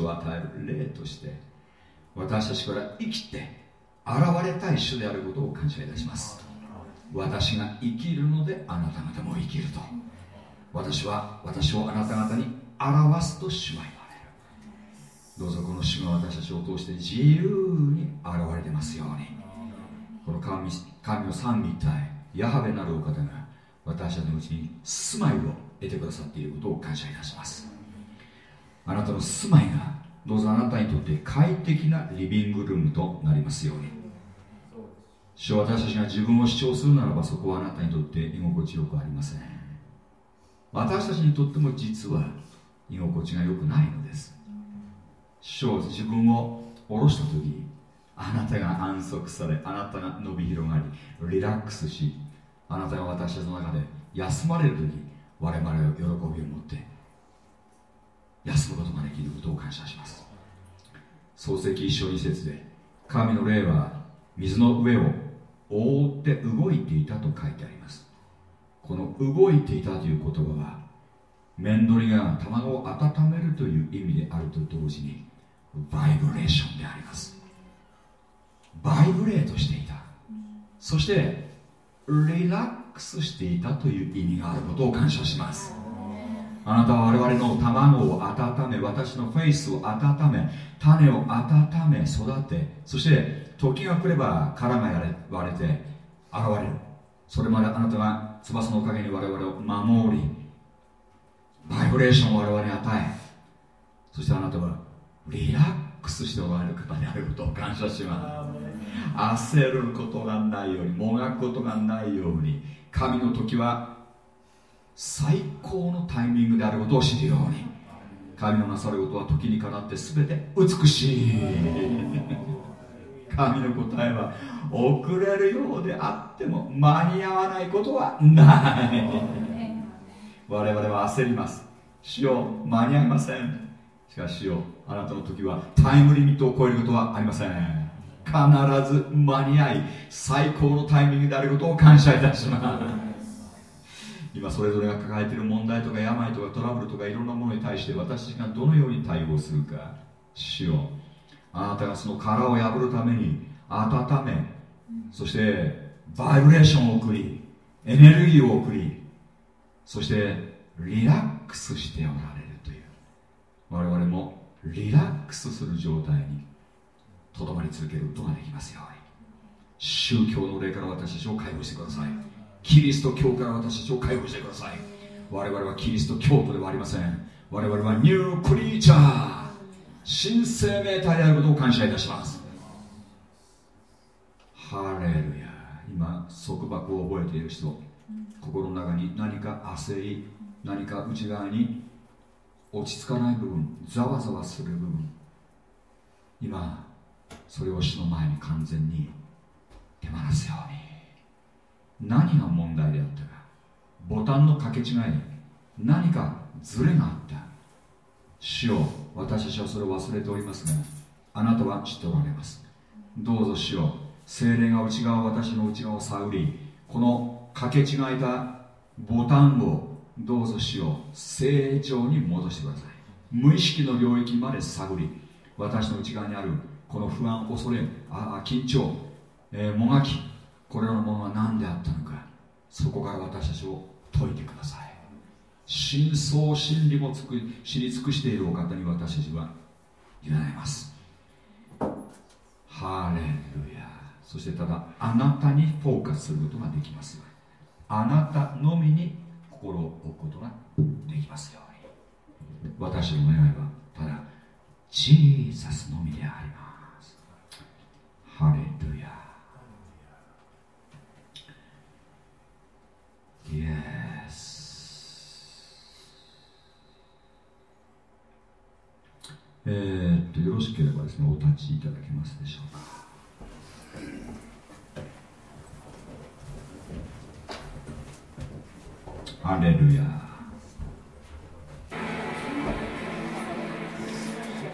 を与える霊として私たちから生きて現れたい主であることを感謝いたします。私が生きるのであなた方も生きると。私は私をあなた方に表すと主は言われる。どうぞこの主が私たちを通して自由に現れてますように。この神神の三位一体ヤハベなるお方が私たちのうちに住まいを得てくださっていることを感謝いたします。あなたの住まいがどうぞあなたにとって快適なリビングルームとなりますように。主私たちが自分を主張するならばそこはあなたにとって居心地よくありません。私たちにとっても実は居心地が良くないのです。主自分を下ろした時あなたが安息されあなたが伸び広がりリラックスしあなたが私たちの中で休まれる時我々は喜びを持って休むことができることを感謝します。漱石一章二節で神の霊は水の上を覆って動いていたと書いてあります。この動いていたという言葉は面取りが卵を温めるという意味であると同時にバイブレーションであります。バイブレートしていた。そしてリラックスしていたという意味があることを感謝します。あなたは我々の卵を温め私のフェイスを温め種を温め育てそして時が来れば殻が割れて現れる。それまであなたが翼の陰に我々を守りバイブレーションを我々に与えそしてあなたはリラックスしておられる方であることを感謝します。焦ることがないようにもがくことがないように神の時は最高のタイミングであることを知るように。神のなさることは時にかなって全て美しい。神の答えは遅れるようであっても間に合わないことはない。我々は焦ります。主よ間に合いません。しかしよあなたの時はタイムリミットを超えることはありません。必ず間に合い最高のタイミングであることを感謝いたします。今それぞれが抱えている問題とか病とかトラブルとかいろんなものに対して私たちがどのように対応するか。しようあなたがその殻を破るために温めそしてバイブレーションを送りエネルギーを送りそしてリラックスしておられるという。我々もリラックスする状態にとどまり続けることができますように。宗教の霊から私たちを解放してください。キリスト教から私たちを解放してください。我々はキリスト教徒ではありません。我々はニュークリーチャー。新生命体であることを感謝いたします。ハレルヤ今束縛を覚えている人。心の中に何か焦り何か内側に落ち着かない部分ざわざわする部分。今それを主の前に完全に手放すように。何が問題であったか。ボタンの掛け違い何かズレがあった。主よ私たちはそれを忘れておりますがあなたは知っておられます。どうぞ主よ精霊が内側私の内側を探りこの掛け違えたボタンをどうぞ主よ正常に戻してください。無意識の領域まで探り私の内側にあるこの不安恐れあ緊張、えー、もがきこれらのものは何であったのかそこから私たちを解いてください。真相真理もつく知り尽くしているお方に私たちは委ねます。ハレルヤ。そしてただあなたにフォーカスすることができますあなたのみに心を置くことができますように。私の願いはただジーザスのみであります。ハレルヤ。えー、っとよろしければですねお立ちいただけますでしょうか。アレルヤ。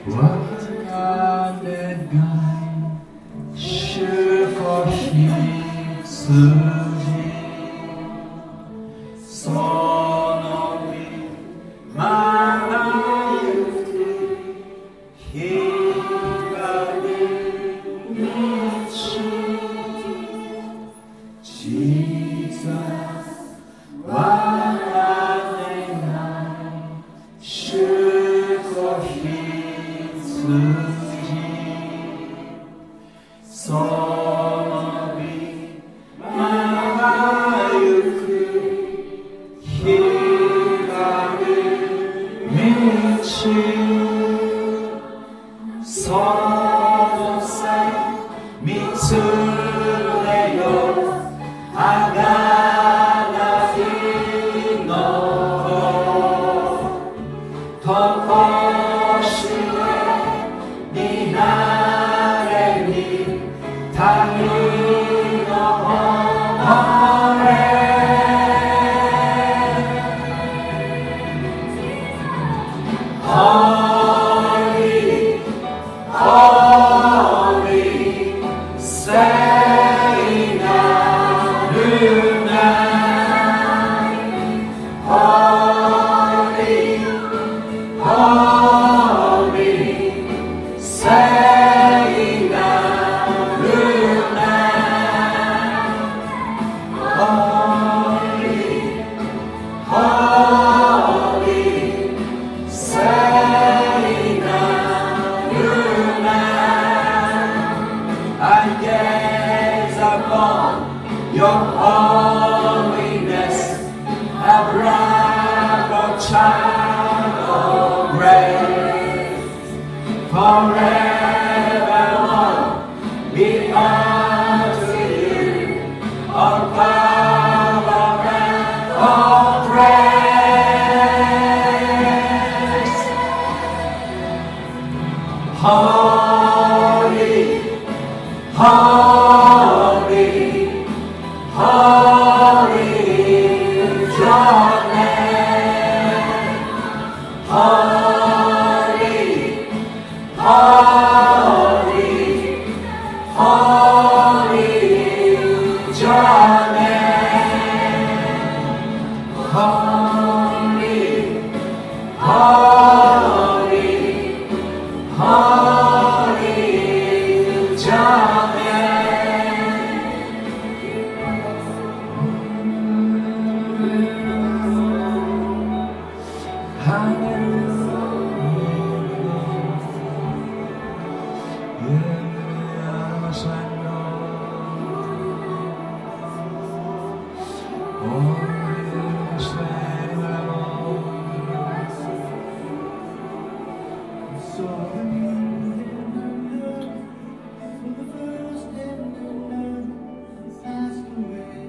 我が願い。主ごひ 오.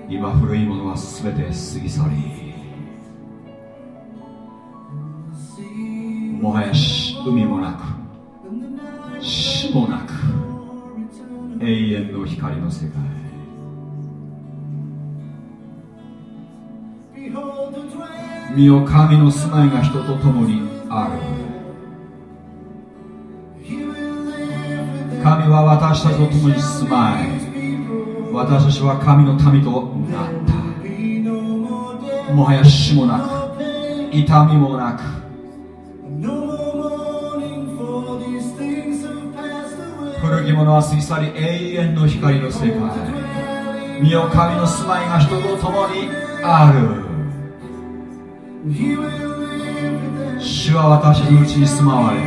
今古いものは全て過ぎ去り。もはやし身を神の住まいが人と共にある。神は私たちと共に住まい。私たちは神の民となった。もはや死もなく痛みもなく。古着物は過ぎ去り永遠の光の世界。身を神の住まいが人と共にある。主は私たちのうちに住まわれ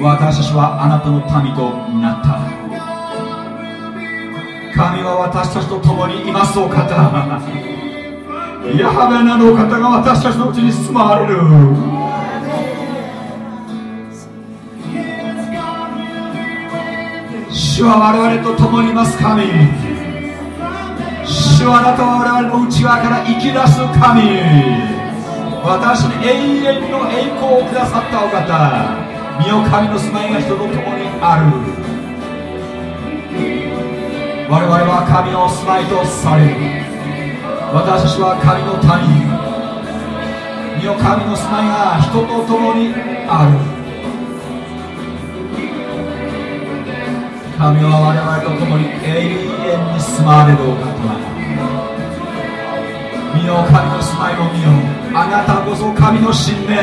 私たちはあなたの民となった。神は私たちと共にいますお方。ヤハベなるお方が私たちのうちに住まわれる。主は我々と共にいます神。主はあなたは我々の内側から生き出す神。私に永遠の栄光をくださったお方身を神の住まいが人と共にある。我々は神の住まいとされる私たちは神の民身を神の住まいが人と共にある。神は我々と共に永遠に住まわれるお方。身を神の住まいの身をあなたこそ神の神殿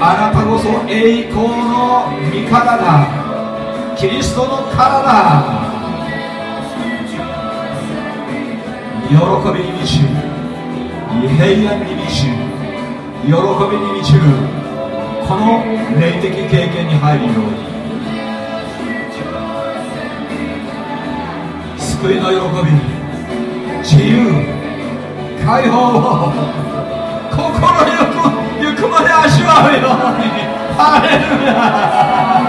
あなたこそ栄光の御体キリストの体。喜びに満ちる。平安に満ちる。喜びに満ちる。この霊的経験に入るように。救いの喜び。自由。解放を心よく行くまで味わうように。ハレルヤ。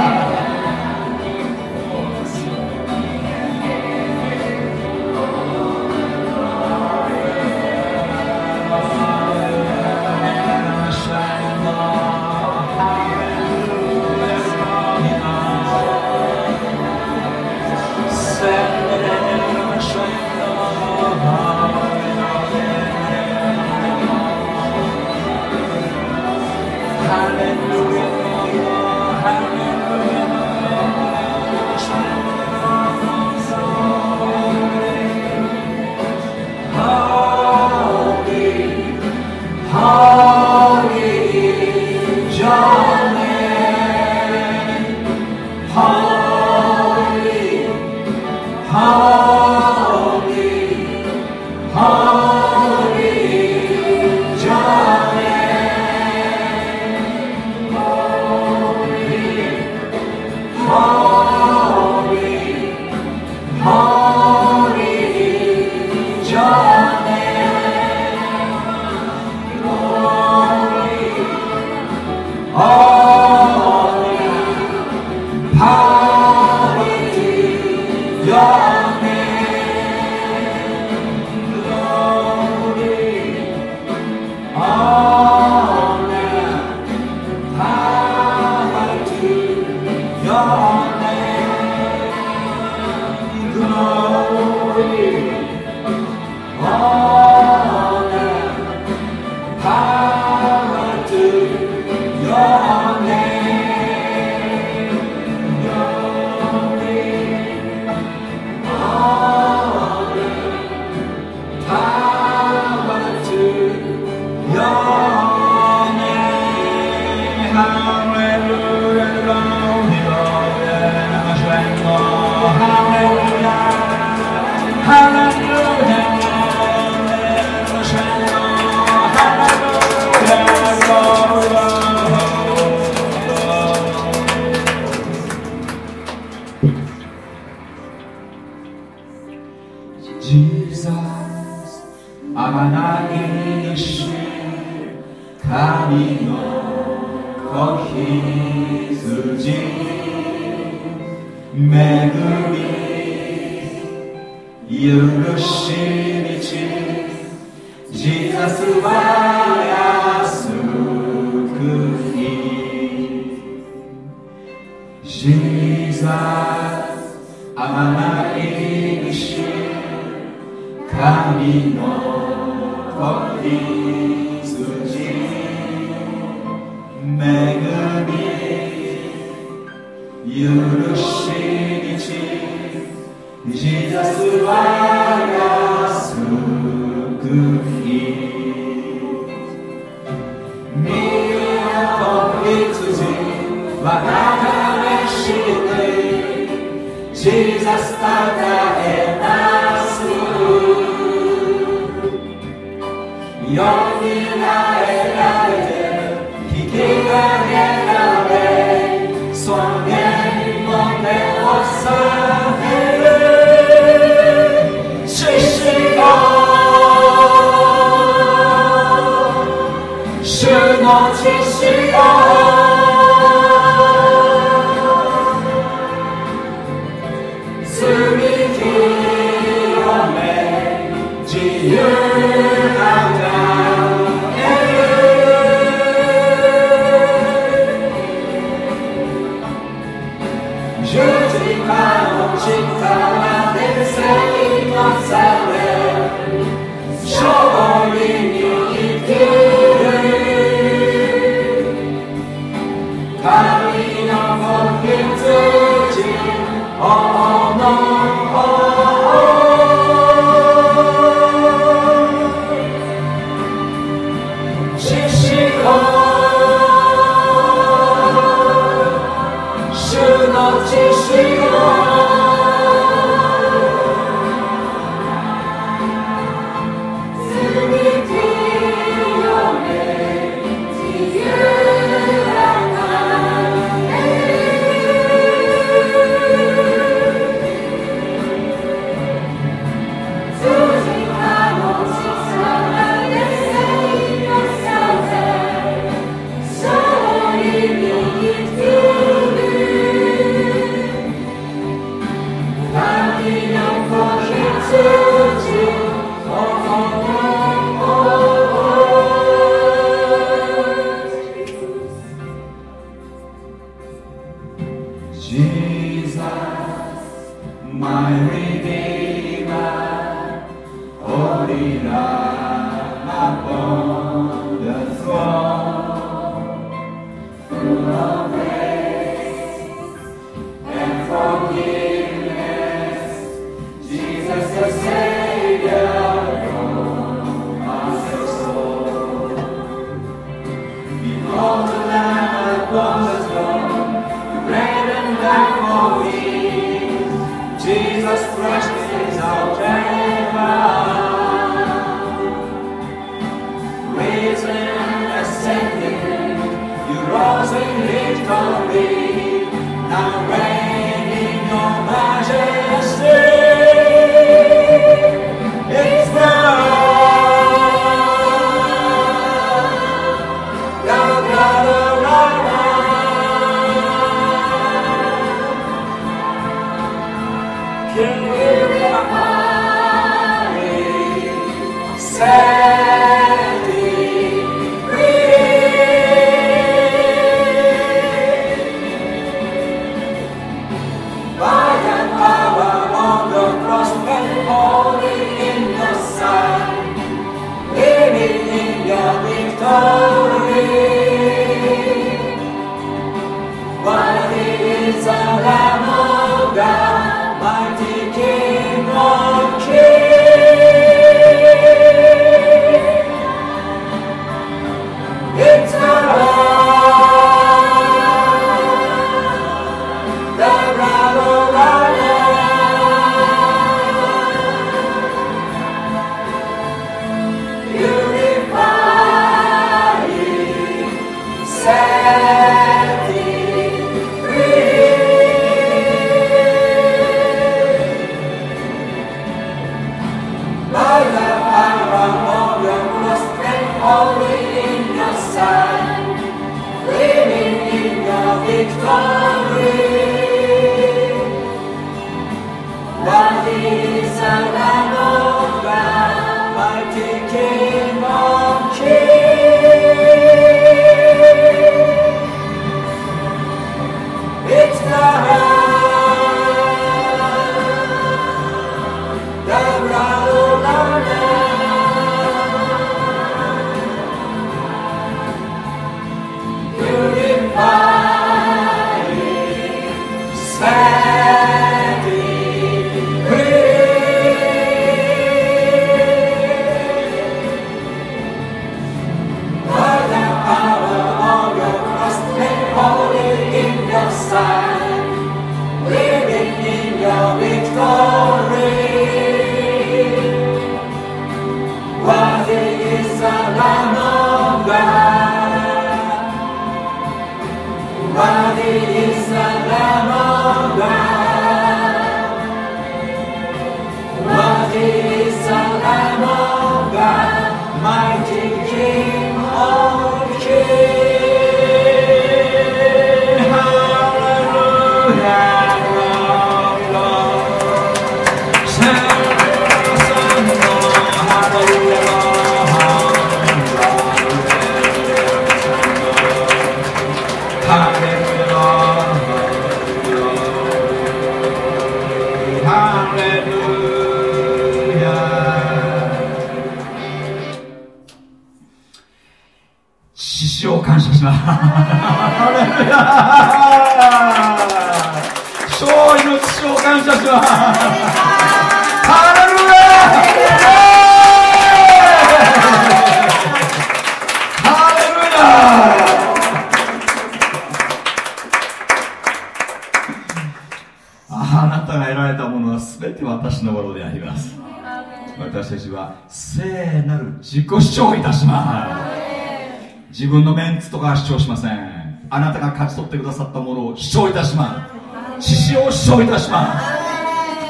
張いたします。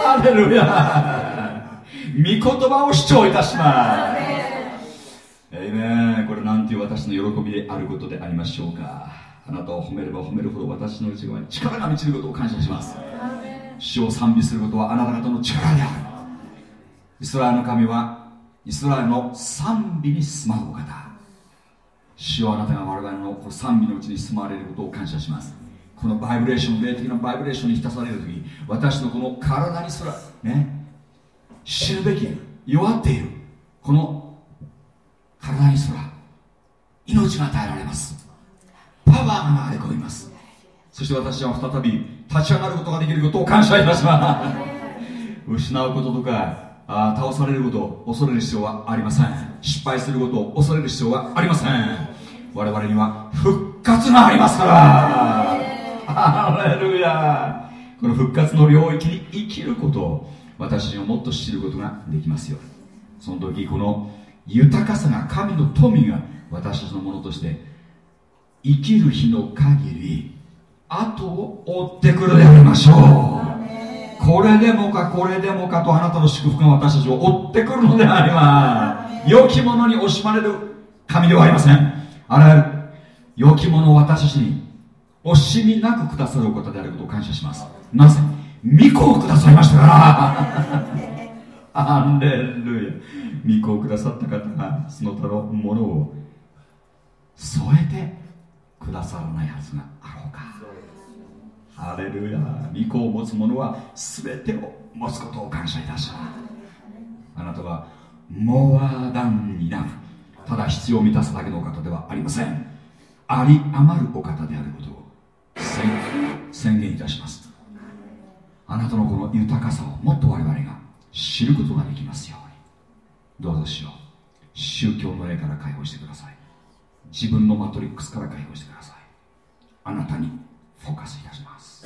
ハレルヤ。御言葉を主張いたします。えいめこれなんていう私の喜びであることでありましょうか。あなたを褒めれば褒めるほど私の内側に力が満ちることを感謝します。主を賛美することはあなた方の力である。イスラエルの神はイスラエルの賛美に住まうお方。主はあなたが我々の賛美のうちに住まわれることを感謝します。ブレーション霊的なバイブレーションに浸される時私のこの体にすらね死ぬべき弱っているこの体に空命が与えられます。パワーが流れ込みます。そして私は再び立ち上がることができることを感謝いたします。失うこととかあ倒されることを恐れる必要はありません。失敗することを恐れる必要はありません。我々には復活がありますからハレルヤこの復活の領域に生きることを私にはもっと知ることができますよ。その時この豊かさが神の富が私たちのものとして生きる日の限り後を追ってくるでありましょう。これでもかこれでもかとあなたの祝福が私たちを追ってくるのであります。良き者に惜しまれる神ではありません。あらゆる良き者を私たちに惜しみなくくださるお方であることを感謝します。なぜ？御子をくださいましたから。アレルヤ。御子をくださった方がその他のものを添えてくださらないはずがあろうか。ハレルヤ。御子を持つ者は全てを持つことを感謝いたします。あなたはモアダンになる。ただ必要を満たすだけのお方ではありません。あり余るお方であることを宣言いたします。あなたのこの豊かさをもっと我々が知ることができますように。どうぞしよ。う宗教の霊から解放してください。自分のマトリックスから解放してください。あなたにフォーカスいたします。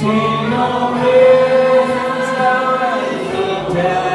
Between all hills, I death.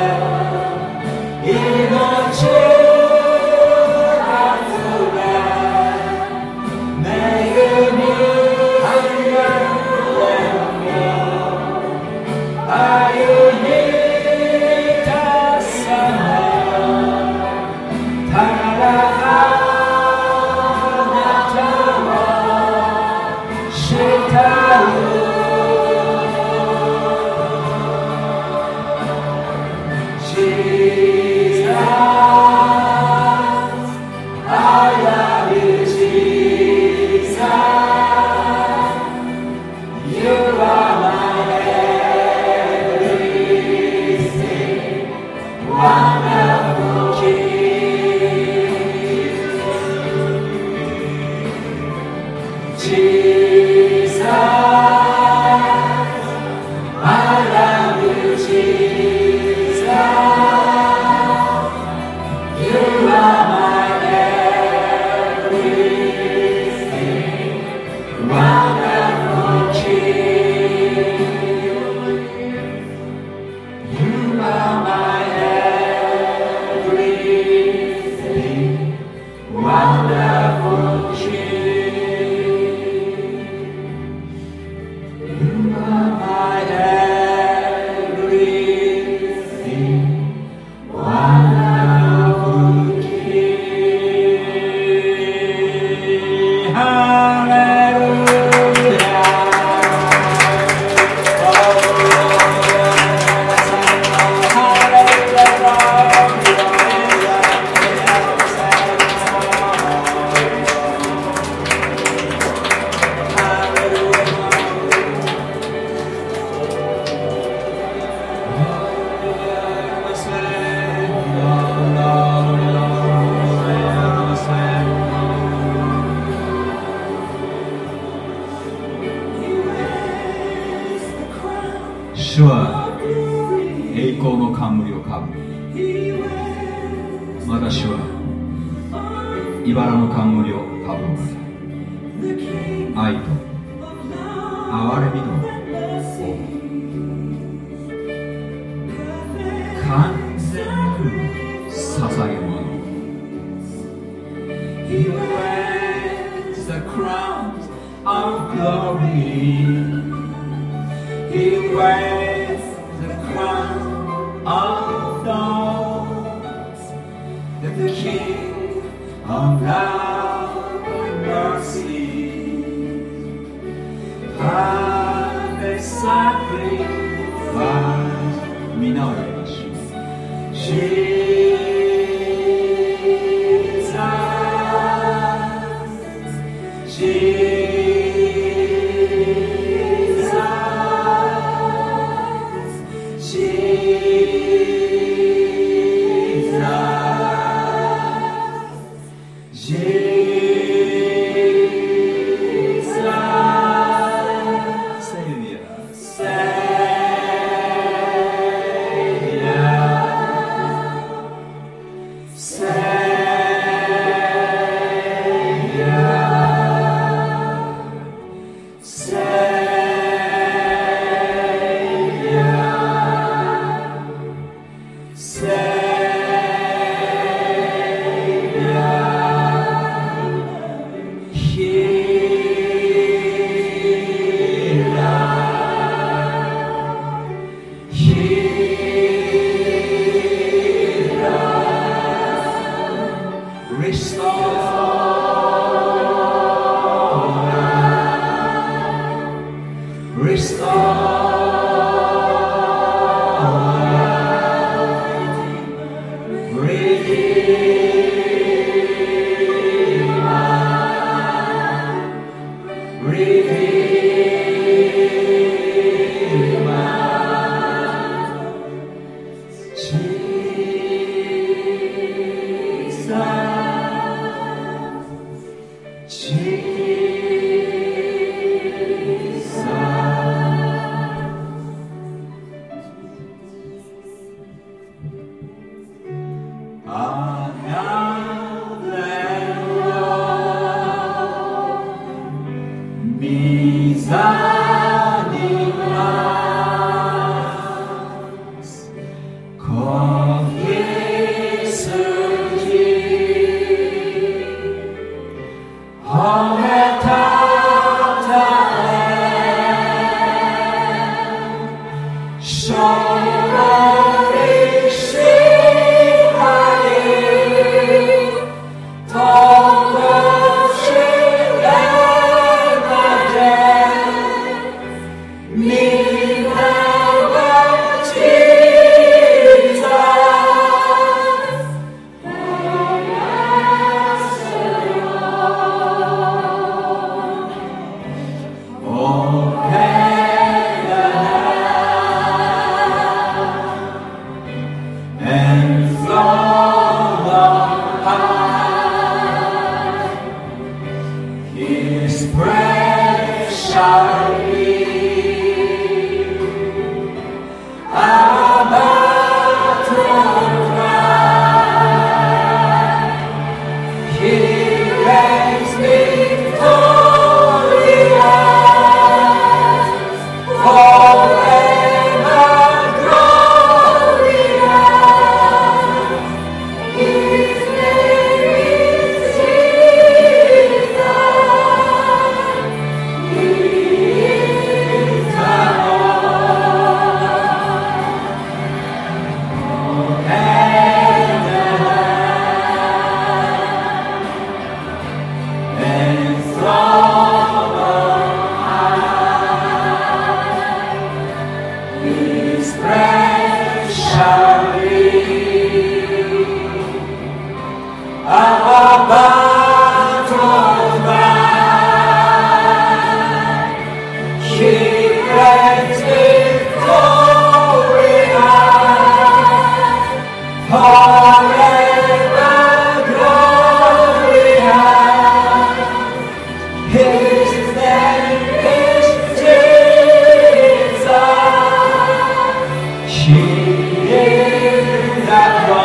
in that one.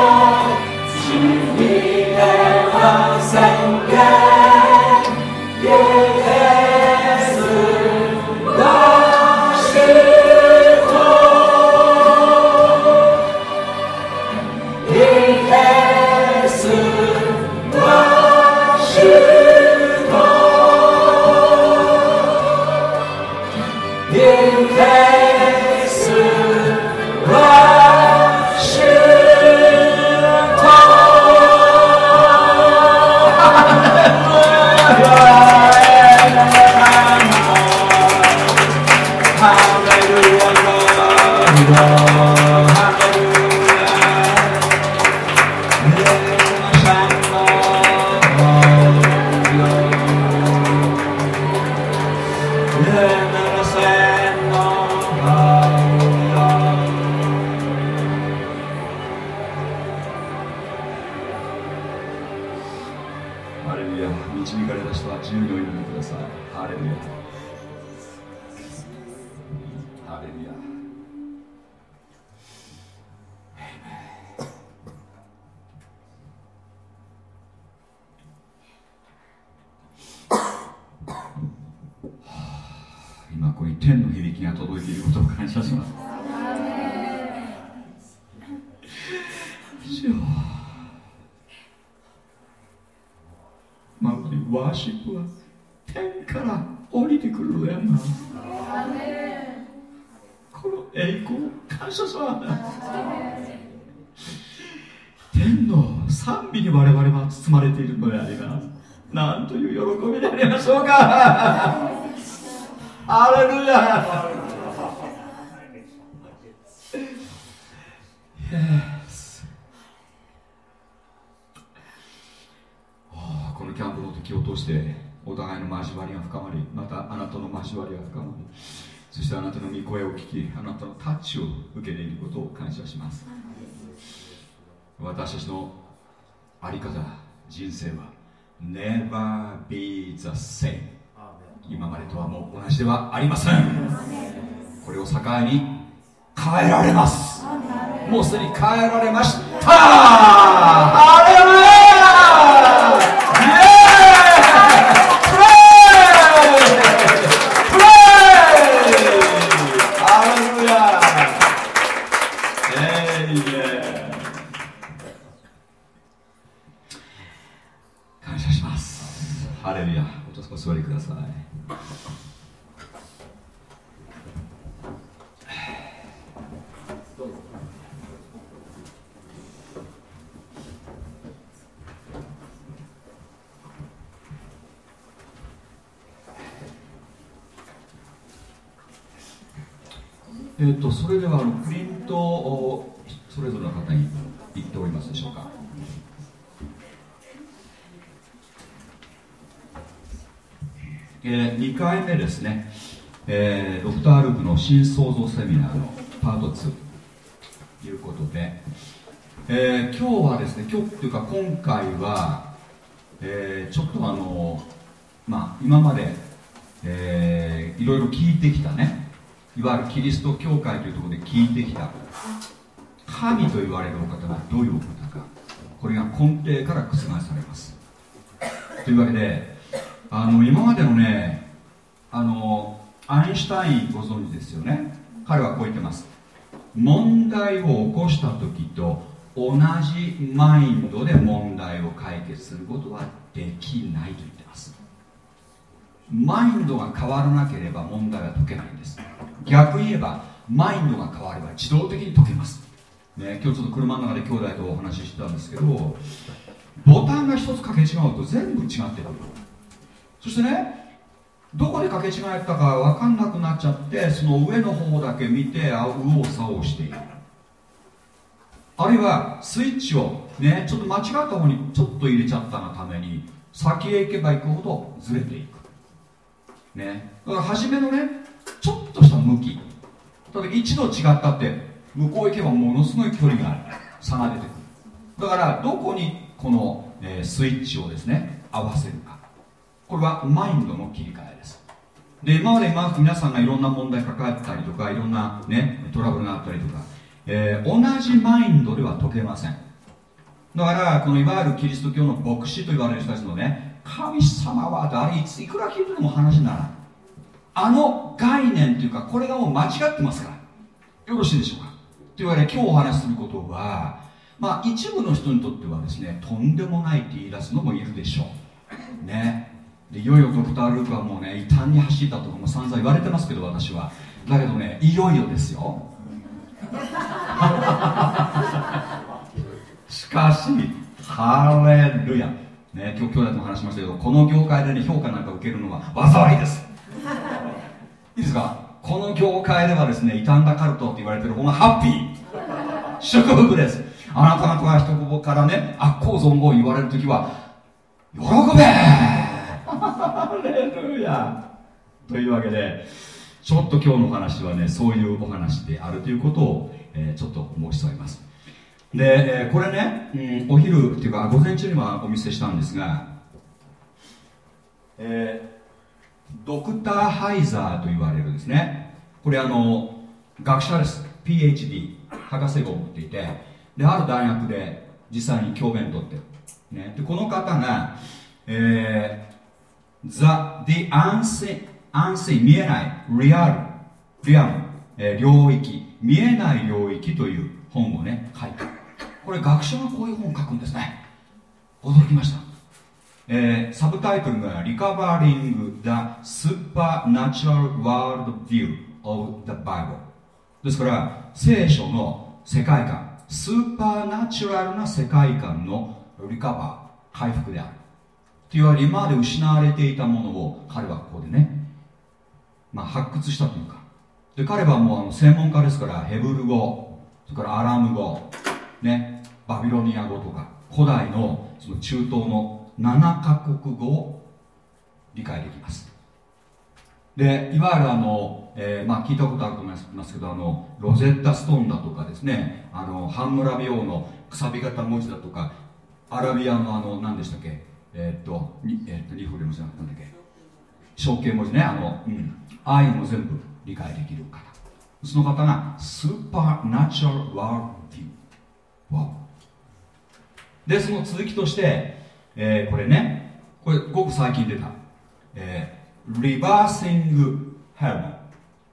謝します。私たちの在り方人生は Never be the same 今までとはもう同じではありません。これを境に変えられます。もうすでに変えられました。ーと、とそれではプリントをそれぞれの方に言っておりますでしょうか。えー、2回目ですね、えー、ドクター・ルークの新創造セミナーのパート2ということで、えー、今日はですね、今日というか今回は、えー、ちょっとあの、まあ、今まで、えー、いろいろ聞いてきたね、いわゆるキリスト教会というところで聞いてきた神と言われるお方がどういうお方か。これが根底から覆されます。というわけであの今までのねあのアインシュタインご存知ですよね。彼はこう言ってます。問題を起こした時と同じマインドで問題を解決することはできないと言ってマインドが変わらなければ問題は解けないんです。逆に言えばマインドが変われば自動的に解けます、ね、今日ちょっと車の中で兄弟とお話ししてたんですけどボタンが一つかけ違うと全部違ってくる。そしてねどこでかけ違えたか分かんなくなっちゃってその上の方だけ見て右往左往している。あるいはスイッチをねちょっと間違った方にちょっと入れちゃったがために先へ行けば行くほどずれていく。ね。だから初めのねちょっとした向き。ただ一度違ったって向こう行けばものすごい距離が差が出てくる。だからどこにこの、えー、スイッチをですね合わせるか。これはマインドの切り替えです。で今まで今皆さんがいろんな問題抱えたりとかいろんな、ね、トラブルがあったりとかえー、同じマインドでは解けません。だからこのいわゆるキリスト教の牧師と言われる人たちのね神様は誰いついくら聞いても話にならない。あの概念というかこれがもう間違ってますから。よろしいでしょうか。というわけで今日お話しすることはまあ一部の人にとってはですねとんでもないって言い出すのもいるでしょう。ね。でいよいよドクター・ルークはもうね異端に走ったとかも散々言われてますけど私は。だけどねいよいよですよ。しかしハレルヤ。ね今日兄弟とも話しましたけどこの業界でね評価なんか受けるのは災いです。いいですか？この業界ではですね傷んだカルトって言われてる方がハッピー。祝福です。あなた方が人からね悪行存分言われる時は喜べ。ハレルヤ。というわけでちょっと今日のお話はねそういうお話であるということを、えー、ちょっと申し添えます。で、えー、これね、うん、お昼っていうか午前中にはお見せしたんですが、えー、ドクター・ハイザーと言われるですね。これあの学者です。PhD 博士号を持っていてである大学で実際に教鞭取ってる、ね、でこの方が、えー、The, The Unseen 安静見えないリアルリアル、えー、領域見えない領域という本をね書いたこれ学者がこういう本を書くんですね。驚きました、えー、サブタイトルが Recovering the Supernatural World View of the Bible ですから聖書の世界観スーパーナチュラルな世界観のリカバー回復である。というわけで今まで失われていたものを彼はここでねまあ、発掘したというか。で彼はもうあの専門家ですからヘブル語それからアラム語、ね、バビロニア語とか古代のその中東の7カ国語を理解できます。でいわゆるあの、えー、まあ、聞いたことあると思いますけどあのロゼッタストーンだとかですねあのハンムラビ王のくさび型文字だとかアラビアのあの何でしたっけ？えー、っと、えー、っとリフレムじゃなくてなんだっけ？象形文字ねあの、うん、愛も全部理解できる方。その方がスーパーナチュラルワールドビュー。でその続きとして、えー、これねこれごく最近出た、えー、リバーシングヘルモン。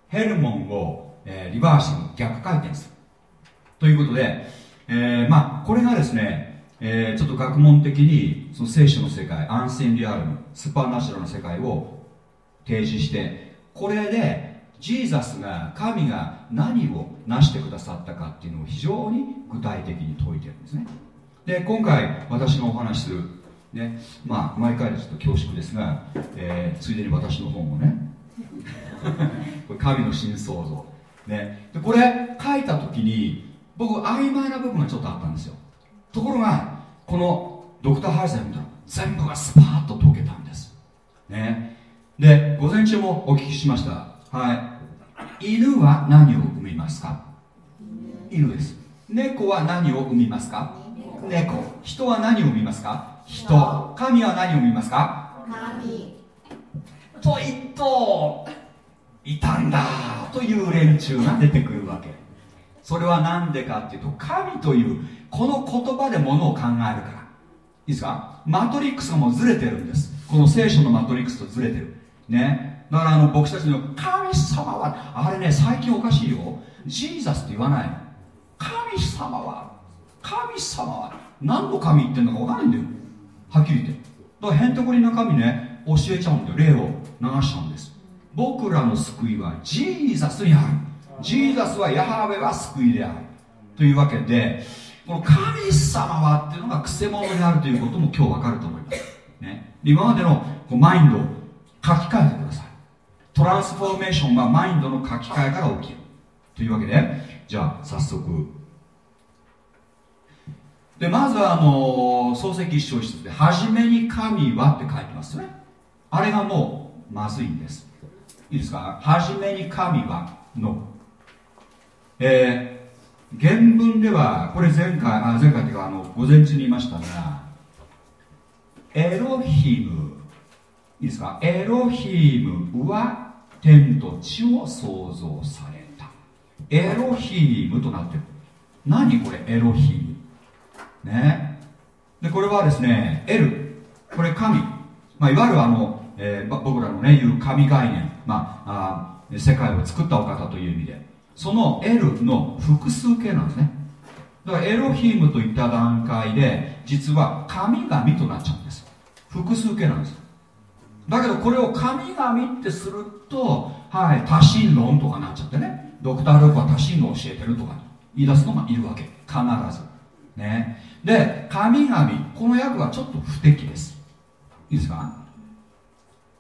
ヘルモンを、えー、リバーシング逆回転する。ということで、えー、まあこれがですね、えー、ちょっと学問的にその聖書の世界アンセンリアルムスーパーナチュラルな世界を提示してこれでジーザスが神が何を成してくださったかっていうのを非常に具体的に説いてるんですね。で今回私のお話しするねまあ毎回ちょっと恐縮ですが、えー、ついでに私の本をね これ神の新創造ね。でこれ書いた時に僕曖昧な部分がちょっとあったんですよ。ところがこのドクター・ハイザー見たら全部がスパーッと解けたんです。ね。で午前中もお聞きしました。はい。犬は何を産みますか？犬です。猫は何を産みますか？猫人は何を産みますか？人。神は何を産みますか？神。と一頭いたんだという連中が出てくるわけ。それは何でかっていうと神というこの言葉でものを考えるから。いいですか？マトリックスがもうずれてるんです。この聖書のマトリックスとずれてる。ね。だからあの僕たちの神様はあれね最近おかしいよ。ジーザスって言わない神様は神様は何の神言ってんのか分かんないんだよ。はっきり言って。だからへんてこりな神ね教えちゃうんだよ。霊を流しちゃうんです。僕らの救いはジーザスにある。ジーザスはヤハウェは救いである。というわけでこの神様はっていうのがくせ者であるということも今日分かると思います、ね、今までのこうマインドを書き換えてください。トランスフォーメーションはマインドの書き換えから起きる。というわけでじゃあ早速でまずはあの漱石一章一節で「初めに神は」って書いてますね。あれがもうまずいんです。いいですか？初めに神はの。えー原文ではこれ前回あ前回っていうかあの午前中に言いましたがエロヒム。いいですか？エロヒムは天と地を創造された。エロヒムとなってる。何これ？エロヒム。ね。でこれはですねエルこれ神、まあ、いわゆるあの、えー、僕らのね言う神概念、まあ、あ世界を作ったお方という意味で。その L の複数形なんですね。だからエロヒームといった段階で実は神々となっちゃうんです。複数形なんです。だけどこれを神々ってするとはい多神論とかなっちゃってね。ドクター・ルークは多神論教えてるとか言い出すのがいるわけ。必ず。ね。で神々この訳はちょっと不適です。いいですか？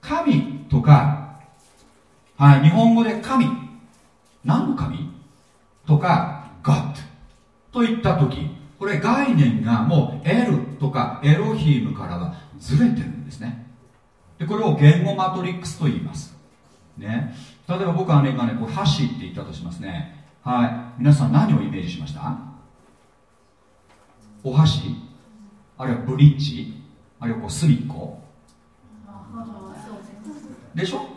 神とかはい日本語で神。何の神？とか God といった時これ概念がもう L とかエロヒームからはずれてるんですね。でこれを言語マトリックスと言います。ね。例えば僕はね今ねこれ箸って言ったとしますね。はい。皆さん何をイメージしました？お箸？あるいはブリッジ？あるいはこう隅っこ？でしょ？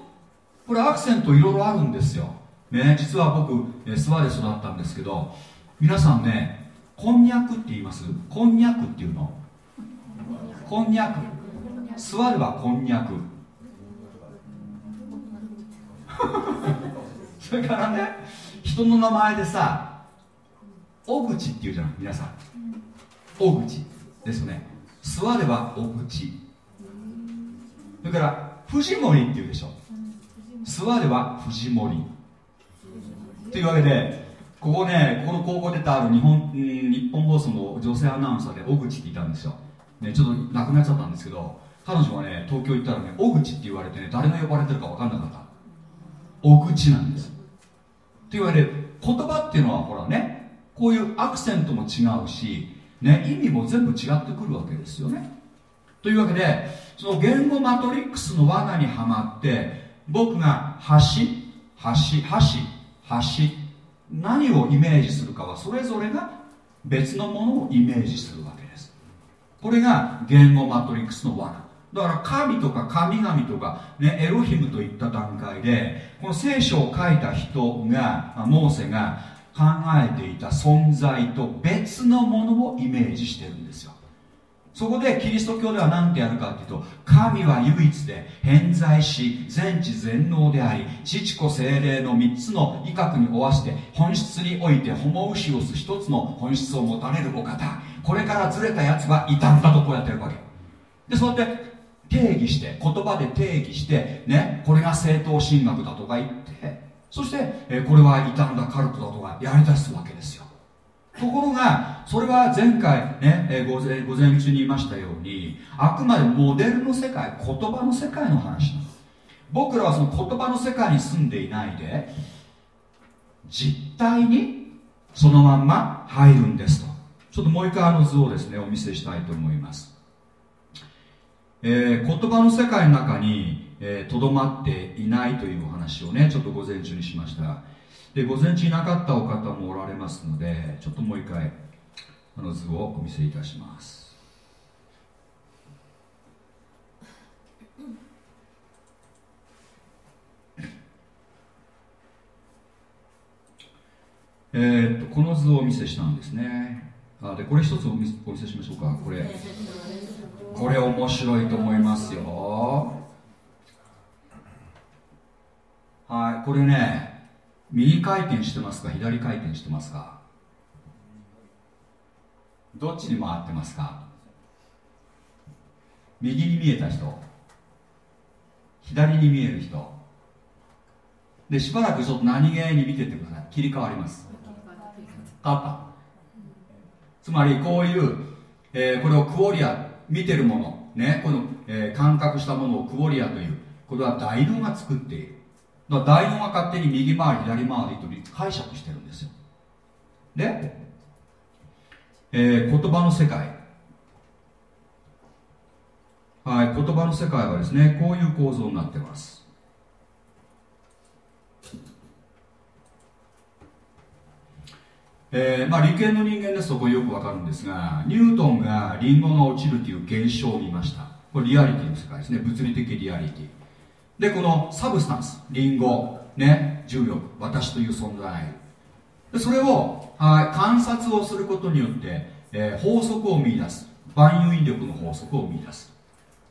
これアクセントいろいろあるんですよ。ね、実は僕諏訪で育ったんですけど皆さんねこんにゃくって言います？こんにゃくっていうの？こんにゃく。諏訪ではこんにゃく。それからね人の名前でさ小口っていうじゃない皆さん。小口ですね。諏訪では小口。それから藤森っていうでしょ。諏訪では藤森。というわけでここねこの高校出たある日本日本放送の女性アナウンサーで小口っていたんですよ、ね、ちょっと亡くなっちゃったんですけど彼女がね東京行ったらね小口って言われてね誰が呼ばれてるか分かんなかった。小口なんです。というわけで言葉っていうのはほらねこういうアクセントも違うし、ね、意味も全部違ってくるわけですよね。というわけでその言語マトリックスの罠にはまって僕が橋橋橋橋何をイメージするかはそれぞれが別のものをイメージするわけです。これが言語マトリックスの罠。だから神とか神々とか、ね、エロヒムといった段階でこの聖書を書いた人がモーセが考えていた存在と別のものをイメージしてるんですよ。そこでキリスト教では何てやるかっていうと神は唯一で偏在し全知全能であり父子精霊の3つの威嚇に負わして本質においてホモウシオス1つの本質を持たれるお方。これからずれたやつはいたんだとこうやってるわけ。でそうやって定義して言葉で定義してねこれが正当神学だとか言ってそして、えこれは傷んだカルトだとかやりだすわけですよ。ところがそれは前回ね、え午前午前中に言いましたようにあくまでモデルの世界言葉の世界の話。なんです僕らはその言葉の世界に住んでいないで実体にそのまんま入るんですと。ちょっともう一回あの図をですねお見せしたいと思います、えー、言葉の世界の中にとど、まっていないというお話をねちょっと午前中にしました。で午前中いなかったお方もおられますのでちょっともう一回あの図をお見せいたします。えー、っとこの図をお見せしたんですね。あでこれ一つお見せしましょうか。これ。これ面白いと思いますよ。はいこれね右回転してますか左回転してますか？どっちに回ってますか？右に見えた人左に見える人。でしばらくちょっと何気に見ててください。切り替わります。変わった。つまりこういう、えー、これをクオリア見てるものねこの、えー、感覚したものをクオリアというこれは大脳が作っている。だから大脳が勝手に右回り左回りと解釈してるんですよ。で、えー、言葉の世界。はい言葉の世界はですねこういう構造になってます。えー、まあ、理系の人間ですとこれよくわかるんですがニュートンがリンゴが落ちるという現象を見ました。これリアリティの世界ですね。物理的リアリティ。でこのサブスタンスリンゴね重力私という存在。でそれをはい観察をすることによって、えー、法則を見出す。万有引力の法則を見出す。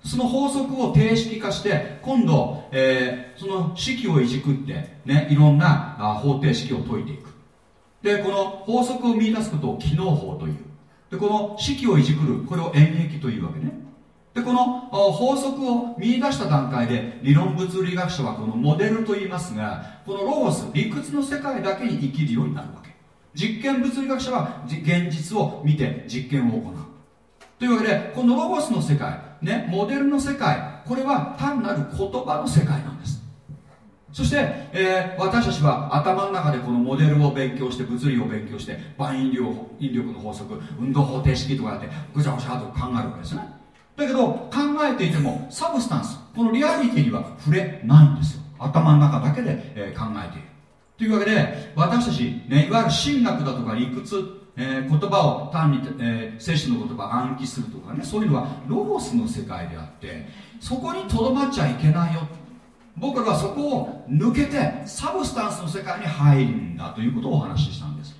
その法則を定式化して今度、えー、その式をいじくって、ね、いろんなあ方程式を解いていく。でこの法則を見出すことを機能法という。でこの式をいじくるこれを演劇というわけね。でこの法則を見出した段階で理論物理学者はこのモデルと言いますがこのロゴス理屈の世界だけに生きるようになるわけ。実験物理学者は現実を見て実験を行う。というわけでこのロゴスの世界ねモデルの世界これは単なる言葉の世界なんです。そして、えー、私たちは頭の中でこのモデルを勉強して物理を勉強して万引力引力の法則運動方程式とかやってぐちゃぐちゃと考えるわけですね。だけど考えていても substance このリアリティには触れないんですよ。頭の中だけで、え、考えている。というわけで私たち、ね、いわゆる神学だとか理屈えー、言葉を単に、えー、聖書の言葉暗記するとかねそういうのはロゴスの世界であってそこにとどまっちゃいけないよ。僕らはそこを抜けて substance の世界に入るんだということをお話ししたんです。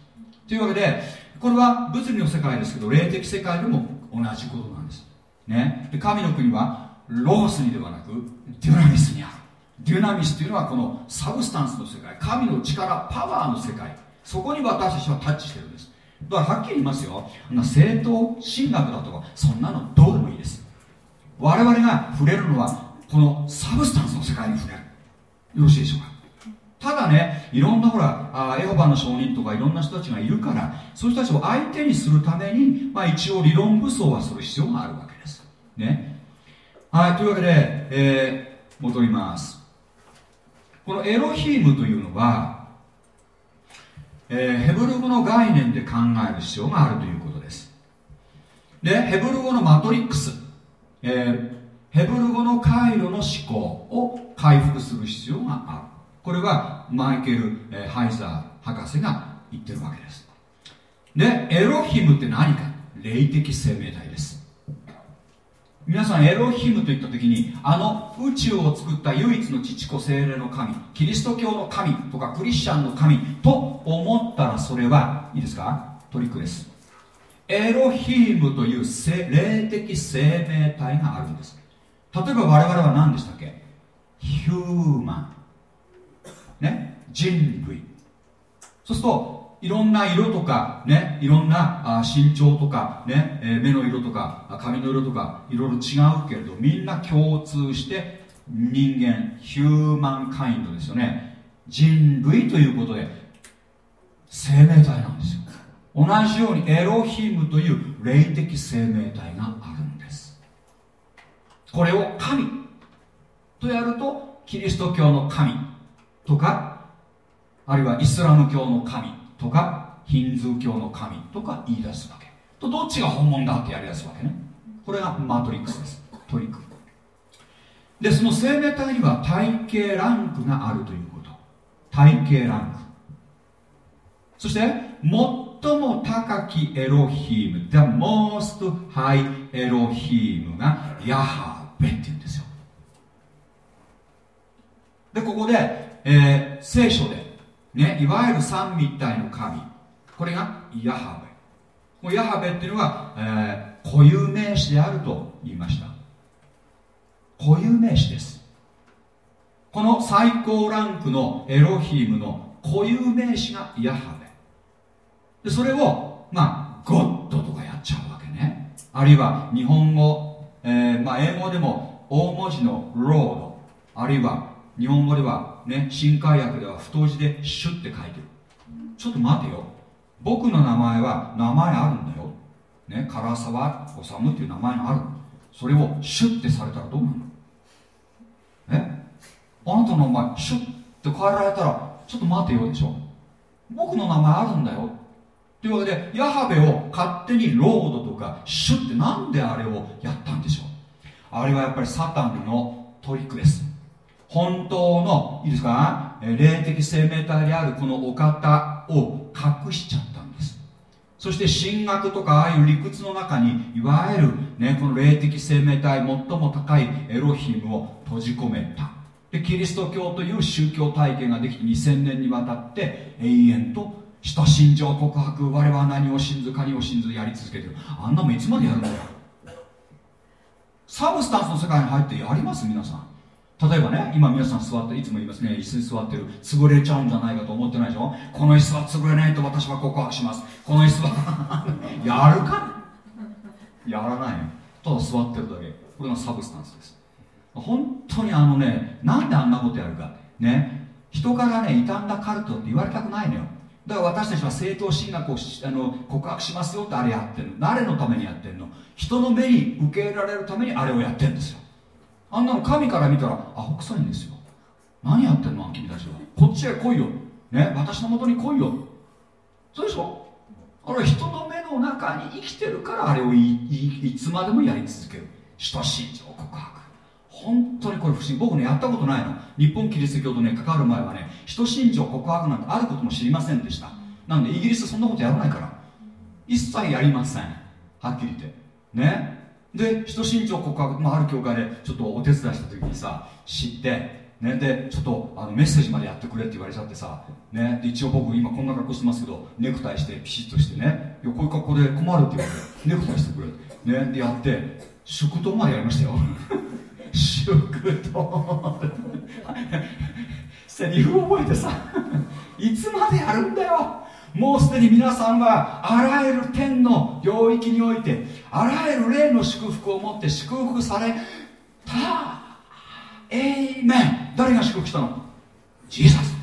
というわけでこれは物理の世界ですけど霊的世界でも同じこと、ね、で神の国はロゴスにではなくデュナミスにある。デュナミスというのはこの substance の世界。神の力パワーの世界。そこに私たちはタッチしてるんです。だからはっきり言いますよ。正統神学だとかそんなのどうでもいいです。我々が触れるのはこの substance の世界に触れる。よろしいでしょうか。ただねいろんなほらあエホバの証人とかいろんな人たちがいるからそういう人たちを相手にするために、まあ、一応理論武装はする必要があるわけ。ですね。はいというわけで、えー、戻ります。このエロヒームというのは、えー、ヘブル語の概念で考える必要があるということです。でヘブル語のマトリックス、えーヘブル語の回路の思考を回復する必要がある。これはマイケル・ハイザー博士が言ってるわけです。でエロヒムって何か？霊的生命体です。皆さんエロヒムといった時にあの宇宙を作った唯一の父子精霊の神キリスト教の神とかクリスチャンの神と思ったらそれはいいですか？トリックです。エロヒムという霊的生命体があるんです。例えば我々は何でしたっけ？ヒューマン。ね？人類。そうするといろんな色とかねいろんな身長とかね、目の色とか髪の色とかいろいろ違うけれどみんな共通して人間ヒューマンカインドですよね。人類ということで生命体なんですよ。同じようにエロヒムという霊的生命体があるんです。これを神とやるとキリスト教の神とかあるいはイスラム教の神とかヒンズー教の神とか言い出すわけ。とどっちが本物だってやりだすわけね。これがマトリックスです。トリック。でその生命体には体系ランクがあるということ。体系ランク。そして最も高きエロヒーム。The most high エロヒームがヤハベって言うんですよ。でここで、えー、聖書で、ね、いわゆる三密体の神。これがヤハベ。もうヤハベっていうのは、えー、固有名詞であると言いました。固有名詞です。この最高ランクのエロヒームの固有名詞がヤハベ。でそれをまあゴッドとかやっちゃうわけね。あるいは日本語、えーまあ、英語でも大文字のロード。あるいは日本語ではね新海訳では太字でシュッて書いてる。ちょっと待てよ。僕の名前は名前あるんだよ。ね唐沢治っていう名前があるそれをシュッてされたらどうなるの？え？あなたの名前シュッて変えられたらちょっと待てよでしょ。僕の名前あるんだよというわけでヤハベを勝手にロードとかシュッてなんであれをやったんでしょう？あれはやっぱりサタンのトリックです。本当のいいですか？霊的生命体であるこのお方を隠しちゃったんです。そして神学とかああいう理屈の中にいわゆる、ね、この霊的生命体最も高いエロヒムを閉じ込めた。でキリスト教という宗教体系ができて2000年にわたって永遠と使徒信条告白我は何を信ず何を信ずやり続けてる。あんなもいつまでやるんだよ。サブスタンスの世界に入ってやります？皆さん。例えばね今皆さん座っていつも言いますね椅子に座ってる潰れちゃうんじゃないかと思ってないでしょ？この椅子は潰れないと私は告白します。この椅子は やるかやらないよ。ただ座ってるだけ。これがサブスタンスです。本当にあのねなんであんなことやるか。ね。人からね傷んだカルトって言われたくないのよ。だから私たちは正当進学をあの告白しますよってあれやってるの。誰のためにやってるの？人の目に受け入れられるためにあれをやってるんですよ。あんなの神から見たらアホ臭いんですよ。何やってんの君たちは。こっちへ来いよ。ね私のもとに来いよ。そうでしょ？あれ人の目の中に生きてるからあれをいいいつまでもやり続ける。使徒信条告白。本当にこれ不思議。僕ねやったことないの。日本キリスト教とね関わる前はね使徒信条告白なんてあることも知りませんでした。なんでイギリスそんなことやらないから。一切やりません。はっきり言って。ね？で人身長告白、まあ、ある教会でちょっとお手伝いした時にさ知ってね、でちょっとあのメッセージまでやってくれって言われちゃってさ、ね、で一応僕今こんな格好してますけどネクタイしてピシッとしてねいやこういう格好で困るって言われてネクタイしてくれ、ね、でやって祝祷までやりましたよ。祝祷セリフ覚えてさいつまでやるんだよもうすでに皆さんはあらゆる天の領域においてあらゆる霊の祝福を持って祝福された。エイメン誰が祝福したの？ジーザス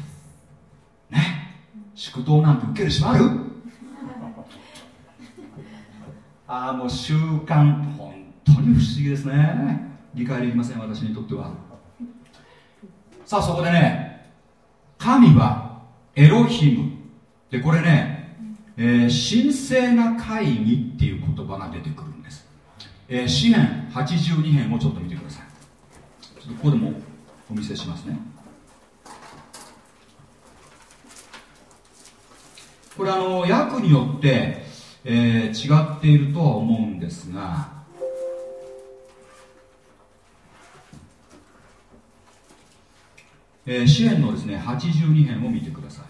ね。祝祷なんて受けるしある？ああもう習慣。本当に不思議ですね。理解できません私にとっては。さあそこでね神はエロヒム。でこれね、えー、神聖な会議っていう言葉が出てくるんです、えー、詩篇82編をちょっと見てください。ちょっとここでもお見せしますね。これあの訳によって、えー、違っているとは思うんですがえー、詩篇のですね82編を見てください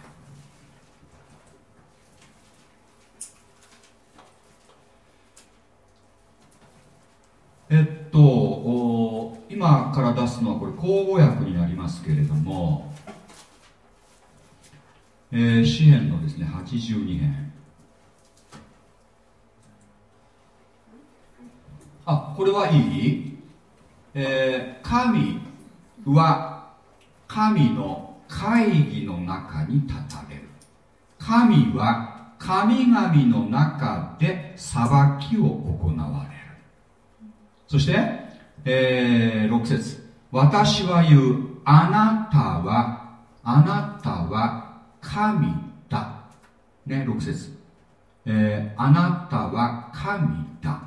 えっと今から出すのはこれ口語訳になりますけれども、えー、詩篇のですね82編。あこれはいい、えー、神は神の会議の中に立たれる。神は神々の中で裁きを行われる。そして、えー、6節。私は言う。あなたはあなたは神だ。ね6節、えー、あなたは神だ。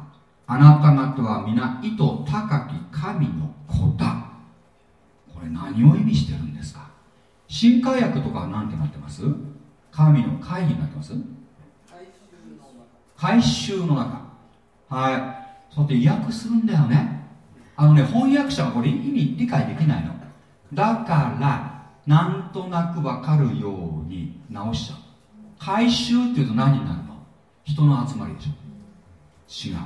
あなた方は皆意図高き神の子だ。これ何を意味してるんですか？新海薬とかは何てなってます？神の会議になってます？回収の中。はいそって訳すんだよね。あのね翻訳者はこれ意味理解できないの。だからなんとなくわかるように直しちゃう。回収っていうと何になるの？人の集まりでしょ。違う。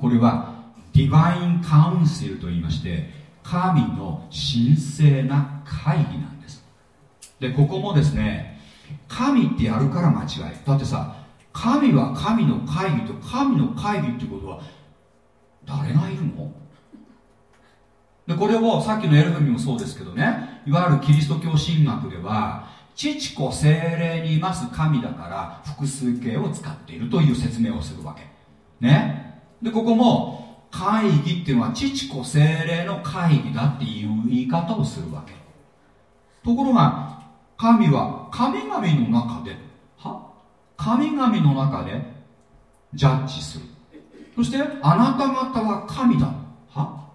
これはディバインカウンセルと言いまして神の神聖な会議なんです。でここもですね神ってやるから間違い。だってさ神は神の会議と神の会議ってことは誰がいるの？でこれをさっきのエルフミもそうですけどね。いわゆるキリスト教神学では父子精霊にいます神だから複数形を使っているという説明をするわけ。ね。でここも会議っていうのは父子精霊の会議だっていう言い方をするわけ。ところが神は神々の中では？神々の中でジャッジする。そしてあなた方は神だ。は？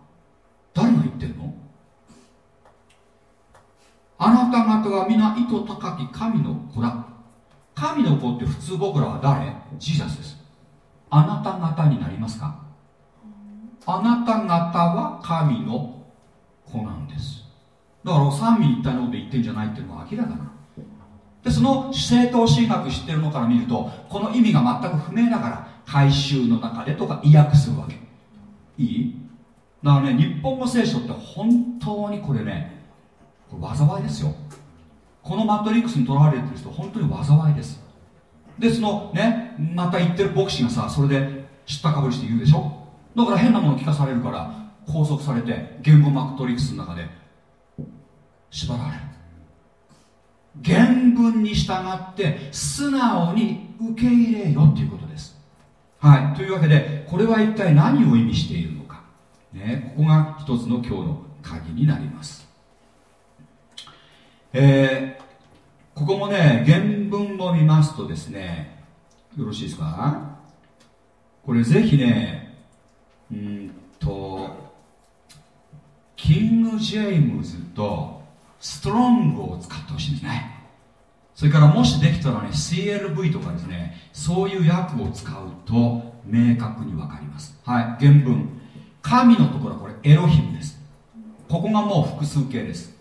誰が言ってるの？あなた方は皆意図高き神の子だ。神の子って普通僕らは誰？ジーザスです。あなた方になりますか？あなた方は神の子なんです。だから三位一体のこと言ってんじゃないっていうのは明らかな。でその正当神学知ってるのから見るとこの意味が全く不明だから回収の中でとか意訳するわけ。いい？だからね日本語聖書って本当にこれねこれ災いですよ。このマトリックスにとらわれてる人本当に災いです。でそのねまた言ってる牧師がさそれで知ったかぶりして言うでしょ？だから変なもの聞かされるから拘束されて言語マトリックスの中で縛られる。原文に従って素直に受け入れよということです。はい。というわけでこれは一体何を意味しているのか、ね、ここが一つの今日の鍵になります。えー、ここもね原文を見ますとですねよろしいですか？これぜひねうんとキング・ジェームズとストロングを使ってほしいんですね。それからもしできたらね CLV とかですねそういう訳を使うと明確に分かります。はい原文。神のところはこれエロヒムです。ここがもう複数形です。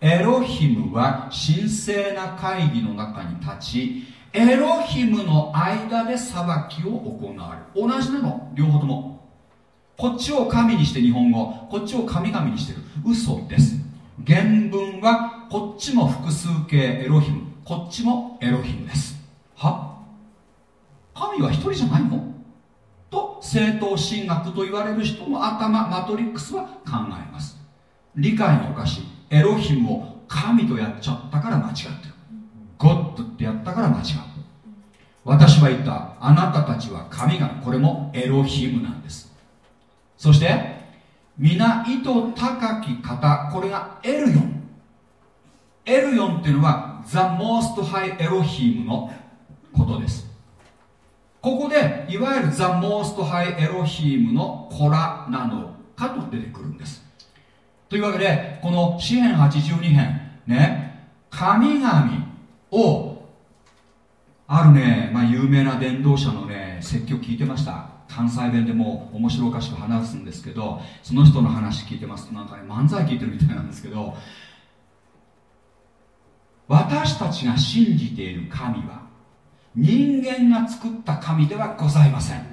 エロヒムは神聖な会議の中に立ちエロヒムの間で裁きを行われる同じなの両方とも。こっちを神にして日本語。こっちを神々にしてる。嘘です。原文はこっちも複数形エロヒム。こっちもエロヒムです。は？神は一人じゃないの？と正当神学と言われる人の頭マトリックスは考えます。理解がおかしい。エロヒムを神とやっちゃったから間違ってる。ゴッドってやったから間違う。私は言った。あなたたちは神々これもエロヒムなんです。そして皆意図高き方これがエルヨン。エルヨンっていうのはザ・モースト・ハイ・エロヒムのことです。ここでいわゆるザ・モースト・ハイ・エロヒムの子らなのかと出てくるんです。というわけでこの詩編82編ね神々をあるね、まあ、有名な伝道者のね説教聞いてました。関西弁でも面白おかしく話すんですけどその人の話聞いてますとなんかね漫才聞いてるみたいなんですけど私たちが信じている神は人間が作った神ではございません。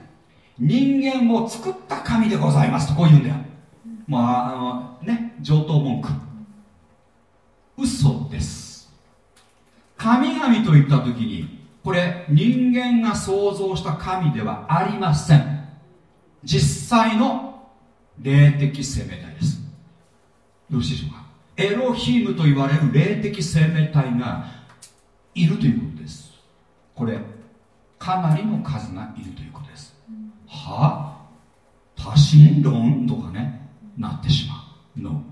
人間を作った神でございます。とこう言うんだよ。まああのね上等文句。嘘です。神々と言った時にこれ人間が創造した神ではありません。実際の霊的生命体です。よろしいでしょうか？エロヒームと言われる霊的生命体がいるということです。これかなりの数がいるということです、は？あ多神論とかねなってしまう。の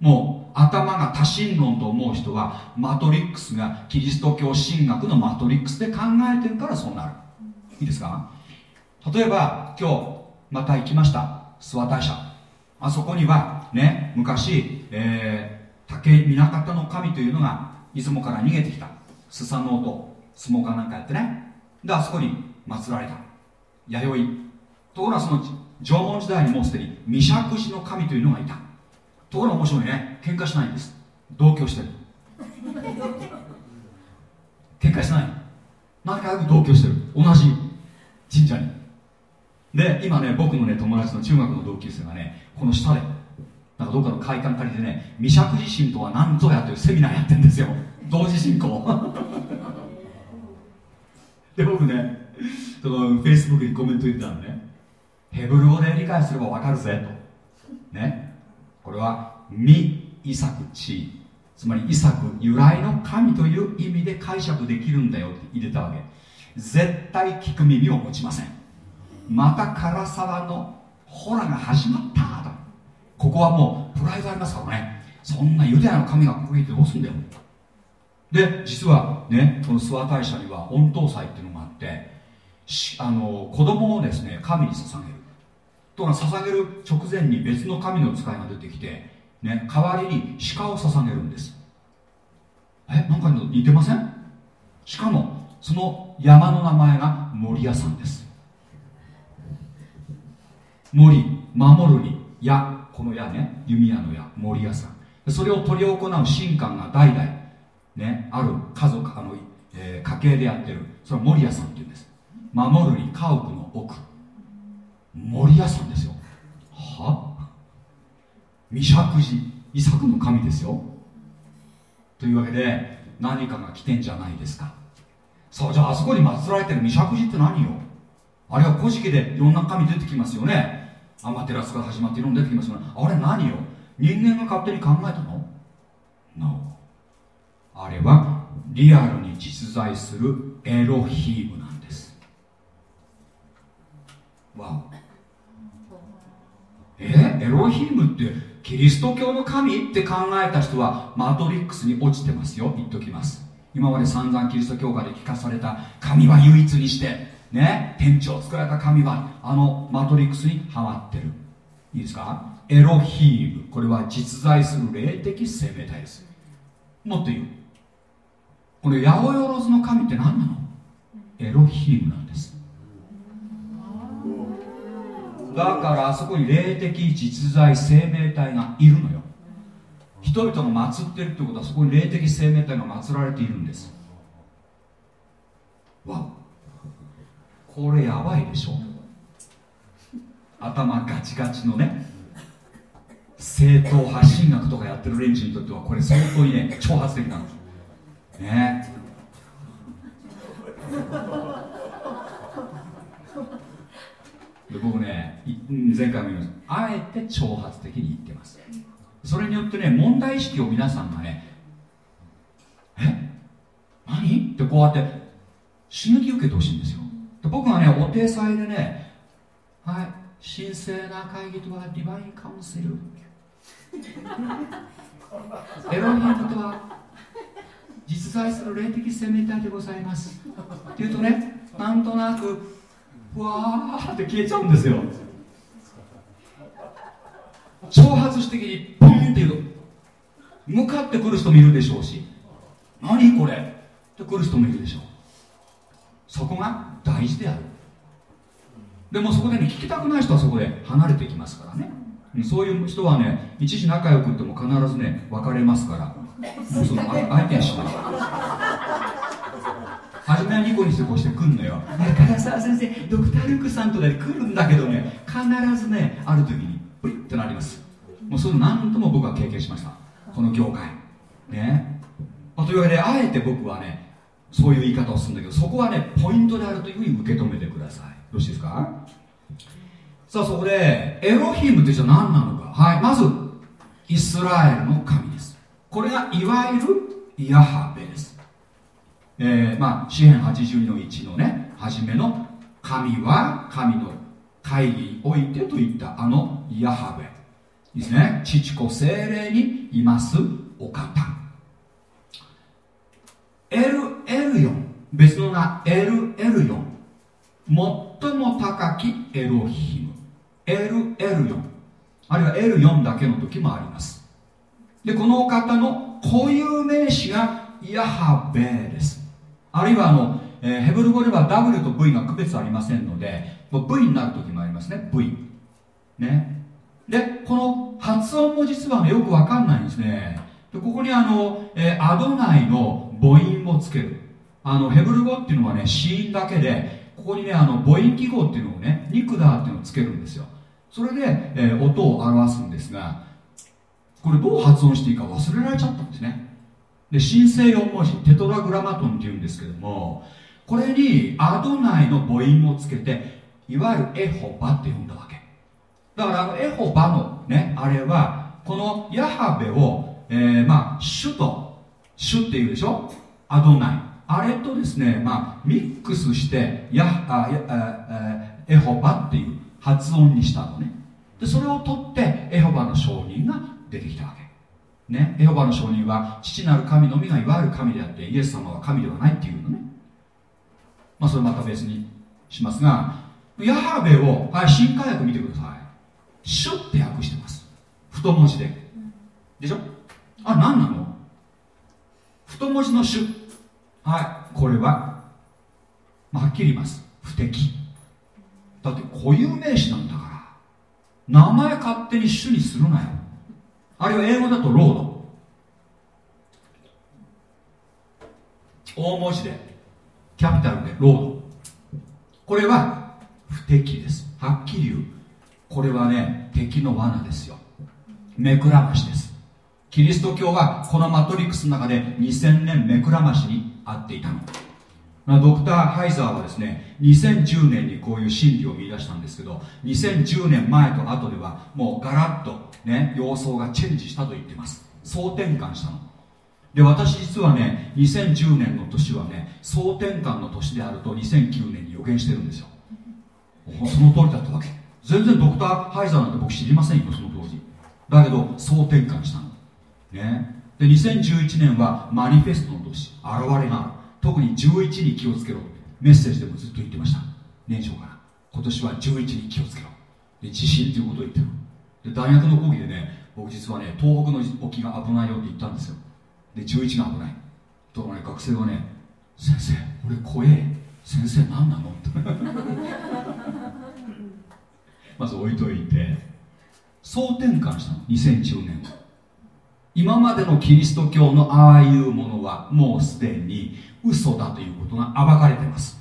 もう頭が多神論と思う人はマトリックスがキリスト教神学のマトリックスで考えてるからそうなる。いいですか？例えば今日また行きました。諏訪大社。あそこにはね昔、え竹南方の神というのが出雲から逃げてきた。スサノオと相撲かなんかやってね。であそこに祀られた弥生。ところがその縄文時代にもうすでに未釈寺の神というのがいた。ところが面白いね。喧嘩しないんです。同居してる。喧嘩しない。仲良く同居してる。同じ神社に。で今ね僕のね友達の中学の同級生がねこの下でなんかどっかの会館借りてね未釈地震とは何ぞやというセミナーやってるんですよ。同時進行。で僕ねそのフェイスブックにコメント言ったのね。ヘブル語で理解すれば分かるぜと。ね。これはミイサクチつまりイサク由来の神という意味で解釈できるんだよって入れたわけ。絶対聞く耳を持ちません。また唐沢のホラが始まった。ここはもうプライドありますからね。そんなユダヤの神がここにいてどうすんだよ。で実はねこの諏訪大社には御頭祭っていうのがあってあの子供をですね神に捧げる。とか捧げる直前に別の神の使いが出てきて、ね、代わりに鹿を捧げるんです。えなんか似てません？しかもその山の名前が森屋さんです。森守るに矢この矢ね弓矢の矢森屋さん。それを執り行う神官が代々ねある家族あの、えー、家系でやってるそれは森屋さんっていうんです。守るに家屋の奥森屋さんですよ。は？未釈寺遺作の神ですよ。というわけで何かが来てんじゃないですか。そうじゃああそこに祀られてる未釈寺って何よ？あれは古事記でいろんな神出てきますよね。アマテラスから始まっていろんな出てきますよねあれ何よ？人間が勝手に考えたの ?No あれはリアルに実在するエロヒームなんです。わおえ？エロヒームってキリスト教の神？って考えた人はマトリックスに落ちてますよ。言っときます。今まで散々キリスト教会で聞かされた神は唯一にしてね天地を作られた神はあのマトリックスにはまってる。いいですか？エロヒーム。これは実在する霊的生命体です。もっと言う。この八百万の神って何なの？エロヒームなんです。だからあそこに霊的実在生命体がいるのよ。人々が祀ってるってことはそこに霊的生命体が祀られているんです。わこれやばいでしょ。頭ガチガチのね。正統発信学とかやってる連中にとってはこれ相当にね。挑発的なの。ね。で僕ね前回も言いました。あえて挑発的に言ってます。それによってね問題意識を皆さんがねえ？何？ってこうやって刺激受けてほしいんですよ。僕がねお手祭でねはい神聖な会議とはディバインカウンセル。エロヒームとは実在する霊的生命体でございます。っていうとねなんとなくふわーって消えちゃうんですよ。挑発的にポンっていうと向かってくる人もいるでしょうし。何これ？って来る人もいるでしょう。そこが大事である。でもそこでね聞きたくない人はそこで離れていきますからね。そういう人はね一時仲良くっても必ずね別れますから。もうその相手にしない初めはニコニコしてくんのよ。唐沢先生ドクター・ルクさんとかで来るんだけどね必ずねある時にプリッてなります。もうそれ何とも僕は経験しました。この業界。ね、というわけであえて僕はねそういう言い方をするんだけどそこはねポイントであるというふうに受け止めてください。よろしいですか？さあそこでエロヒムってじゃあ何なのか？はいまずイスラエルの神です。これがいわゆるヤハベです。えー、まあ詩篇82の1のね初めの神は神の会議においてといったあのヤハベ。ですね。父子精霊にいますお方。エルエルヨン別の名。エルエルヨン最も高きエロヒムエルエルヨンあるいはエルヨンだけの時もあります。でこの方の固有名詞がヤハベです。あるいはあの、えー、ヘブル語では W と V が区別ありませんので V になる時もありますね。V ね。でこの発音も実はねよくわかんないんですね。でここにあの、えー、アドナイの母音をつける。あのヘブル語っていうのはね子音だけでここにねあの母音記号っていうのをねニクダーっていうのをつけるんですよ。それで、えー、音を表すんですがこれどう発音していいか忘れられちゃったんですね。で神聖4文字テトラグラマトンっていうんですけどもこれにアドナイの母音をつけていわゆるエホバって呼んだわけ。だからあのエホバのねあれはこのヤハベを、えー、まあ主と主っていうでしょ？アドナイ。あれとですね、まあ、ミックスしてヤあやあエホバっていう発音にしたのね。でそれを取ってエホバの証人が出てきたわけ。ね。エホバの証人は父なる神のみがいわゆる神であってイエス様は神ではないっていうのね。まあそれまた別にしますがヤハベを、はい、新科学見てください。シュって訳してます。太文字で。でしょ？あ何なの？太文字のシュはい。これは、まあ、はっきり言います。不適だって固有名詞なんだから。名前勝手に主にするなよ。あるいは英語だとロード。大文字で。キャピタルでロード。これは不適です。はっきり言う。これはね敵の罠ですよ。目くらましです。キリスト教はこのマトリックスの中で2000年目くらましにあっていたの。ドクター・ハイザーはですね2010年にこういう真理を見出したんですけど2010年前と後ではもうガラッとね様相がチェンジしたと言ってます。総転換したの。で私実はね2010年の年はね総転換の年であると2009年に予言してるんですよ。その通りだったわけ。全然ドクター・ハイザーなんて僕知りませんよその当時。だけど総転換したの。ね。で2011年はマニフェストの年現れがある。特に11に気をつけろ。メッセージでもずっと言ってました。年初から。今年は11に気をつけろ。で地震ということを言ってる。で大学の講義でね僕実はね東北の沖が危ないよって言ったんですよ。で11が危ない。ところね学生はね先生俺怖え。先生何なの？って。まず置いといて。総転換したの。2010年今までのキリスト教のああいうものはもうすでに嘘だということが暴かれています。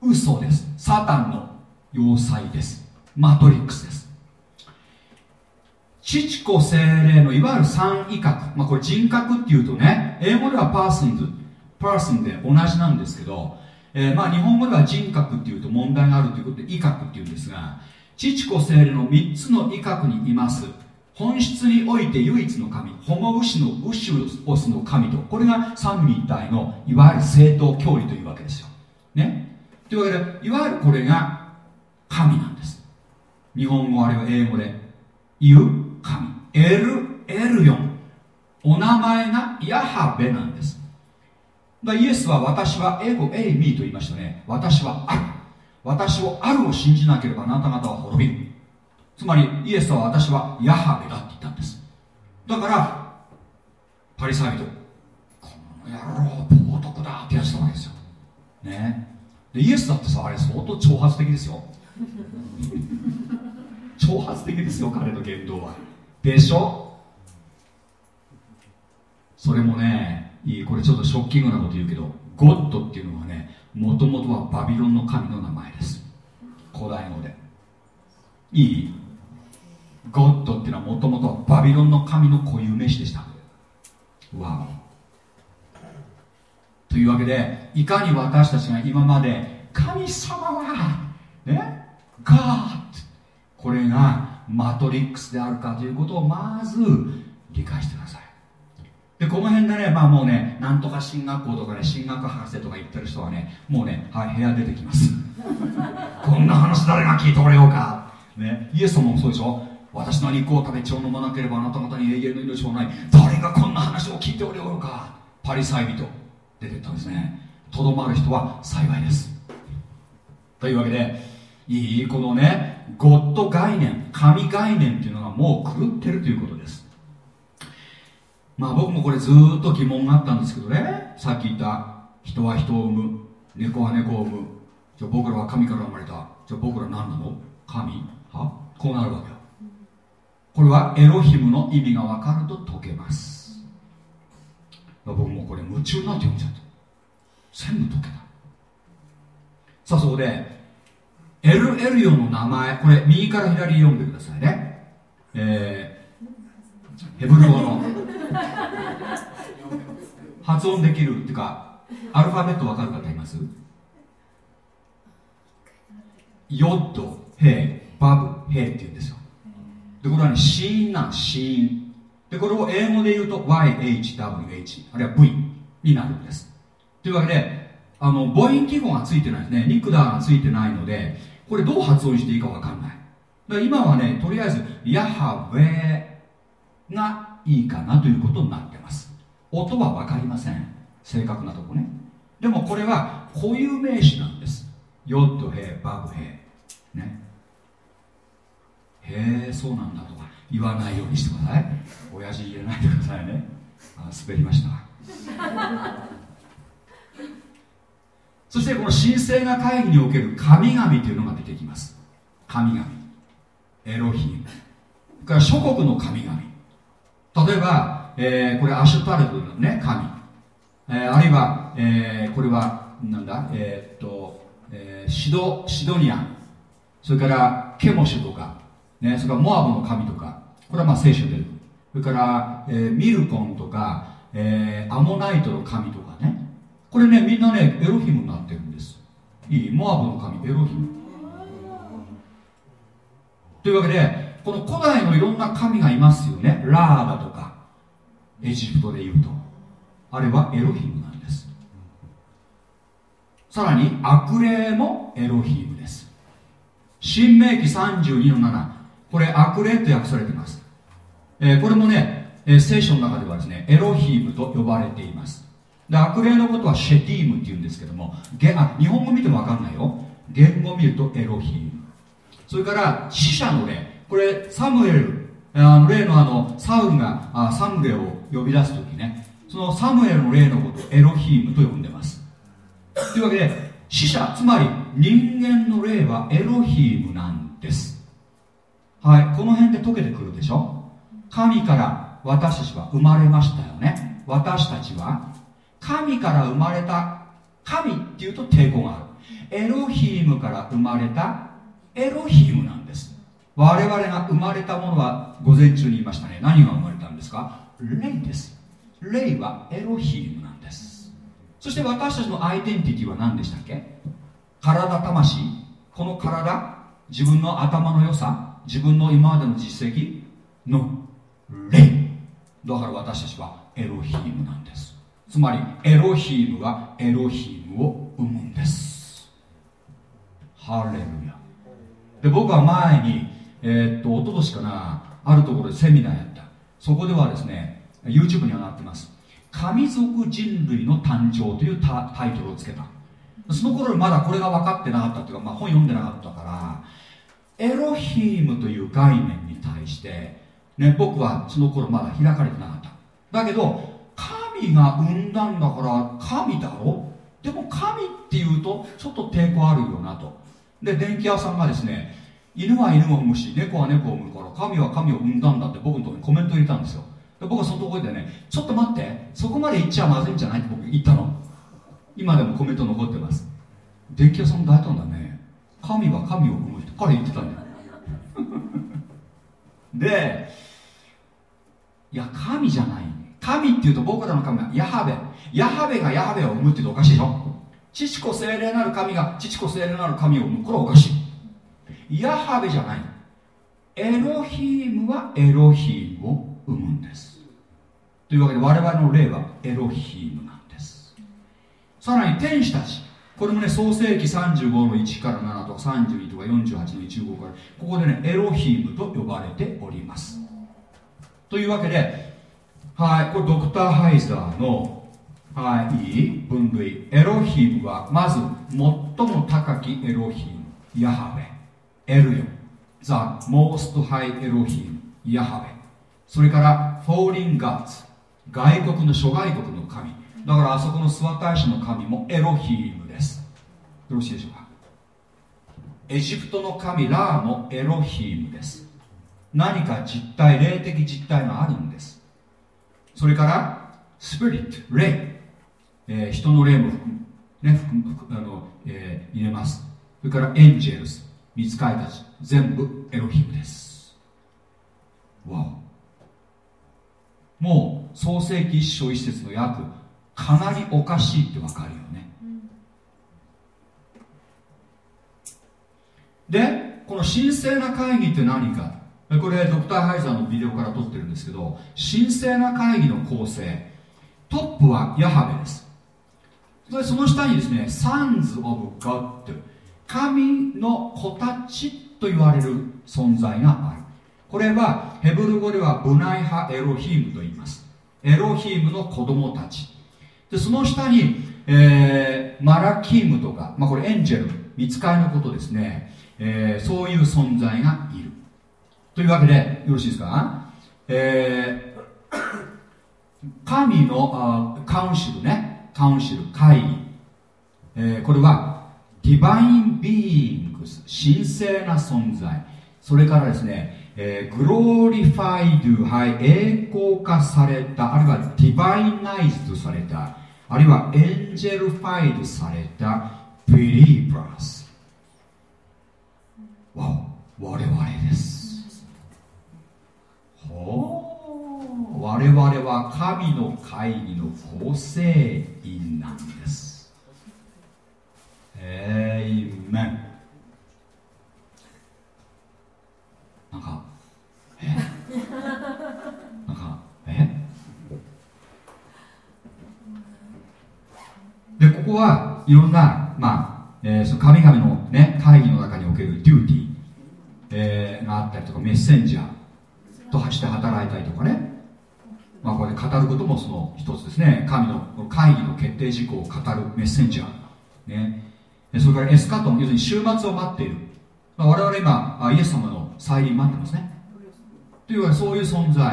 嘘です。サタンの要塞です。マトリックスです。父子聖霊のいわゆる三位格、まあ、これ人格っていうとね英語では persons。 person で同じなんですけど、えー、まあ日本語では人格っていうと問題があるということで位格っていうんですが父子聖霊の3つの位格にいます。本質において唯一の神ホモウシのウシュオスの神とこれが三位一体のいわゆる正統教理というわけですよ。ね？というわけでいわゆるこれが神なんです。日本語あるいは英語で言う神。エルエルヨン。お名前がヤハベなんです。だイエスは私はエゴエイミーと言いましたね。私はある私をあるを信じなければあなた方は滅びる。つまりイエスは私はヤハベだって言ったんです。だからパリサイ人この野郎冒涜だってやったわけですよ。ね。でイエスだってさあれ相当挑発的ですよ。挑発的ですよ彼の言動は。でしょ？それもねいいこれちょっとショッキングなこと言うけどゴッドっていうのはねもともとはバビロンの神の名前です。古代語で。いい？ゴッドっていうのはもともとバビロンの神の固有名詞でした。わおというわけでいかに私たちが今まで神様はねガーこれがマトリックスであるかということをまず理解してください。でこの辺でねまあもうねなんとか進学校とかね進学博士とか言ってる人はねもうねはい部屋出てきます。こんな話誰が聞いておれようか。ねイエス様もそうでしょ？私の肉を食べ血を飲まなければあなた方に永遠の命もない。誰がこんな話を聞いておれおるか。パリサイ人出てったんですね。とどまる人は幸いです。というわけでいいこのねゴッド概念神概念っていうのがもう狂ってるということです。まあ僕もこれずっと疑問があったんですけどね。さっき言った人は人を産む猫は猫を産む。じゃあ僕らは神から生まれた。じゃあ僕ら何なの？神？は？こうなるわけよ。これはエロヒムの意味が分かると解けます。僕もこれ夢中になって読んじゃった。全部解けた。さあそこでエルエルヨの名前これ右から左読んでくださいね。えー、ヘブル語の発音できるっていうかアルファベット分かる方います？ヨッド、ヘイ、ヴァヴ、ヘイって言うんですよ。でこれはね死因なん死因でこれを英語で言うと YHWH あるいは V になるんです。というわけであの母音記号がついてないですね。ニクダーがついてないのでこれどう発音していいか分かんない。だから今はねとりあえずヤハウェがいいかなということになってます。音は分かりません。正確なとこね。でもこれは固有名詞なんです。ヨッドヘイバブヘイね。へえそうなんだとか言わないようにしてください。親父言えないでくださいね。あ滑りました。そしてこの神聖な会議における神々というのが出てきます。神々。エロヒム。から諸国の神々。例えば、えー、これアシュタルトのね神、えー、あるいは、えー、これはなんだ？えー、っと、えー、シドシドニアン。それからケモシュとか。ね、それからモアブの神とかこれはまあ聖書でそれから、えー、ミルコンとか、えー、アモナイトの神とかね。これねみんなねエロヒムになってるんです。いい？モアブの神エロヒム。というわけでこの古代のいろんな神がいますよね。ラーダとかエジプトでいうと。あれはエロヒムなんです。さらに悪霊もエロヒムです。新明記32の7これ悪霊と訳されています、えー、これもね、え、聖書の中ではですねエロヒームと呼ばれています。で悪霊のことはシェティームっていうんですけどもあ日本語見ても分かんないよ。言語見るとエロヒーム。それから死者の霊。これサムエルあの例のあのサウルがあサムレを呼び出す時ね。そのサムエルの霊のことをエロヒームと呼んでます。というわけで死者つまり人間の霊はエロヒームなんです。はい。この辺で解けてくるでしょ？神から私たちは生まれましたよね。私たちは。神から生まれた神っていうと抵抗がある。エロヒームから生まれたエロヒームなんです。我々が生まれたものは午前中に言いましたね。何が生まれたんですか？霊です。霊はエロヒームなんです。そして私たちのアイデンティティは何でしたっけ？体魂。この体自分の頭の良さ。自分の今までの実績？の霊だから私たちはエロヒームなんです。つまりエロヒームはエロヒームを生むんです。ハレルヤ。で僕は前にえー、っと一昨年かなあるところでセミナーやった。そこではですね YouTube に上がってます。神族人類の誕生というタイトルをつけた。その頃まだこれが分かってなかったというか、まあ、本読んでなかったからエロヒームという概念に対して、ね、僕はその頃まだ開かれてなかった。だけど神が生んだんだから神だろ？でも神っていうとちょっと抵抗あるよなと。で電気屋さんがですね犬は犬を産むし猫は猫を産むから神は神を産んだんだって僕のところにコメント入れたんですよ。で僕はそのところでねちょっと待ってそこまで言っちゃまずいんじゃないって僕言ったの。今でもコメント残ってます。電気屋さん大胆だね。神は神を産む彼言ってたんだよ でいや神じゃない神っていうと僕らの神はヤハベ。ヤハベがヤハベを生むって言うとおかしいでしょ父子精霊なる神が父子精霊なる神を生む。これはおかしい。ヤハベじゃない。エロヒームはエロヒームを生むんです。というわけで我々の霊はエロヒームなんです。さらに天使たち。これもね創世紀35の1から7とか32とか48の15からここでねエロヒムと呼ばれております。というわけではいこれドクター・ハイザーのはいいい分類。エロヒムはまず最も高きエロヒムヤハウェエルヨン the Most High エロヒムヤハウェそれから fallen gods。外国の諸外国の神。だからあそこの諏訪大使の神もエロヒム。よろしいでしょうか？エジプトの神ラーもエロヒームです。何か実体霊的実体があるんです。それからスピリット霊、えー、人の霊も含む、ね、含むあの、えー、入れます。それからエンジェルス。見つかいたち。全部エロヒームです。わお。もう創世紀一章一節の訳かなりおかしいってわかるよね、でこの神聖な会議って何か。これドクター・ハイザーのビデオから撮ってるんですけど神聖な会議の構成。トップはヤハベです。そその下にですねサンズ・オブ・ガッド神の子たちと言われる存在がある。これはヘブル語ではブナイハ・エロヒームと言います。エロヒームの子供たち。でその下に、えー、マラキームとか、まあ、これエンジェル見つかりのことですね、えー、そういう存在がいる。というわけでよろしいですか、えー、神のあカウンシルね。カウンシル会議、えー、これは divine beings 神聖な存在。それからですね、えー、 glorified、はい、栄光化されたあるいは divinized されたあるいは angelified された believers。わ我々です。ほう。我々は神の会議の構成員なんです。えいめんなんかえ？なんかえ？でここはいろんな、まあえー、その神々の、ね、会議の中におけるデューティー、えー、があったりとかメッセンジャーとして働いたりとかね、まあ、これ語ることもその一つですね。神の会議の決定事項を語るメッセンジャー、ね、それからエスカトン要するに終末を待っている、まあ、我々今イエス様の再臨待ってますね。というわけでそういう存在。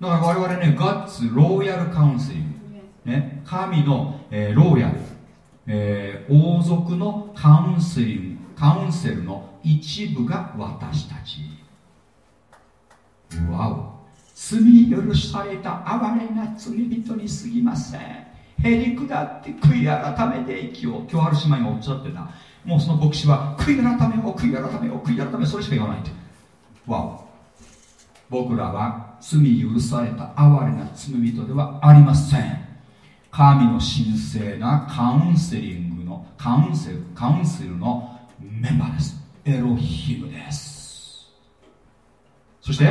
だから我々ねガッツローヤルカウンセリング。ね、神の、えー、ローヤル、えー、王族のカウンセリング。カウンセルの一部が私たち。わお。罪許された哀れな罪人にすぎません。へり下って悔い改めて生きよう今日ある姉妹がおっしゃってた。もうその牧師は悔い改めよう悔い改めよう悔い改めそれしか言わないって。わお。僕らは罪許された哀れな罪人ではありません。神の神聖なカウンセリングのカウンセルカウンセルのメンバーです。エロヒムです。そして、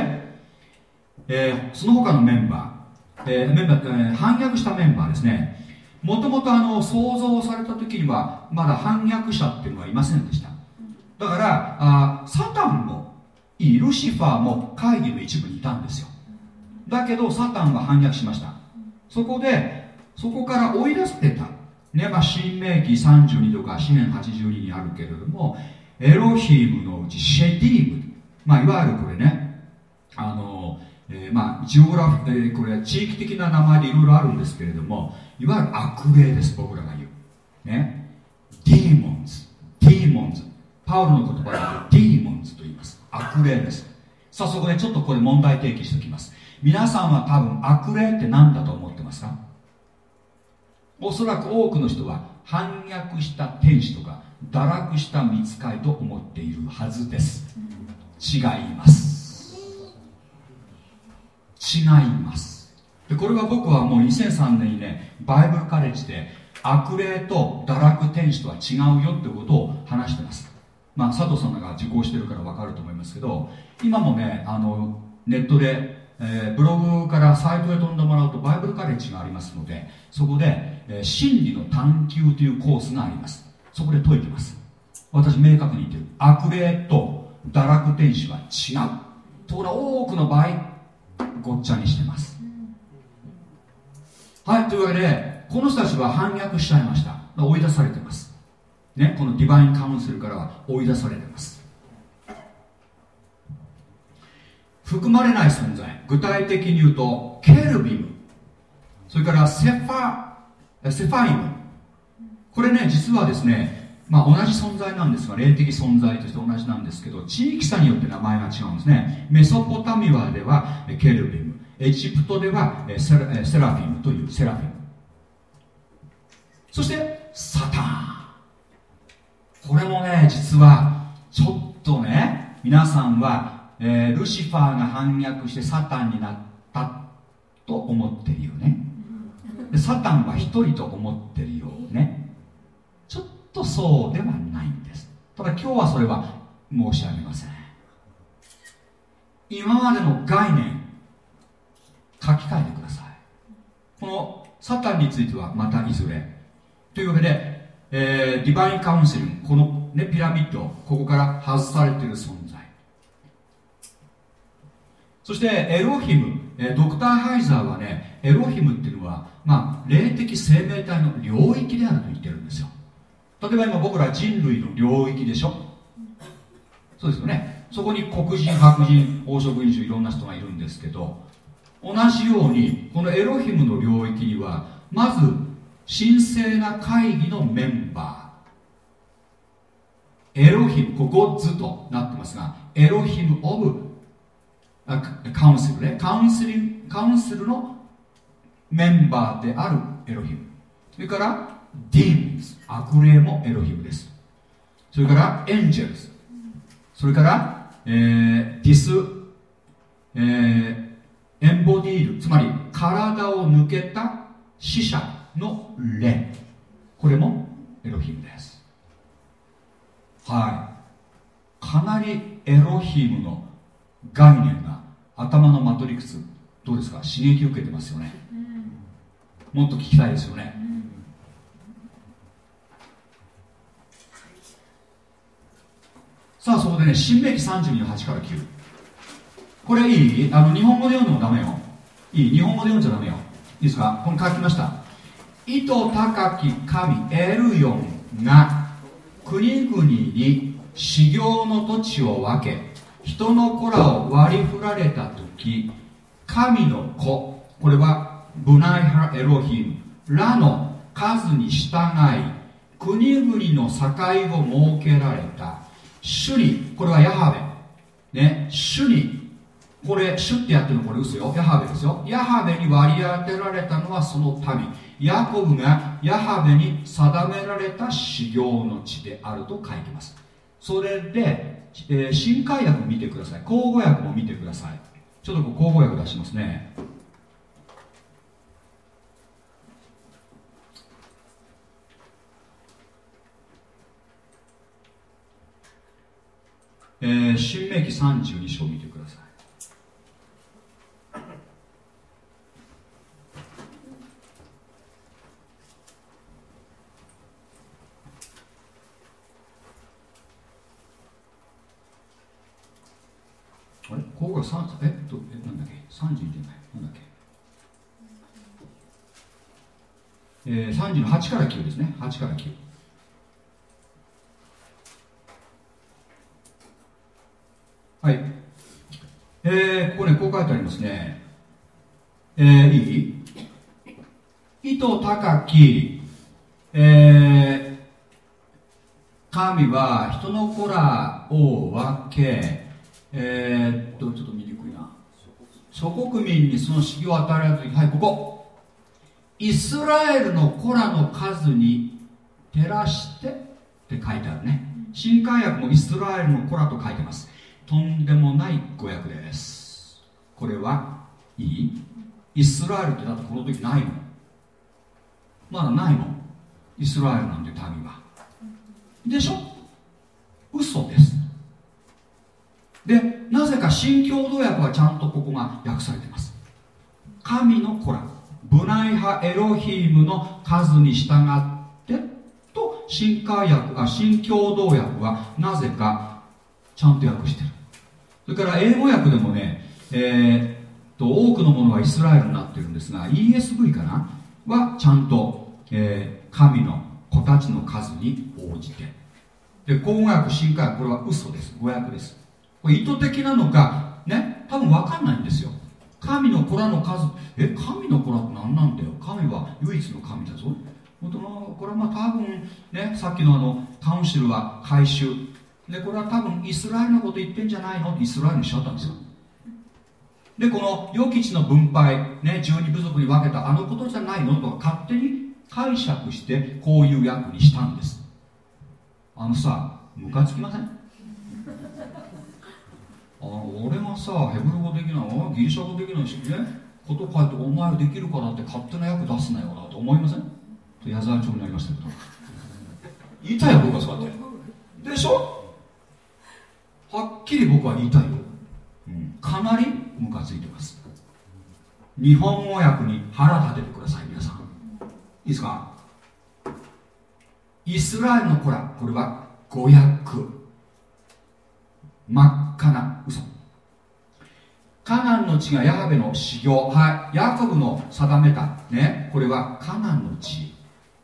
えー、その他のメンバー、えー、メンバー、えー、反逆したメンバーですね。もともと創造された時にはまだ反逆者っていうのはいませんでした。だからあサタンもいいルシファーも会議の一部にいたんですよ。だけどサタンが反逆しました。そこでそこから追い出された、ねまあ、新明記32とか詩篇82にあるけれどもエロヒームのうちシェディーム、まあ、いわゆるこれねあの、えー、まあジオラフ、えー、これは地域的な名前でいろいろあるんですけれどもいわゆる悪霊です僕らが言う。ね。ディーモンズ。ディーモンズ。パウロの言葉でディーモンズと言います。悪霊です。さあそこでちょっとここで問題提起しておきます。皆さんは多分悪霊って何だと思ってますか？おそらく多くの人は反逆した天使とか堕落した見つかりと思っているはずです。違います。違います。でこれは僕はもう2003年にねバイブルカレッジで悪霊と堕落天使とは違うよってことを話してます。まあ佐藤さんが受講してるから分かると思いますけど今もねあのネットでえー、ブログからサイトへ飛んでもらうとバイブルカレッジがありますのでそこで、えー、真理の探求というコースがあります。そこで解いてます。私明確に言ってる。悪霊と堕落天使は違う。ところが多くの場合ごっちゃにしてます。はいというわけでこの人たちは反逆しちゃいました。追い出されてます。ねこのディバインカウンセルからは追い出されてます。含まれない存在。具体的に言うとケルビム。それからセラセラフィム。これね実はですねまあ同じ存在なんですが霊的存在として同じなんですけど地域差によって名前が違うんですね。メソポタミアではケルビム。エジプトではセラフィムというセラフィム。そしてサタン。これもね実はちょっとね皆さんは、えー、ルシファーが反逆してサタンになったと思ってるよね。でサタンは一人と思ってるよね。ちょっとそうではないんです。ただ今日はそれは申し上げません。今までの概念書き換えてください。このサタンについてはまたいずれ。というわけで、えー、ディバインカウンセリングこの、ね、ピラミッドここから外されている存在。そしてエロヒム、ドクター・ハイザーはねエロヒムっていうのは、まあ、霊的生命体の領域であると言ってるんですよ。例えば今僕ら人類の領域でしょ。そうですよね。そこに黒人白人黄色人種いろんな人がいるんですけど同じようにこのエロヒムの領域にはまず神聖な会議のメンバー。エロヒムここ gods となってますがエロヒム of council ね。 council in council のメンバーであるエロヒム。それから demons。悪霊もエロヒムです。それから angels。それから、えー、 dis、えー、 embodied。つまり体を抜けた死者の霊。これもエロヒムです。はい。かなりエロヒムの概念が頭のマトリックスどうですか？刺激を受けてますよね、うん、もっと聞きたいですよね、うん、さあそこでね新明記32の8から9これいい？あの日本語で読んでもダメよ。いい？日本語で読んじゃダメよ。いいですか？ここに書きました。意図高き神エルヨンが国々に修行の土地を分け人の子らを割り振られた時神の子これはブナイハエロヒムらの数に従い国々の境を設けられた。主にこれはヤハベ。ね主にこれシュッてやってるのこれ嘘よ。ヤハベですよ。ヤハベに割り当てられたのはその民。ヤコブがヤハベに定められた修行の地であると書いてます。それで、えー、新海訳見てください。口語訳も見てください。ちょっと口語訳出しますね。えー、新明記32章見てください。あれここが3えっとえなんだっけ？30じゃない。なんだっけ？えー、30の8から9ですね。8から9はい。えー、ここねこう書いてありますね。えー、いい？意図高き、えー、神は人の子らを分け。えー、っと、ちょっと見にくいな。諸国民にその式を与えられた時、はい、ここ。イスラエルの子らの数に照らしてって書いてあるね。新海訳もイスラエルの子らと書いてます。とんでもない語訳です。これはいい？イスラエルってだってこの時ないもん。まだないもん。イスラエルなんて民は。でしょ？嘘です。でなぜか新共同訳はちゃんとここが訳されています。神の子らブナイハエロヒームの数に従ってと新海訳あ新共同訳はなぜかちゃんと訳してる。それから英語訳でもね、えー、と多くのものはイスラエルになってるんですが ESV かな？はちゃんと、えー、神の子たちの数に応じて。で口語訳新海訳これは嘘です。語訳です。意図的なのかね多分分かんないんですよ。神の子らの数。え神の子らって何なんだよ。神は唯一の神だぞ。本当のこれはまあ多分ねさっきのあのカウンシルは回収。でこれは多分イスラエルのこと言ってんじゃないの？ってイスラエルにしちゃったんですよ。でこの与吉の分配ね12部族に分けたあのことじゃないの？とか勝手に解釈してこういう役にしたんです。あのさムカつきません？あ俺がさヘブル語できないギリシャ語できないしね？こと書いてお前できるからって勝手な役出すなよなと思いません？矢沢町になりましたけど。言いたいよ僕はそうやって。でしょ？はっきり僕は言いたいよ、うん、かなりムカついてます。日本語訳に腹立ててください皆さん。いいですか？イスラエルの子らこれは誤訳。真っ赤な嘘カナンの地がヤハベの修行。はい。ヤコブの定めたね。これはカナンの地。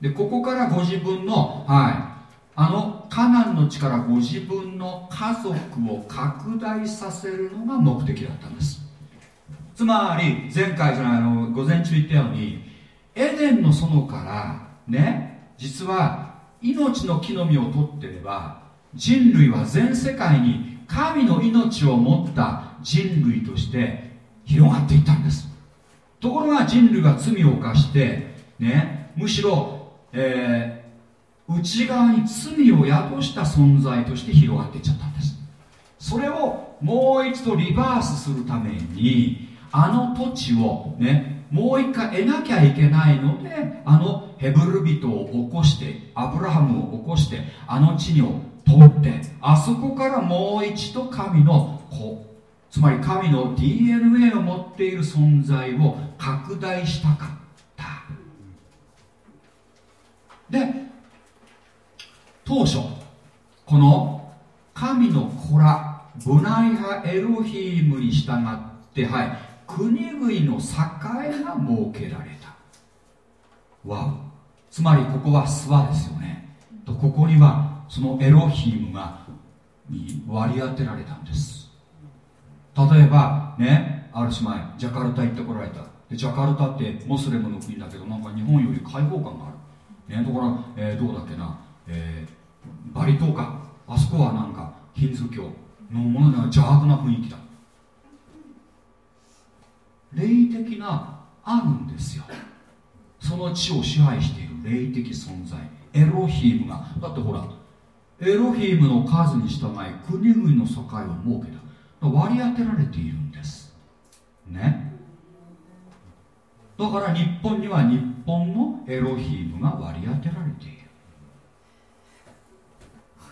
でここからご自分のはい。あのカナンの地からご自分の家族を拡大させるのが目的だったんです。つまり前回じゃないあの午前中言ったようにエデンの園からね。実は命の木の実を取ってれば人類は全世界に神の命を持った人類として広がっていったんです。ところが人類が罪を犯してねむしろ、えー、内側に罪を宿した存在として広がっていっちゃったんです。それをもう一度リバースするためにあの土地をねもう一回得なきゃいけないのであのヘブル人を起こしてアブラハムを起こしてあの地にを取ってあそこからもう一度神の子つまり神の DNA を持っている存在を拡大したかった。で当初この神の子らブナイハエロヒームに従ってはい国々の境が設けられた。わお。つまりここは諏訪ですよね。とここにはそのエロヒームが割り当てられたんです。例えばねある姉妹ジャカルタ行ってこられた。でジャカルタってモスレムの国だけどなんか日本より開放感がある、ね、ところえー、どうだっけな、えー、バリ島か。あそこはなんかヒンズ教のものでは邪悪な雰囲気だ。霊的なあるんですよ。その地を支配している霊的存在。エロヒームが。だってほらエロヒームの数に従い国々の境を設けた。割り当てられているんです。ね。だから日本には日本のエロヒームが割り当てられている。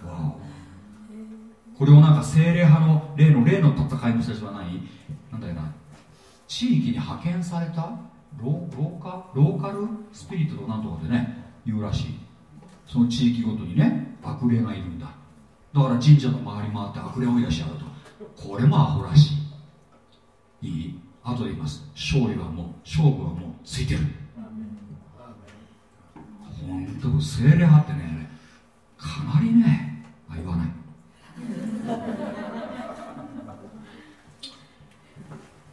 わお。これをなんか精霊派の霊の霊の戦いの説は何？なんだよな。地域に派遣されたローカローカルスピリットとなんとかでね言うらしい。その地域ごとにね悪霊がいるんだ。だから神社の周り回って悪霊を追い出しやると。これもアホらしい。いい。後で言います。勝利はもう勝負はもうついてる。本当精霊派ってねかなりねあ言わない。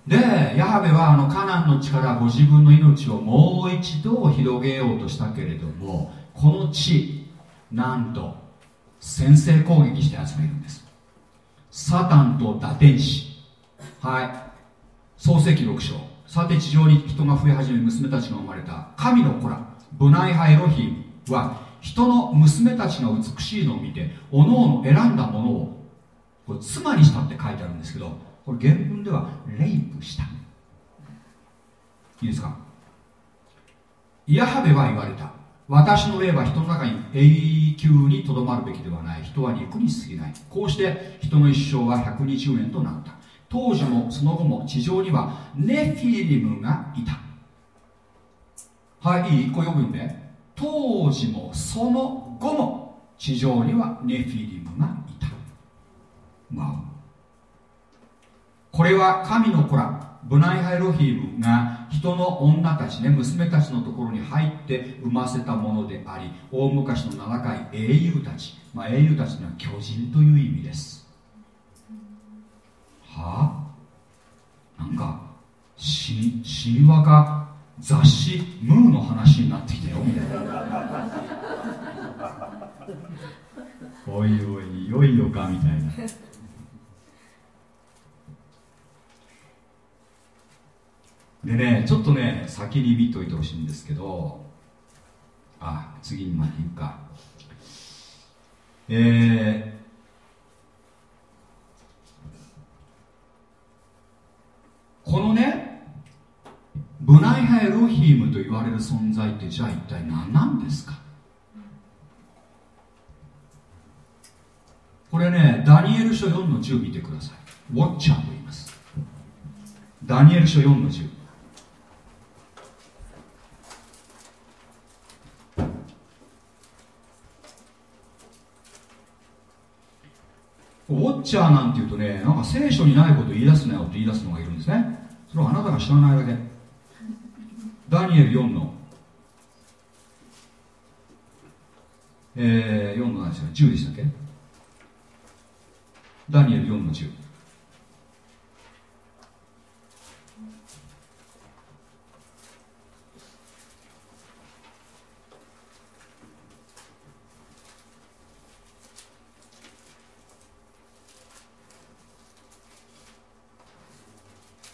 でヤハベはあのカナンの力ご自分の命をもう一度広げようとしたけれどもこの地なんと先制攻撃して集めるんです。サタンと打天使。はい。創世記6章。さて地上に人が増え始め娘たちが生まれた神の子ら。ブナイハエロヒムは人の娘たちが美しいのを見ておのおの選んだものをこれ妻にしたって書いてあるんですけどこれ原文ではレイプした。いいですか？ヤハベは言われた。私の霊は人の中に永久にとどまるべきではない。人は肉に過ぎない。こうして人の一生は120年となった。当時もその後も地上にはネフィリムがいた。はいいいこれ読むんで。当時もその後も地上にはネフィリムがいた。まあこれは神の子らブナイハイロヒームが人の女たちね娘たちのところに入って産ませたものであり大昔の名高い英雄たち、まあ、英雄たちには巨人という意味です。はあ？なんか神話か雑誌ムーの話になってきたよ。みたいなおいおいいよいよかみたいな。でねちょっとね先に見といてほしいんですけどあ次にまでいくか。えー、このねブナイハエロヒームと言われる存在ってじゃあ一体何なんですか？これねダニエル書4の10見てください。ウォッチャーと言います。ダニエル書4の10ウォッチャーなんていうとねなんか聖書にないこと言い出すなよって言い出すのがいるんですね。それはあなたが知らないだけ。ダニエル4の。えー、4の何ですか10でしたっけ？ダニエル4の10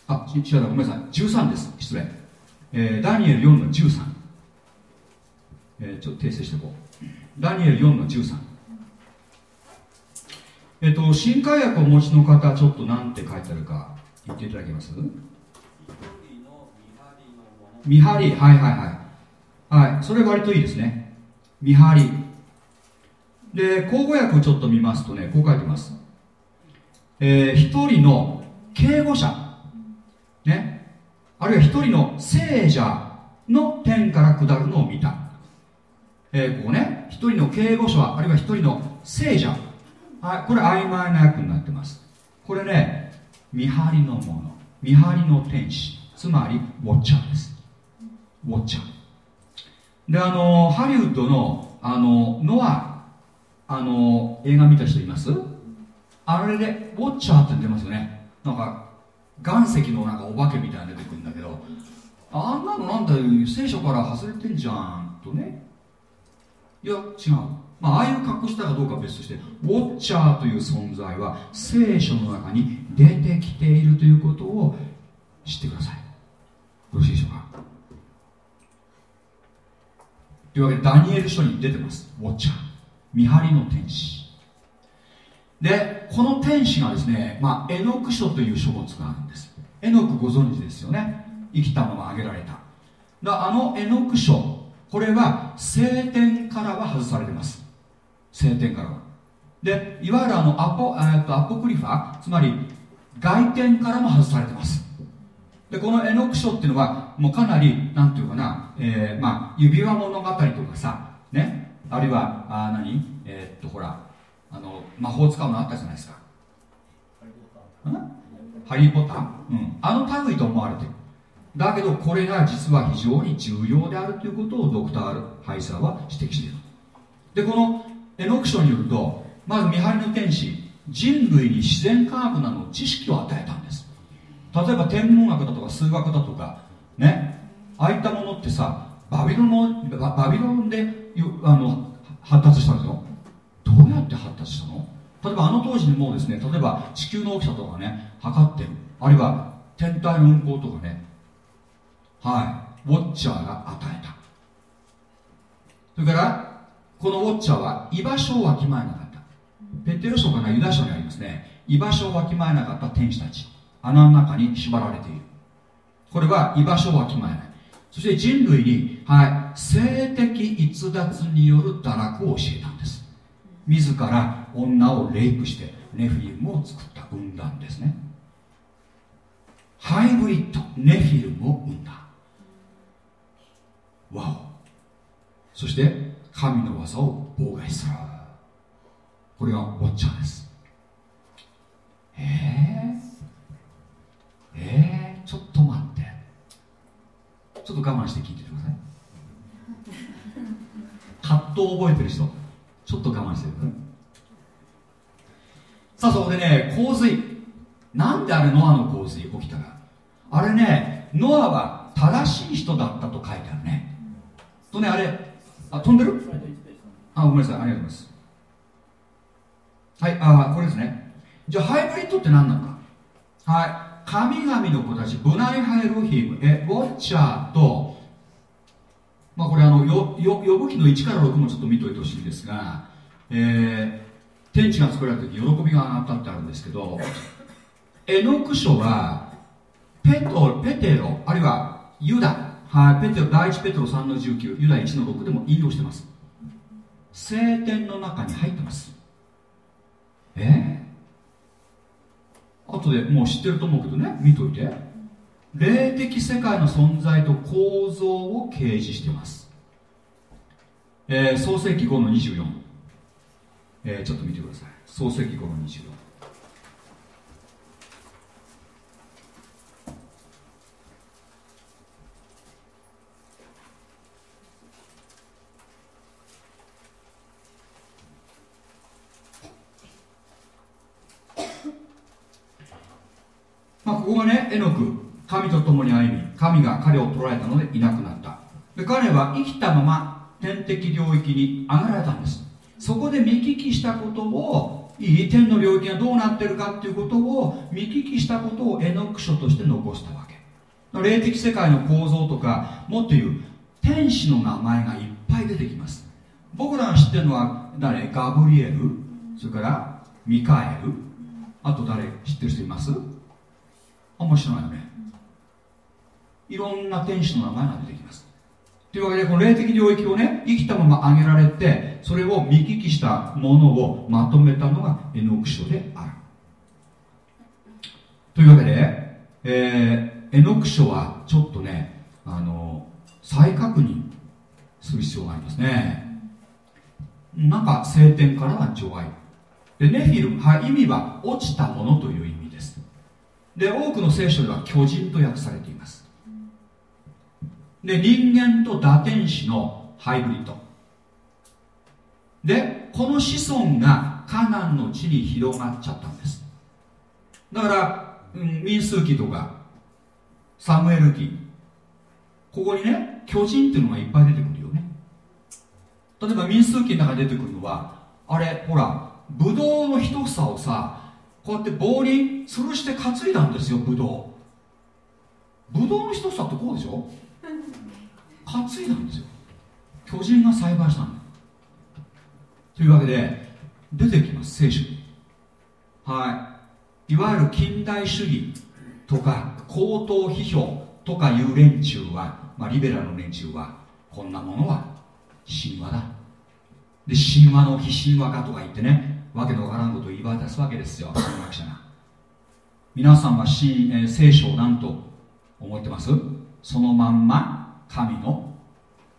あ、違うごめんなさい。13です。失礼。えー、ダニエル4の13。えー、ちょっと訂正していこう。ダニエル4の13。えっ、ー、と、新海薬をお持ちの方、ちょっと何て書いてあるか言っていただけます？見張り、はいはいはい。はい、それ割といいですね。見張り。で、口語訳をちょっと見ますとね、こう書いてます。えー、一人の敬語者。ね、あるいは一人の聖者の天から下るのを見た、えー、ここね。一人の敬語者あるいは一人の聖者。はいこれ曖昧な訳になってます。これね見張りのもの見張りの天使。つまりウォッチャーです。ウォッチャー。であのハリウッドのあのノアあの映画見た人います？あれでウォッチャーって出ますよね。なんか岩石のなんかお化けみたいなの出てくるんだけどあんなのなんだよ聖書から外れてんじゃんとね。いや違う。まあ、あいう格好したかどうかは別としてウォッチャーという存在は聖書の中に出てきているということを知ってください。よろしいでしょうかというわけでダニエル書に出てます。ウォッチャー。見張りの天使。でこの天使がですね、まあ、エノク書という書物があるんです。エノクご存知ですよね。生きたまま挙げられた。だあのエノク書これは聖典からは外されてます。聖典からは。でいわゆるあのアポえとアポクリファつまり外典からも外されてます。でこのエノク書っていうのはもうかなりなんていうかな、えー、まあ、指輪物語とかさね。あるいはあ何？えー、っとほら。あの魔法使うのあったじゃないですか。ハリー・ポッター、うん、あの類と思われてる。だけどこれが実は非常に重要であるということをドクター・ハイサーは指摘している。でこのエノク書によるとまず見張りの天使人類に自然科学などの知識を与えたんです。例えば天文学だとか数学だとかね？ああいったものってさバビロンのバビロンであの発達したんですよどうやって発達したの？例えばあの当時にもうですね例えば地球の大きさとかね測ってるあるいは天体の運行とかねはいウォッチャーが与えた。それからこのウォッチャーは居場所をわきまえなかった。ペテル書かなユダ書にありますね。居場所をわきまえなかった天使たち。穴の中に縛られている。これは居場所をわきまえない。そして人類に、はい、性的逸脱による堕落を教えたんです。自ら女をレイプしてネフィルムを作った軍団ですね。ハイブリッドネフィルムを生んだ。わおそして神の技を妨害する。これがウォッチャーです。えー、えー、ちょっと待って。ちょっと我慢して聞いててください。葛藤を覚えてる人。ちょっと我慢してる。さあそこでね洪水。なんであれノアの洪水起きたか。あれねノアは正しい人だったと書いてあるね。とねあれあ飛んでる？あごめんなさい。ありがとうございます。はいあこれですね。じゃあハイブリッドって何なのか。はい。神々の子たちブナイハイロヒム。えウォッチャーとまあこれあのよよ呼ぶ記の1から6もちょっと見といてほしいんですが、えー、天地が作られた時喜びが上がったってあるんですけどエノク書はペトペテロあるいはユダ。はいペテロ第1ペテロ3の19ユダ1の6でも引用してます。聖典の中に入ってます。えー、後でもう知ってると思うけどね見といて。霊的世界の存在と構造を掲示しています、えー、創世紀5の24、えー、ちょっと見てください。創世紀5の24まあ、ここがね、エノク、神と共に歩み、神が彼を捕らえたのでいなくなった。で彼は生きたまま天的領域に上がられたんです。そこで見聞きしたことを、いい天の領域がどうなってるかっていうことを見聞きしたことをエノク書として残したわけ。霊的世界の構造とか、もっと言う、天使の名前がいっぱい出てきます。僕らが知ってるのは誰？ガブリエル、それからミカエル、あと誰？知ってる人います？あんま知らないよねいろんな天使の名前が出てきます。というわけでこの霊的領域をね生きたまま挙げられてそれを見聞きしたものをまとめたのがエノク書である。というわけで、えー、エノク書はちょっとねあの再確認する必要がありますね。なんか晴天からは除外。でネフィルは意味は落ちたものという意味です。で多くの聖書では巨人と訳されています。で人間と打天使のハイブリッド。でこの子孫がカナンの地に広がっちゃったんです。だから、うん、民数記とかサムエル記ここにね巨人っていうのがいっぱい出てくるよね。例えば民数記の中に出てくるのはあれほらブドウの一房をさこうやって棒に吊るして担いだんですよブドウ。ブドウの一房ってこうでしょ？担いだんですよ巨人が栽培したんだというわけで出てきます聖書。にはい。いわゆる近代主義とか高等批評とかいう連中は、まあ、リベラルの連中はこんなものは神話だ。で神話の非神話かとか言ってねわけのわからんことを言い渡すわけですよ。神学者が。皆さんは、えー、聖書を何と思ってます？そのまんま神の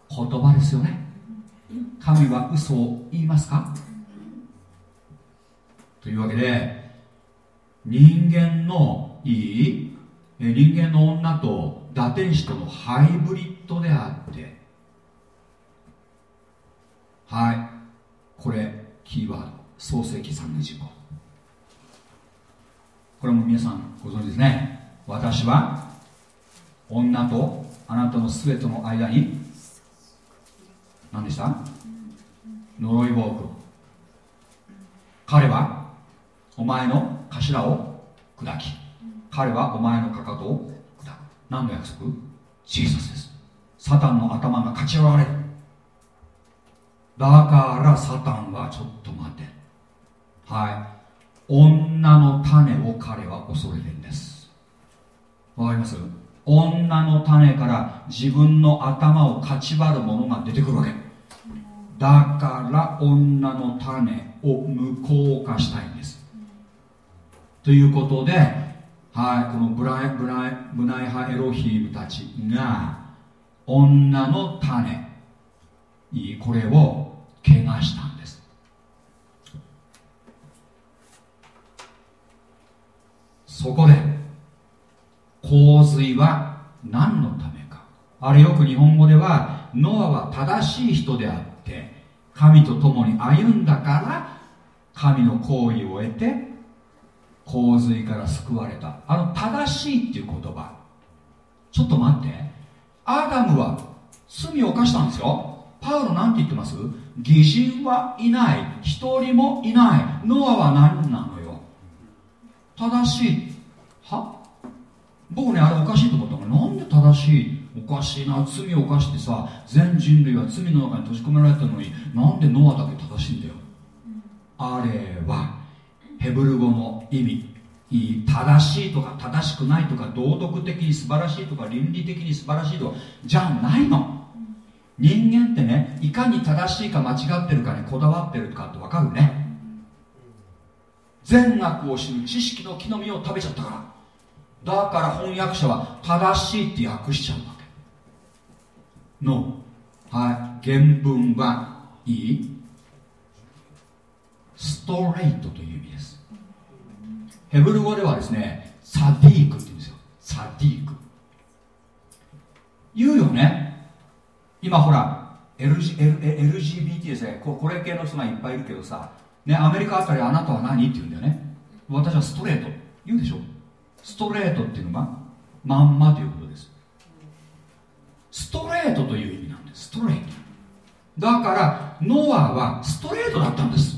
言葉ですよね。神は嘘を言いますか？というわけで人間のいい人間の女と打天使とのハイブリッドであってはい。これキーワード。創世記3の15これも皆さんご存知ですね。私は女とあなたの全ての間に何でした？呪いを置く。彼はお前の頭を砕き彼はお前のかかとを砕く。何の約束？ジーザスです。サタンの頭が勝ち割られる。だからサタンはちょっと待て。はい。女の種を彼は恐れてるんです。わかります？女の種から自分の頭をかち割るものが出てくるわけ。だから女の種を無効化したいんです。ということで、はい、このブライブライブナイハエロヒームたちが女の種これを怪我したんです。そこで洪水は何のためか。あれよく日本語ではノアは正しい人であって神と共に歩んだから神の行為を得て洪水から救われた。あの正しいっていう言葉。ちょっと待って。アダムは罪を犯したんですよ。パウロなんて言ってます？偽人はいない。一人もいない。ノアは何なのよ。正しい。は？僕ねあれおかしいと思ったのなんで正しいおかしいな罪を犯してさ全人類は罪の中に閉じ込められたのになんでノアだけ正しいんだよ。あれはヘブル語の意味。正しいとか正しくないとか道徳的に素晴らしいとか倫理的に素晴らしいとかじゃないの。人間ってねいかに正しいか間違ってるかにこだわってるかって分かるね。善悪を知る知識の木の実を食べちゃったから。だから翻訳者は正しいって訳しちゃうわけ。の。はい。原文はいいストレートという意味です。ヘブル語ではですねサディークって言うんですよ。サディーク。言うよね。今ほら LG LGBT ですね。これ系の人がいっぱいいるけどさ、ね、アメリカあたりあなたは何って言うんだよね。私はストレート。言うでしょ。ストレートっていうのがまんまということです。ストレートという意味なんです。ストレート。だからノアはストレートだったんです。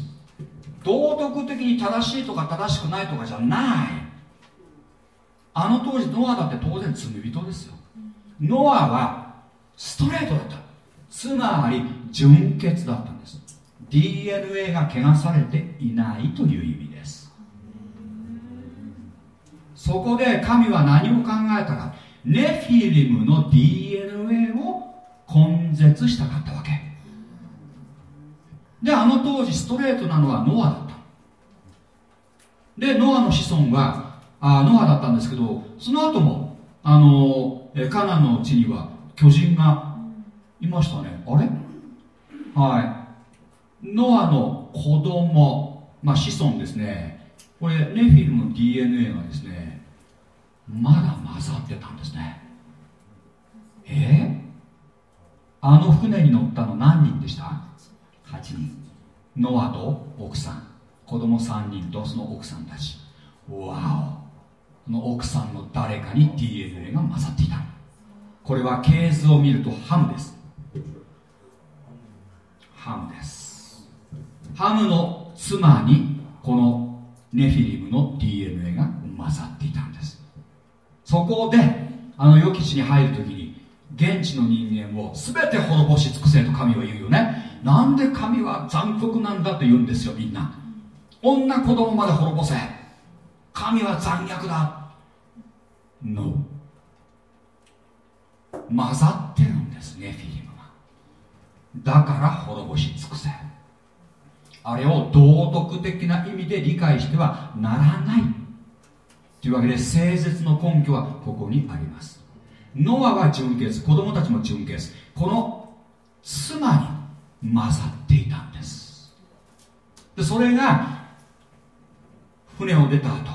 道徳的に正しいとか正しくないとかじゃない。あの当時ノアだって当然罪人ですよ。ノアはストレートだった。つまり純潔だったんです。DNA が汚されていないという意味。そこで神は何を考えたか。ネフィリムの DNA を根絶したかったわけ。であの当時ストレートなのはノアだった。でノアの子孫はあノアだったんですけどその後もあのカナの地には巨人がいましたね。あれ？はい。ノアの子供、まあ、子孫ですね。これネフィルの DNA がですねまだ混ざってたんですね。え？ー、あの船に乗ったの何人でした？8人。ノアと奥さん。子供3人とその奥さんたち。わお。その奥さんの誰かに DNA が混ざっていた。これは系図を見るとハムです。ハムです。ハムの妻にこのネフィリムの DNA が混ざっていたんです。そこであの予期地に入るときに現地の人間を全て滅ぼし尽くせと神は言うよね。なんで神は残酷なんだと言うんですよみんな。女子供まで滅ぼせ。神は残虐だ。No 混ざってるんですねフィリムは。だから滅ぼし尽くせ。あれを道徳的な意味で理解してはならない。というわけで聖絶の根拠はここにあります。ノアは純潔子供たちも純潔。この妻に混ざっていたんです。でそれが船を出た後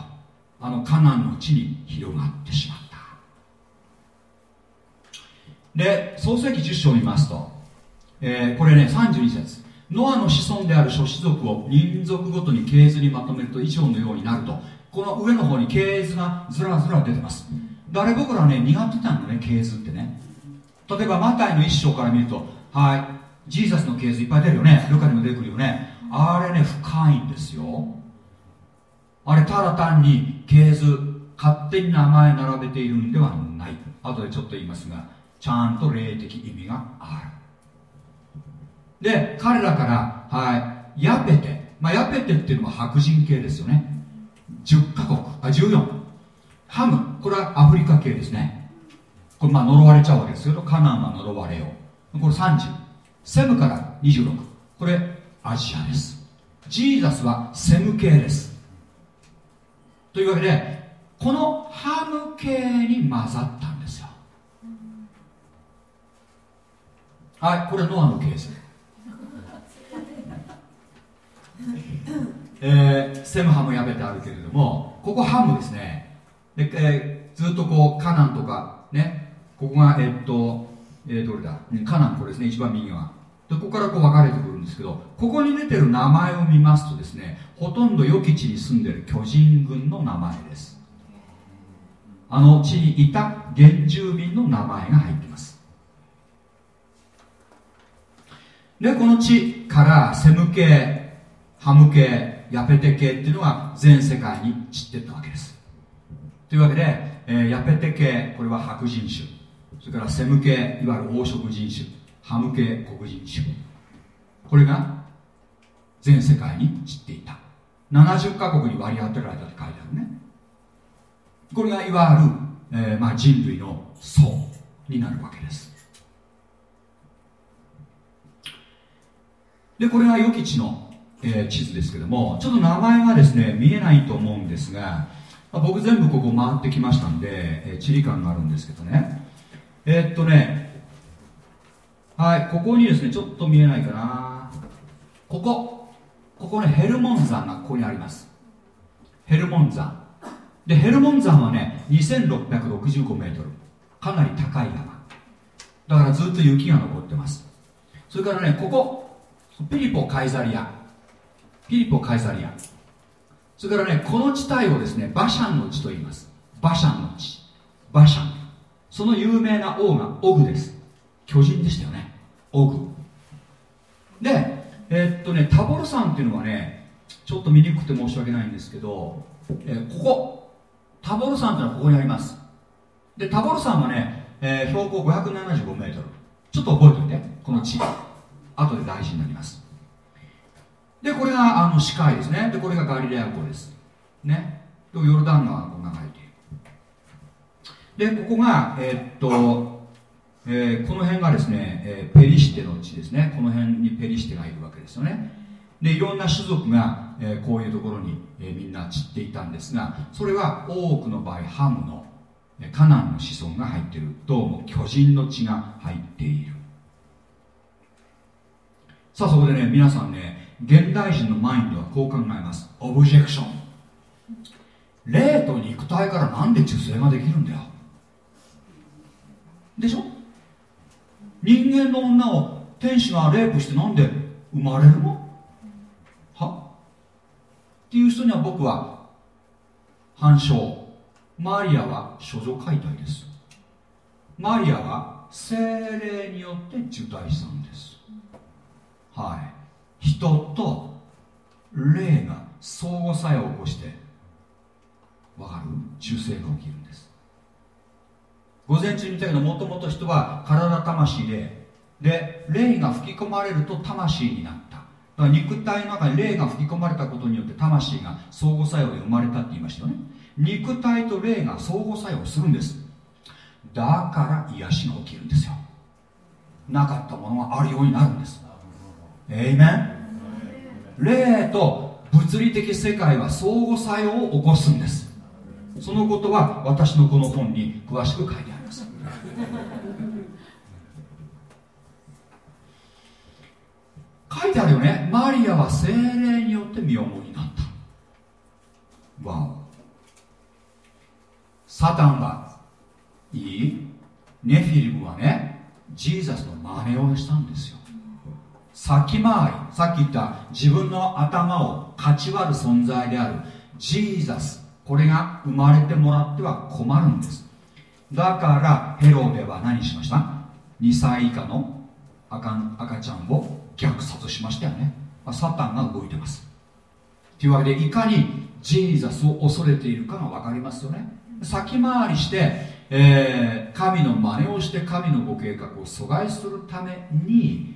あのカナンの地に広がってしまった。で創世記10章を見ますと、えー、これね32節。ノアの子孫である諸子族を民族ごとに系図にまとめると以上のようになると。この上の方に系図がずらずら出てます。誰僕らね苦手なんだね系図ってね。例えばマタイの一章から見るとはいジーザスの系図いっぱい出るよね。ルカにも出てくるよね。あれね深いんですよ。あれただ単に系図勝手に名前並べているんではない。後でちょっと言いますがちゃんと霊的意味がある。で彼らからはいヤペテ、まあ、ヤペテっていうのは白人系ですよね。10カ国。あ14ハム。これはアフリカ系ですね。これまあ呪われちゃうわけですけどカナンは呪われよう。これ30セムから26これアジアです。ジーザスはセム系です。というわけでこのハム系に混ざったんですよ。はいこれノアのケースえー、セムハムやめてあるけれどもここハムですね。で、えー、ずっとこうカナンとかね。ここがえー、っと、えー、どれだ？カナンこれですね一番右側。でここからこう分かれてくるんですけどここに出てる名前を見ますとですねほとんど予期地に住んでる巨人軍の名前です。あの地にいた原住民の名前が入ってます。でこの地からセム系ハム系ヤペテ系っていうのが全世界に散っていったわけです。というわけで、えー、ヤペテ系これは白人種。それからセム系いわゆる黄色人種。ハム系黒人種。これが全世界に散っていた。70カ国に割り当てられたって書いてあるね。これがいわゆる、えー、まあ、人類の層になるわけです。でこれが予期地の、えー、地図ですけどもちょっと名前がですね見えないと思うんですが、まあ、僕全部ここ回ってきましたんで、えー、地理感があるんですけどね。えー、っとねはいここにですねちょっと見えないかな。ここ。ここねヘルモン山がここにあります。ヘルモン山。でヘルモン山はね2665メートル。かなり高い山。だからずっと雪が残ってます。それからねここ。ピリポカイザリア。ピリポカイザリア。それからねこの地帯をですねバシャンの地と言います。バシャンの地。バシャン。その有名な王がオグです。巨人でしたよね。オグ。でえー、っとねタボル山っていうのはねちょっと見にくくて申し訳ないんですけど、えー、ここ。タボル山というのはここにあります。でタボル山はね、えー、標高575メートル。ちょっと覚えておいて。この地。後で大事になります。でこれがあの視界ですね。でこれがガリレア湖です。ね。ヨルダン川が流れているでここがえー、っとえー、この辺がですね、えー、ペリシテの地ですね。この辺にペリシテがいるわけですよね。でいろんな種族が、えー、こういうところに、えー、みんな散っていたんですがそれは多くの場合ハムのカナンの子孫が入っている。どうも巨人の血が入っている。さあそこでね皆さんね現代人のマインドはこう考えます。オブジェクション霊と肉体からなんで受精ができるんだよ。でしょ？人間の女を天使がレイプしてなんで生まれるの？は？っていう人には僕は反証。マリアは処女解体です。マリアは精霊によって受胎したんです。はい。人と霊が相互作用を起こしてわかる？受精が起きるんです。午前中に言ったけどもともと人は体魂霊。で霊が吹き込まれると魂になった。だから肉体の中に霊が吹き込まれたことによって魂が相互作用で生まれたって言いましたよね。肉体と霊が相互作用するんです。だから癒しが起きるんですよ。なかったものがあるようになるんです。えいめん霊と物理的世界は相互作用を起こすんです。そのことは私のこの本に詳しく書いてあります。書いてあるよね。マリアは精霊によって身重になった。わおサタンはいい。ネフィリムはねジーザスの真似をしたんですよ。先回りさっき言った自分の頭をかち割る存在である。ジーザスこれが生まれてもらっては困るんです。だからヘロデは何しました？2歳以下の赤ちゃんを虐殺しましたよね、サタンが動いてます。というわけでいかにジーザスを恐れているかが分かりますよね。先回りして、えー、神の真似をして神のご計画を阻害するために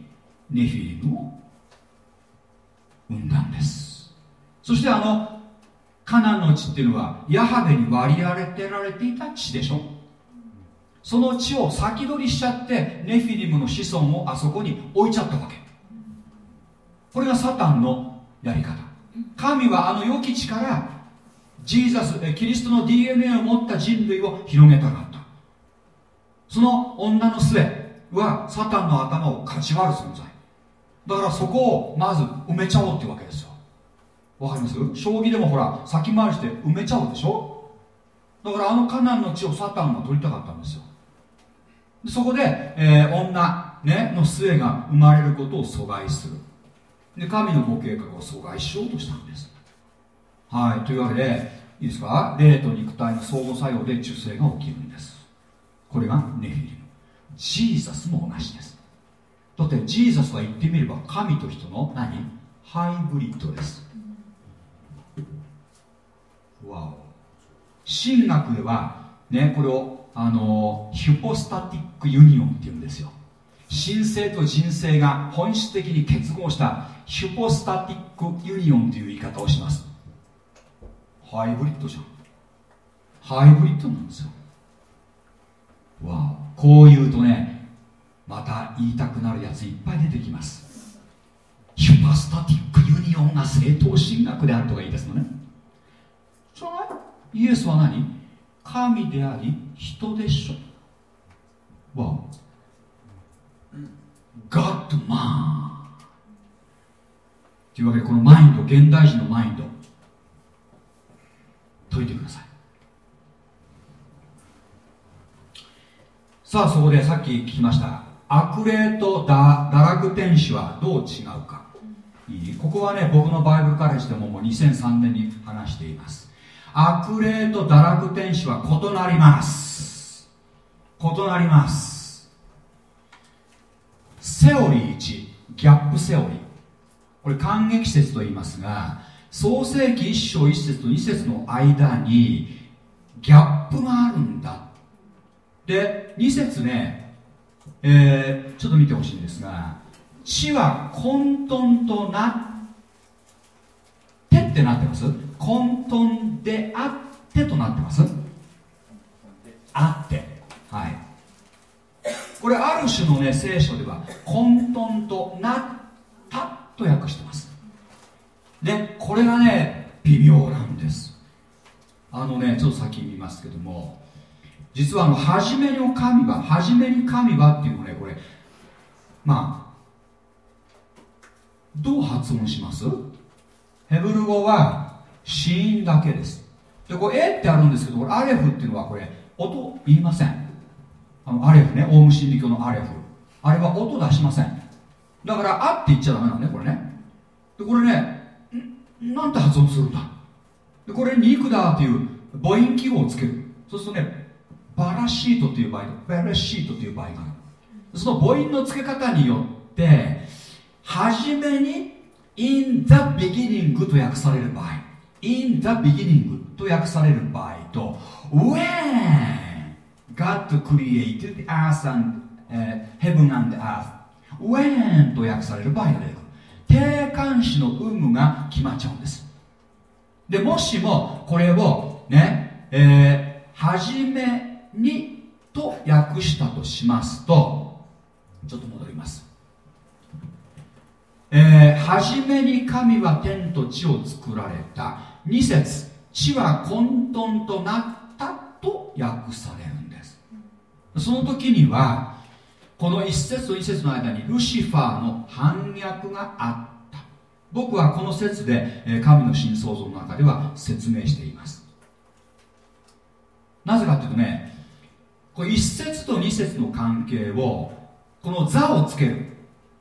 ネフィリムを生んだんです。そしてあのカナンの地っていうのはヤハベに割り当てられていた地でしょ。その地を先取りしちゃってネフィリムの子孫をあそこに置いちゃったわけ。これがサタンのやり方。神はあの良き地からジーザスキリストの DNA を持った人類を広げたかった。その女の末はサタンの頭をかち割る存在。だからそこをまず埋めちゃおうってわけですよ。わかります？将棋でもほら先回りして埋めちゃおうでしょ？だからあのカナンの地をサタンが取りたかったんですよ。そこで、えー、女、ね、の末が生まれることを阻害する。で神のご計画を阻害しようとしたんです。はいというわけでいいですか？霊と肉体の相互作用で受精が起きるんです。これがネフィリム。ジーザスも同じです。だってジーザスは言ってみれば神と人の何？ハイブリッドです。わお。神学ではねこれをあの hypostatic union っていうんですよ。神性と人性が本質的に結合した hypostatic union という言い方をします。ハイブリッドじゃん。ハイブリッドなんですよ。わお。こう言うとねまた言いたくなるやついっぱい出てきます。ヒュパスタティックユニオンが正当神学であるとか言い出すのね。それイエスは何？神であり人でしょ。わガッドマンというわけでこのマインド現代人のマインド。解いてください。さあそこでさっき聞きました。悪霊と堕落天使はどう違うか？ここはね僕のバイブルカレッジでももう2003年に話しています。悪霊と堕落天使は異なります。異なります。セオリー1ギャップセオリー。これ感激説と言いますが創世紀1章1節と2節の間にギャップがあるんだ。で2節ね、えー、ちょっと見てほしいんですが地は混沌となってってなってます？混沌であってとなってます？あって。はい。これある種のね聖書では混沌となったと訳してます。でこれがね微妙なんです。あのねちょっと先見ますけども実はあの初めの神は初めに神はっていうのねこれ。まあどう発音します？ヘブル語は死因だけです。でこれ「え」ってあるんですけどこれアレフっていうのはこれ音言いません。あのアレフねオウム真理教のアレフ。あれは音出しません。だから「あ」って言っちゃダメなんねこれね。でこれねなんて発音するんだ？でこれ肉だっていう母音記号をつける。そうするとねバラシートという場合とベレシートという場合があるその母音の付け方によって初めに in the beginning と訳される場合 in the beginning と訳される場合と when God created the earth and、uh, heaven and earth when と訳される場合が出てくる。定冠詞の有無が決まっちゃうんです。でもしもこれをねえー、はじめにと訳したとしますとちょっと戻ります。えー、初めに神は天と地を作られた。2節地は混沌となったと訳されるんです。その時にはこの一節と一節の間にルシファーの反逆があった。僕はこの説で神の新創造の中では説明しています。なぜかというとねこれ一節と二節の関係をこの座をつける、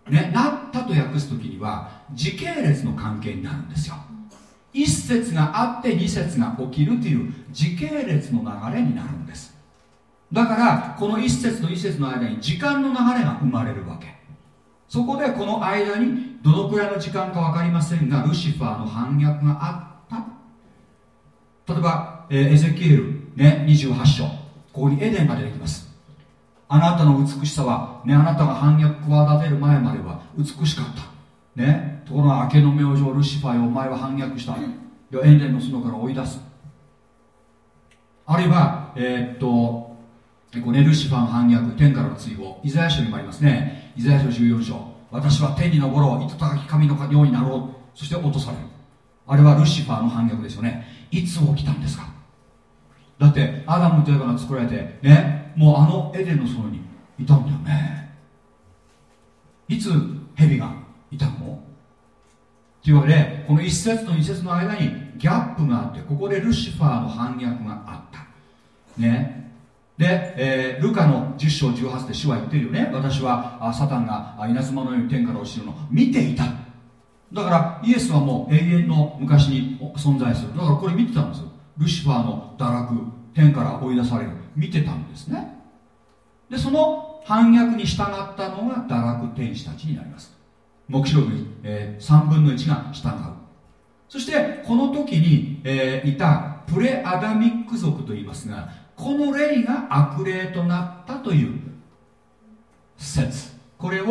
ね、なったと訳す時には時系列の関係になるんですよ。一節があって二節が起きるという時系列の流れになるんです。だからこの一節と一節の間に時間の流れが生まれるわけ。そこでこの間にどのくらいの時間か分かりませんがルシファーの反逆があった。例えば、え、エゼキエル、ね、28章。ここにエデンが出てきます。あなたの美しさは、ね、あなたが反逆企てる前までは美しかった。ねところが明けの明星ルシファーよお前は反逆した。エデンの園から追い出す。あるいはえー、っとこね、ルシファーの反逆天からの追放。イザヤ書にもありますね。イザヤ書14章。私は天に昇ろう。糸高き神のようになろう。そして落とされる。あれはルシファーの反逆ですよね。いつ起きたんですか？だってアダムというのが作られてねもうあのエデンの園にいたんだよね。いつ蛇がいたの？というわけでこの一節と二節の間にギャップがあってここでルシファーの反逆があった。ね。で、えー、ルカの10章18で主は言ってるよね。私はあサタンが稲妻のように天から落ちるのを見ていた。だからイエスはもう永遠の昔に存在する。だからこれ見てたんですよ。ルシファーの堕落天から追い出される。見てたんですね。でその反逆に従ったのが堕落天使たちになります。黙示録、えー、3分の1が従う。そしてこの時に、えー、いたプレアダミック族といいますがこの霊が悪霊となったという説。これを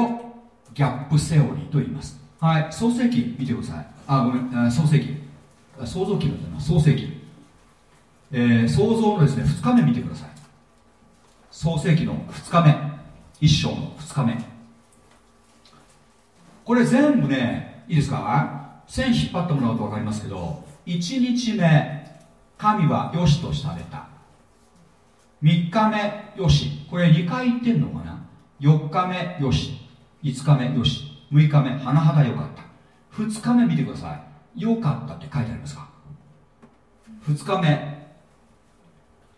ギャップセオリーと言います。はい創世記見てください。あごめん創世記。創造記だったな。創世記。えー、創造のですね2日目見てください。創世記の2日目1章の2日目。これ全部ねいいですか？線引っ張ってもらうと分かりますけど1日目神はよしとされた。3日目よし。これ2回言ってんのかな？4日目よし。5日目よし。6日目甚だよかった。2日目見てください。よかったって書いてありますか？2日目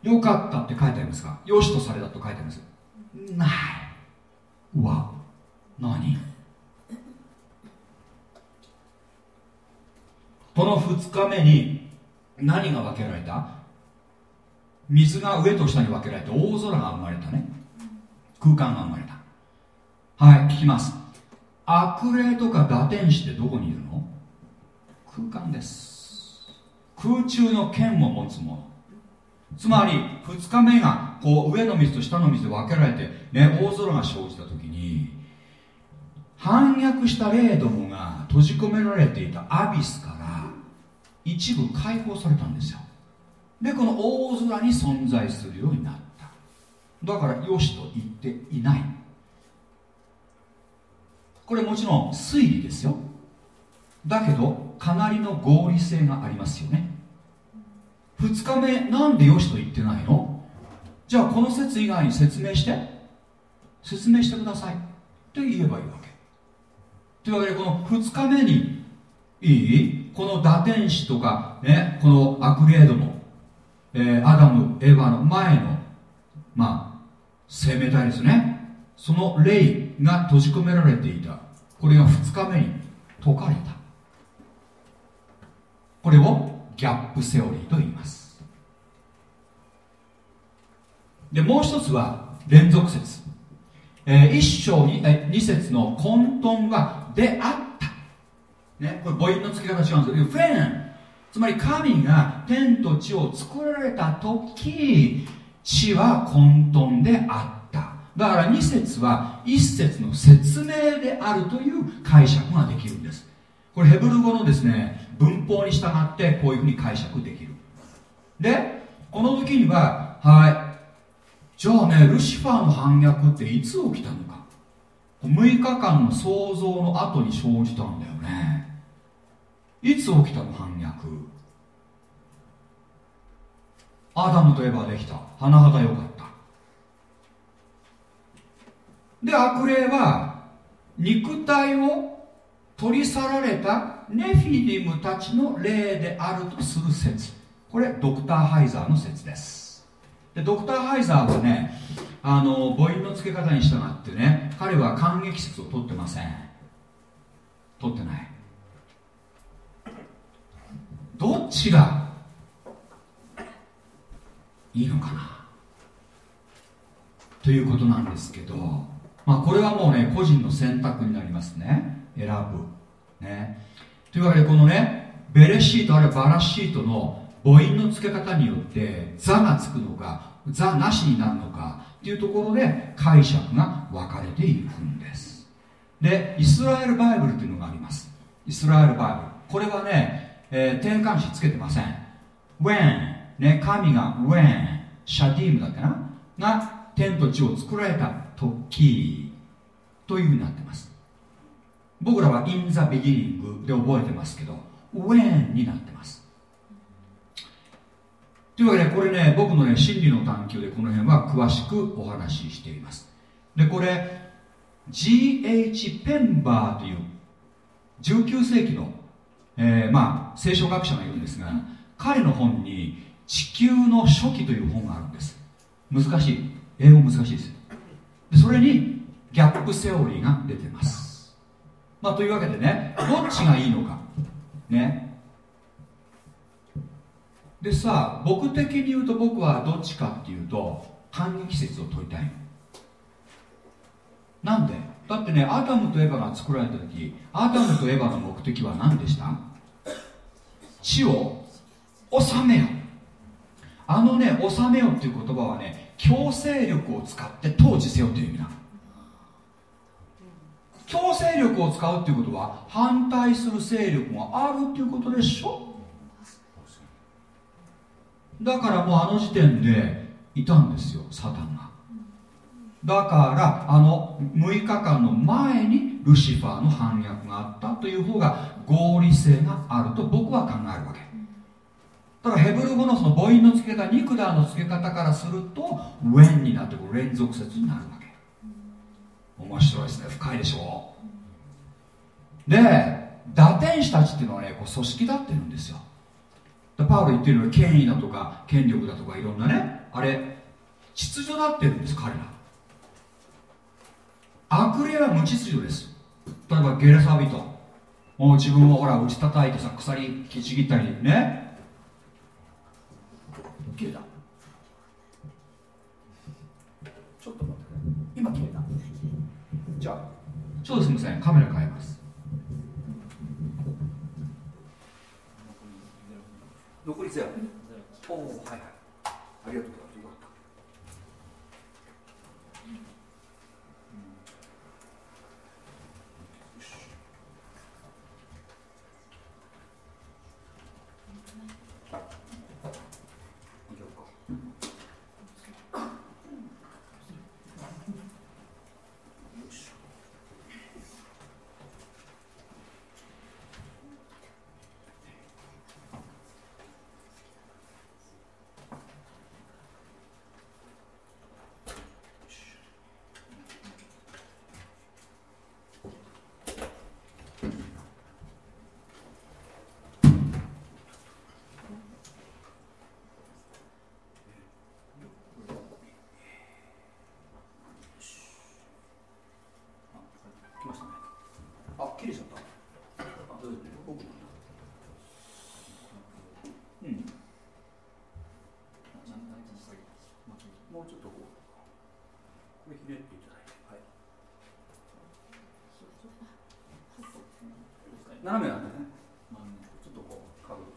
よかったって書いてありますか？よしとされたと書いてあります。ない。うわ。何？この2日目に何が分けられた？水が上と下に分けられて大空が生まれたね。空間が生まれた。はい聞きます。悪霊とか打天使ってどこにいるの？空間です。空中の剣を持つものつまり2日目がこう上の水と下の水で分けられて、ね、大空が生じた時に反逆した霊どもが閉じ込められていたアビスから一部解放されたんですよ。でこの大空に存在するようになった。だからよしと言っていない。これもちろん推理ですよ。だけどかなりの合理性がありますよね。2日目なんでよしと言ってないの？じゃあこの説以外に説明して説明してくださいって言えばいいわけというわけでこの2日目にいい？この打天使とかねこの悪霊どもえー、アダム、エヴァの前の、まあ、生命体ですね。その霊が閉じ込められていた。これが2日目に解かれた。これをギャップセオリーと言います。で、もう一つは連続説。えー、一章に、え二節の混沌はであった。ね、これ母音の付け方違うんですけど、フェンつまり神が天と地を作られた時地は混沌であっただから2節は1節の説明であるという解釈ができるんですこれヘブル語のですね文法に従ってこういうふうに解釈できる。でこの時にははい。じゃあねルシファーの反逆っていつ起きたのか。6日間の創造の後に生じたんだよね。いつ起きたの反逆？アダムとエバできた。甚だよかった。で悪霊は肉体を取り去られたネフィリムたちの霊であるとする説。これドクター・ハイザーの説です。でドクター・ハイザーはねあの母音の付け方に従ってね彼は感激説を取ってません。取ってない。どっちがいいのかな？ということなんですけど、まあ、これはもうね個人の選択になりますね。選ぶ。ね。というわけでこのねベレシートあるいはバラシートの母音の付け方によって「座」がつくのか「座」なしになるのかっていうところで解釈が分かれていくんです。でイスラエルバイブルというのがあります。イスラエルバイブル。これはねえー、定冠詞つけてません。When ね神が when シャディームだっけな？が天と地を作られた時。というふうになってます。僕らは in the beginning で覚えてますけど when になってます。というわけでこれね僕のね真理の探求でこの辺は詳しくお話ししています。でこれ G.H. ペンバーという19世紀のえー、まあ聖書学者がいるんですが彼の本に「地球の初期」という本があるんです。難しい。英語難しいです。でそれにギャップセオリーが出てます。まあというわけでねどっちがいいのか。ね。でさ僕的に言うと僕はどっちかっていうと感激説を問いたいなんで？だってねアダムとエヴァが作られた時アダムとエヴァの目的は何でした？地を治めよ。あのね治めよっていう言葉はね強制力を使って統治せよという意味なの。強制力を使うっていうことは反対する勢力があるっていうことでしょ？だからもうあの時点でいたんですよサタンが。だからあの6日間の前にルシファーの反逆があったという方が合理性があると僕は考えるわけ。ただヘブル語のその母音の付け方ニクダーの付け方からするとウェンになってくる連続説になるわけ。面白いですね。深いでしょ？で打天使たちっていうのはねこう組織立ってるんですよ。パウロ言ってるように権威だとか権力だとかいろんなねあれ秩序だってるんです彼ら。悪霊は無秩序です。例えばゲレサビト。もう自分をほら打ち叩いてさ鎖引きちぎったりね。切れた。ちょっと待って今切れた。ちょっとすみません。カメラ変えます。残りゼロ。おおはいはい。ありがとうございます切れちゃった。どううん。もうちょっとこう。これひねっていただいて。はい。斜めなんだね。ちょっとこう、角度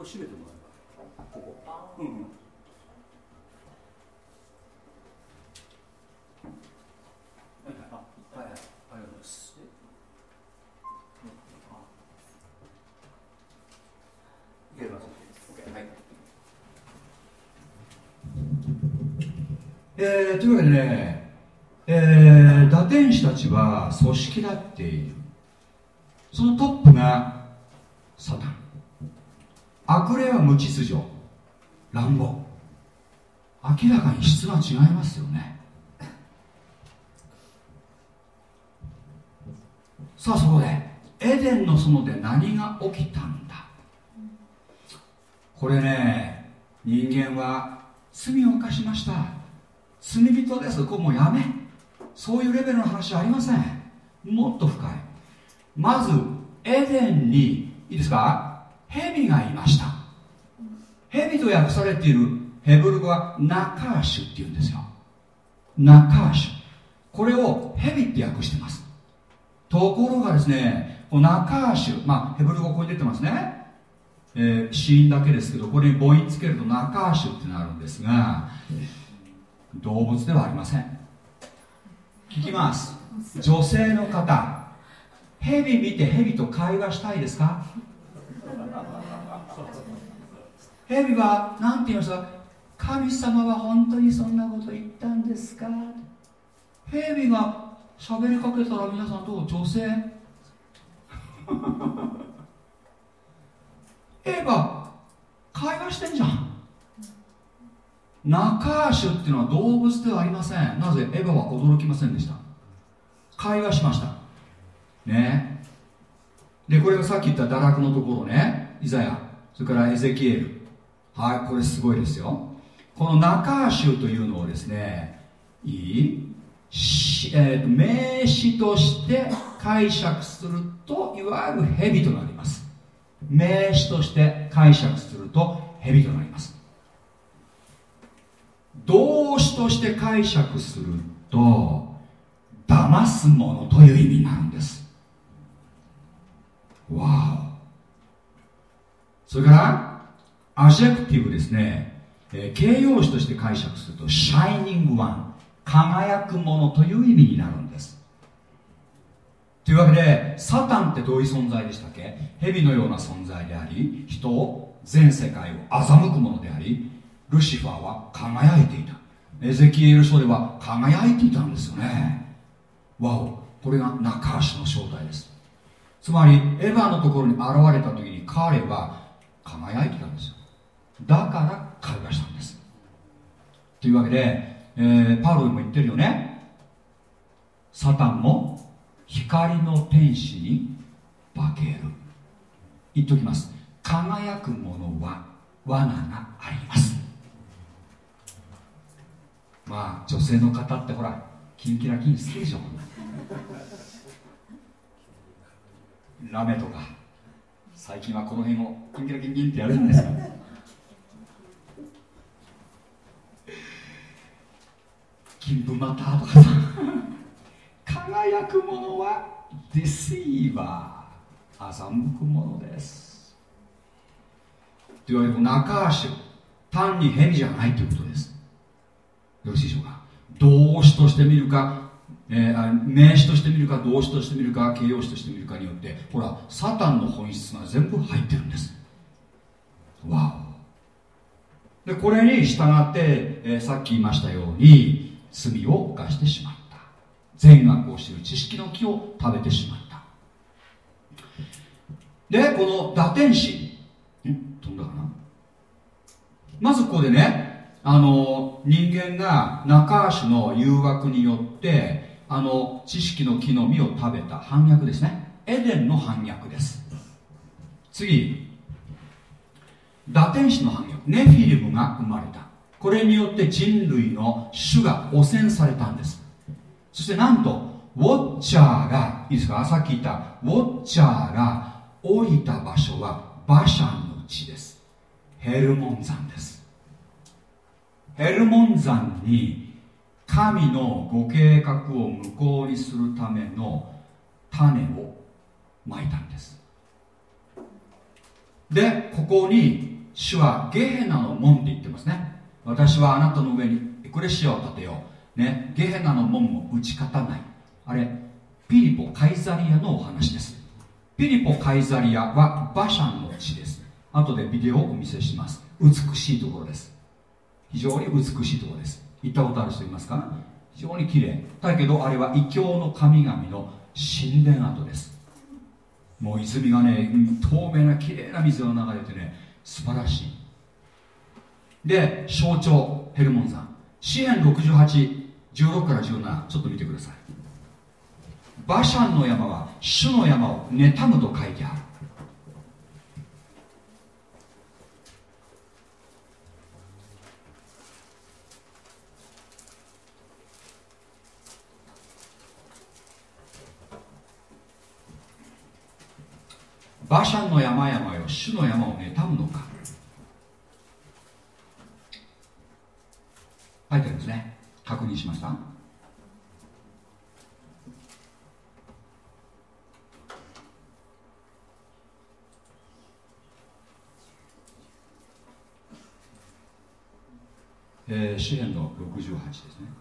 これ閉めてもらえばここうんうんはいはいはいはいありがとうございますいけます OK はいえー、というわけでね、えー、打天使たちは組織だっている。そのトップがサタン。悪霊は無秩序。乱暴。明らかに質が違いますよね。さあそこでエデンの園で何が起きたんだ。これね人間は罪を犯しました。罪人です。これもうやめ。そういうレベルの話はありません。もっと深い。まずエデンにいいですか？蛇がいました。蛇と訳されているヘブル語はナカーシュっていうんですよ。ナカーシュ。これを蛇って訳してます。ところがですねナカーシュ。まあヘブル語ここに出てますね。えー、死因だけですけどこれに母音つけるとナカーシュってなるんですが動物ではありません。聞きます。女性の方蛇見て蛇と会話したいですか？蛇は何て言いました神様は本当にそんなこと言ったんですか？蛇が喋りかけたら皆さんどう？女性？エヴァ会話してんじゃんナカーシュっていうのは動物ではありません。なぜエヴァは驚きませんでした？会話しました。ね。でこれがさっき言った堕落のところね。イザヤ。それからエゼキエル。はいこれすごいですよ。この中州というのをですねいいえー、名詞として解釈するといわゆる蛇となります。名詞として解釈すると蛇となります。動詞として解釈すると騙すものという意味なんです。わお。それから adjective ですね、えー、形容詞として解釈すると shining one 輝くものという意味になるんです。というわけでサタンってどういう存在でしたっけ？蛇のような存在であり人を全世界を欺くものでありルシファーは輝いていた。エゼキエル書では輝いていたんですよね。わおこれが中足の正体です。つまりエヴァのところに現れた時に彼は輝いてたんですよ。だから彼がしたんです。というわけでえー、パウロも言ってるよね。サタンも光の天使に化ける。言っときます。輝くものは罠があります。まあ女性の方ってほらキンキラキン好きでしょラメとか最近はこの辺をキンキラキンキンってやるじゃないです。か金粉マターとかさ輝くものはディシーバー欺くものです。というわけで中足単に蛇じゃないということです。よろしいでしょうか？動詞として見るか、えー、名詞として見るか動詞として見るか形容詞として見るかによってほらサタンの本質が全部入ってるんです。わお。でこれに従って、えー、さっき言いましたように罪を犯してしまった。善悪を知る知識の木を食べてしまった。でこの打天使。飛んだかな？まずここでねあの人間が中足の誘惑によってあの知識の木の実を食べた。反逆ですね。エデンの反逆です。次。打天使の反逆。ネフィリムが生まれた。これによって人類の種が汚染されたんです。そしてなんとウォッチャーがいいですか？さっき言った。ウォッチャーが降りた場所は馬車の地です。ヘルモン山です。ヘルモン山に神のご計画を無効にするための種をまいたんです。でここに主はゲヘナの門って言ってますね。私はあなたの上にエクレシアを建てよう、ね、ゲヘナの門も打ち勝たない。あれピリポ・カイザリアのお話です。ピリポ・カイザリアはバシャンの地です。後でビデオをお見せします。美しいところです。非常に美しいところです。行ったことある人いますか？非常に綺麗。だけどあれは異教の神々の神殿跡です。もう泉がね透明な綺麗な水が流れてね素晴らしい。で象徴ヘルモン山支援6816から17ちょっと見てください。バシャンの山は主の山を妬むと書いてある。バシャンの山々よ主の山を妬むのか。書いてるんですね。確認しました。えー、詩篇の68ですね。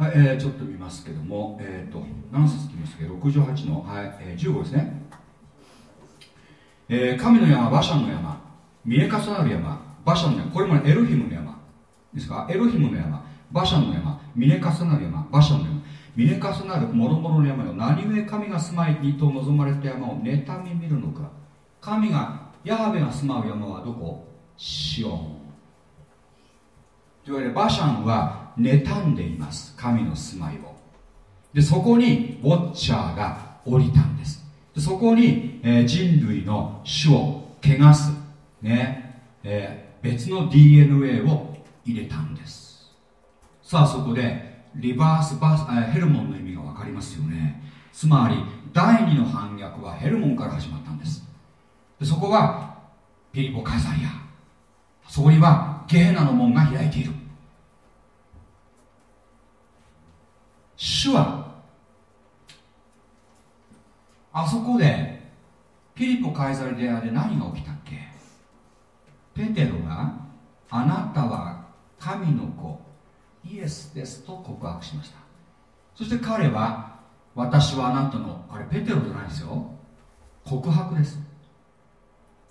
はい、えー、ちょっと見ますけども、えっ、ー、と、何節聞きますけ？ど、68の、はいえー、15ですね。えー、神の山、馬車の山、見え重なる山、馬車の山、これもエロヒムの山ですか、エロヒムの山、馬車の山、見え重なる山、馬車の山、見え重なる諸々の山よ、何故神が住まいにと望まれた山を妬み見るのか。神が、ヤハベが住まう山はどこ？シオン。といわけで、馬車は妬んでいます。神の住まいを。でそこにウォッチャーが降りたんです。でそこに、えー、人類の種を汚す、ねえー、別の DNA を入れたんです。さあそこでリバースバス、え、ヘルモンの意味が分かりますよね。つまり第二の反逆はヘルモンから始まったんです。でそこはピリポ・カイザリア。そこにはゲーナの門が開いている。主はあそこでピリポ・カイザリアで何が起きたっけ？ペテロがあなたは神の子イエスですと告白しました。そして彼は私はあなたのあれペテロじゃないですよ。告白です。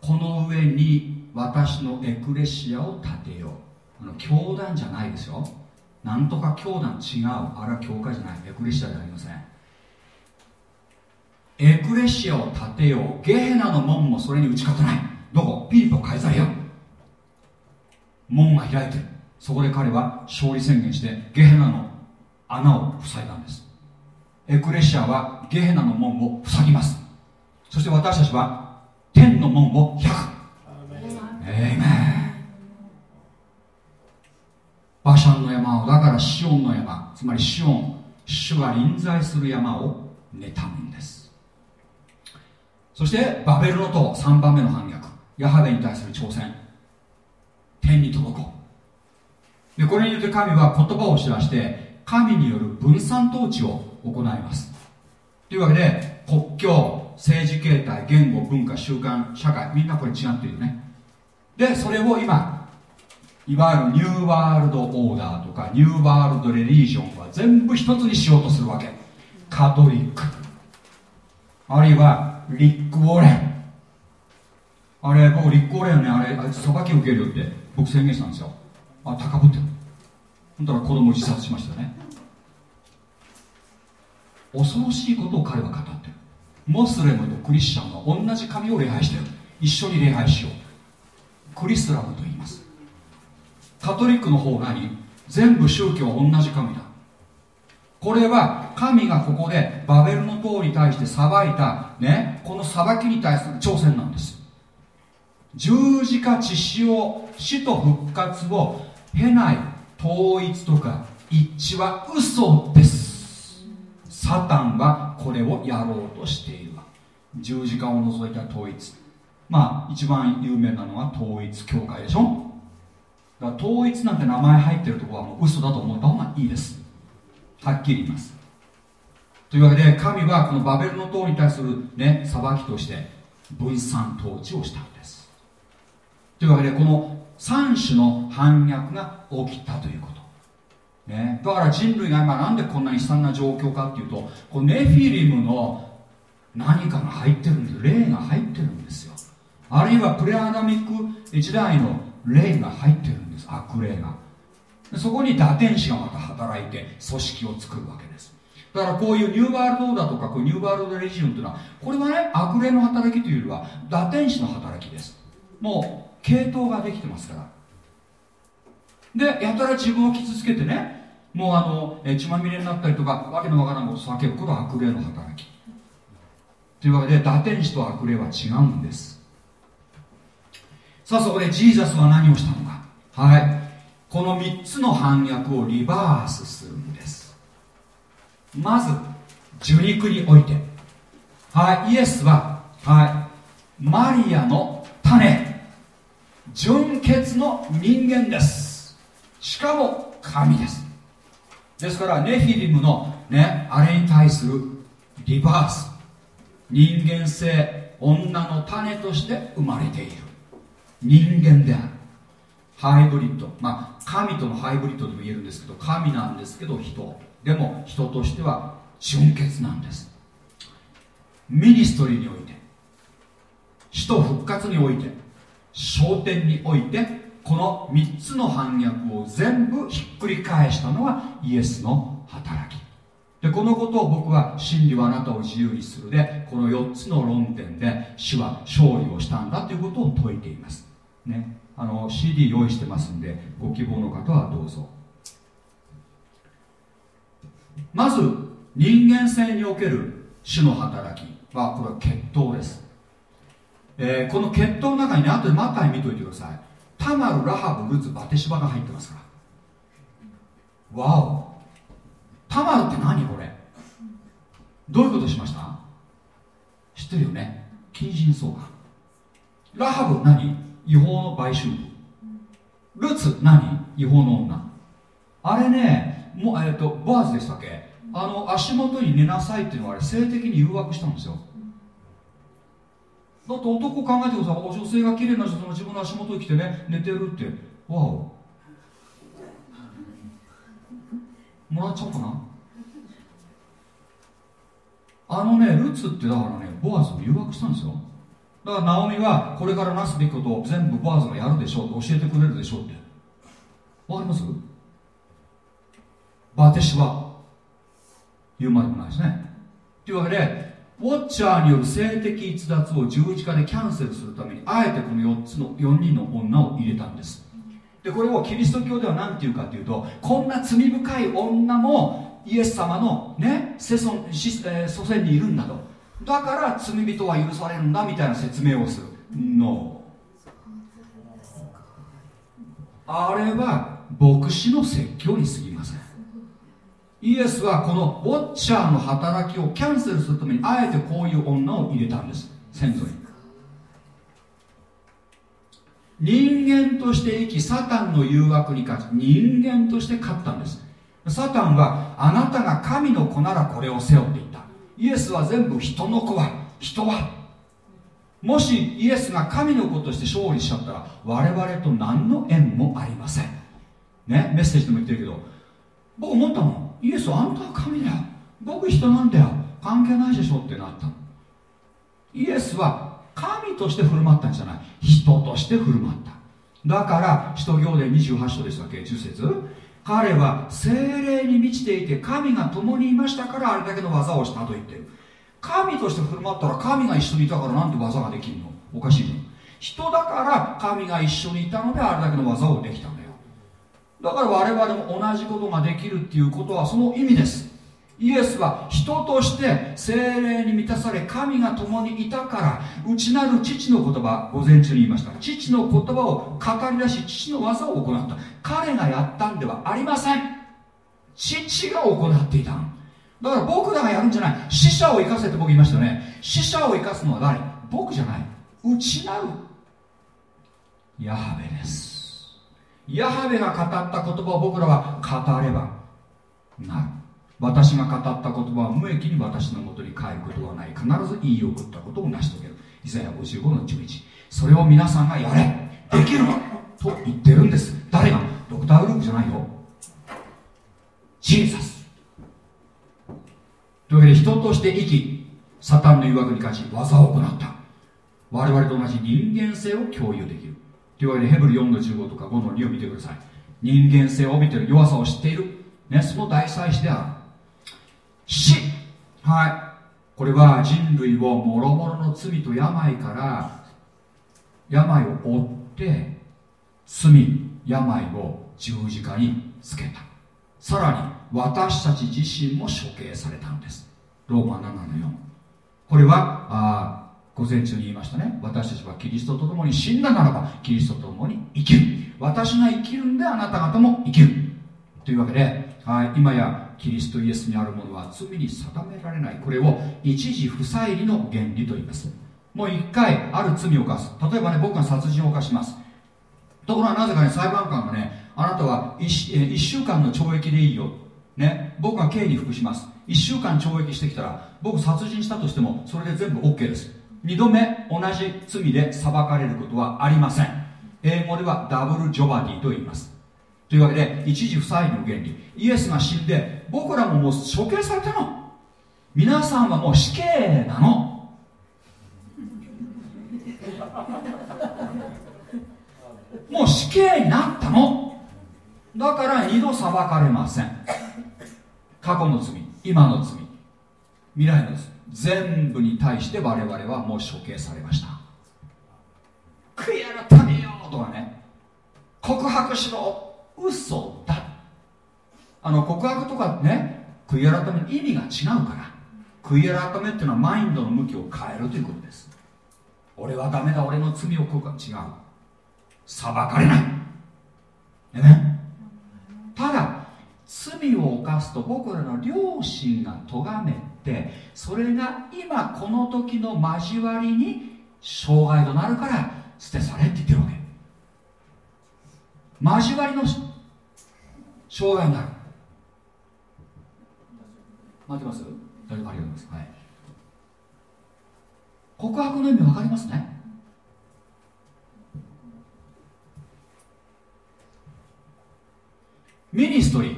この上に私のエクレシアを建てよう。あの教団じゃないですよ。なんとか教団違うあれは教会じゃない。エクレシアじゃありません。エクレシアを建てようゲヘナの門もそれに打ち勝たない。どこ？ピリポカイザリア門が開いてる。そこで彼は勝利宣言してゲヘナの穴を塞いだんです。エクレシアはゲヘナの門を塞ぎます。そして私たちは天の門を開く。エイメンバシャンの山をだからシオンの山つまりシオン主が臨在する山を妬むんです。そしてバベルの塔3番目の反逆。ヤハベに対する挑戦。天に届こう。でこれによって神は言葉を知らして神による分散統治を行います。というわけで国境政治形態言語文化習慣社会みんなこれ違っているね。でそれを今いわゆるニューワールドオーダーとかニューワールドレリージョンは全部一つにしようとするわけ。カトリック。あるいはリック・ウォレン。あれ僕リック・ウォレンねあれあいつ裁き受けるよって僕宣言したんですよ。あ高ぶってる。ほんたら子供自殺しましたね。恐ろしいことを彼は語ってる。モスレムとクリスチャンは同じ神を礼拝してる。一緒に礼拝しよう。クリスラムと言います。カトリックの方何全部宗教は同じ神だ。これは神がここでバベルの塔に対して裁いた、ね、この裁きに対する挑戦なんです。十字架血死を死と復活を経ない統一とか一致は嘘です。サタンはこれをやろうとしているわ。十字架を除いた統一。まあ一番有名なのは統一教会でしょ。だから統一なんて名前入ってるところはもう嘘だと思った方がいいです。はっきり言います。というわけで神はこのバベルの塔に対するね裁きとして分散統治をしたんです。というわけでこの3種の反逆が起きたということ、ね、だから人類が今なんでこんなに悲惨な状況かっていうとこのネフィリムの何かが入ってるんです。霊が入ってるんですよ。あるいはプレアダミック時代の霊が入ってるんです。悪霊が。そこに打天使がまた働いて組織を作るわけです。だからこういうニューワールドオーダーとかこうニューワールドレジオンというのはこれはね悪霊の働きというよりは打天使の働きです。もう系統ができてますから。でやたら自分を傷つけてねもうあの血まみれになったりとかわけのわからないことを叫ぶこれは悪霊の働き。というわけで打天使と悪霊は違うんです。さあそこでジーザスは何をしたのはい。この3つの反逆をリバースするんです。まず受肉において。はい。イエスははい。マリアの種。純血の人間です。しかも神です。ですからネフィリムのねあれに対するリバース。人間性女の種として生まれている。人間である。ハイブリッド。まあ神とのハイブリッドとも言えるんですけど神なんですけど人。でも人としては純潔なんです。ミニストリーにおいて死と復活において焦点においてこの3つの反逆を全部ひっくり返したのはイエスの働き。でこのことを僕は真理はあなたを自由にするでこの4つの論点で主は勝利をしたんだということを説いています。ね。あの CD 用意してますんでご希望の方はどうぞ。まず人間性における主の働きはこれは血統です、えー、この血統の中にね後でマタイ見といてください。タマルラハブルツバテシバが入ってますから。わお。タマルって何これ？どういうことしました？知ってるよね？近親相関ラハブ何？違法の売春ルツ何？違法の女。あれねもう、えーと、ボアズでしたっけ？あの足元に寝なさいっていうのはあれ性的に誘惑したんですよ。だって男考えてください女性が綺麗な人の自分の足元に来てね寝てるって。わお。もらっちゃおうかな。あのねルツってだからねボアズを誘惑したんですよ。だからナオミはこれからなすべきことを全部ボアズがやるでしょうって教えてくれるでしょうって。わかります？バテシは言うまでもないですね。というわけでウォッチャーによる性的逸脱を十字架でキャンセルするためにあえてこの4つの4人の女を入れたんです。でこれをキリスト教では何て言うかというとこんな罪深い女もイエス様のね子孫、え祖先にいるんだと。だから罪人は許されるんだみたいな説明をする。No あれは牧師の説教に過ぎません。イエスはこのウォッチャーの働きをキャンセルするためにあえてこういう女を入れたんです。先祖に。人間として生きサタンの誘惑に勝ち人間として勝ったんです。サタンはあなたが神の子ならこれを背負っていった。イエスは全部人の子は人は。もしイエスが神の子として勝利しちゃったら我々と何の縁もありません。ねメッセージでも言ってるけど。僕思ったのイエスあんたは神だよ。僕人なんだよ。関係ないでしょってなったイエスは神として振る舞ったんじゃない。人として振る舞った。だから使徒行伝28章でしたっけ。10節。彼は精霊に満ちていて神が共にいましたからあれだけの技をしたと言ってる。神として振る舞ったら神が一緒にいたからなんて技ができるの？おかしいじゃん人だから神が一緒にいたのであれだけの技をできたんだよ。だから我々も同じことができるっていうことはその意味です。イエスは人として精霊に満たされ神が共にいたから内なる父の言葉午前中に言いました。父の言葉を語り出し父の技を行った。彼がやったんではありません。父が行っていた。だから僕らがやるんじゃない。死者を生かせって僕言いましたね。死者を生かすのは誰？僕じゃない。内なるヤハベです。ヤハベが語った言葉を僕らは語ればなる。私が語った言葉は無益に私のもとに帰ることはない。必ず言い送ったことを成し遂げる。イザヤ55の11それを皆さんがやれ。できるの。と言ってるんです。誰が？ドクター・グループじゃないよ。ジーザス。というわけで人として生きサタンの誘惑に勝ち技を行った。我々と同じ人間性を共有できる。というわけでヘブル4の15とか5の2を見てください。人間性を帯びている弱さを知っている、ね、その大祭司である。死はい。これは人類をもろもろの罪と病から病を負って罪病を十字架につけた。さらに私たち自身も処刑されたんです。ローマ7の4これはあ午前中に言いましたね。私たちはキリストと共に死んだならばキリストと共に生きる。私が生きるんであなた方も生きる。というわけで、はい、今やキリストイエスにあるものは罪に定められない。これを一時不再理の原理と言います。もう一回ある罪を犯す。例えばね僕が殺人を犯します。ところがなぜかね裁判官がねあなたは 1, 1週間の懲役でいいよ、ね、僕が刑に服します。1週間懲役してきたら僕殺人したとしてもそれで全部 OK です。2度目同じ罪で裁かれることはありません。英語ではダブルジョバディと言います。というわけで一時不再の原理。イエスが死んで僕らももう処刑されたの。皆さんはもう死刑なの。もう死刑になったの。だから二度裁かれません。過去の罪今の罪未来の罪全部に対して我々はもう処刑されました。悔い改めようとかね告白しろ。嘘だあの告白とかね悔い改めの意味が違うから悔い改めっていうのはマインドの向きを変えるということです。俺はダメだ俺の罪を告白違う。裁かれない。ね。ただ罪を犯すと僕らの良心が咎めてそれが今この時の交わりに障害となるから捨て去れって言ってるわけ。交わりの障害になる。待ってます？大丈夫ありがとうございます、はい、告白の意味分かりますね？ ministry。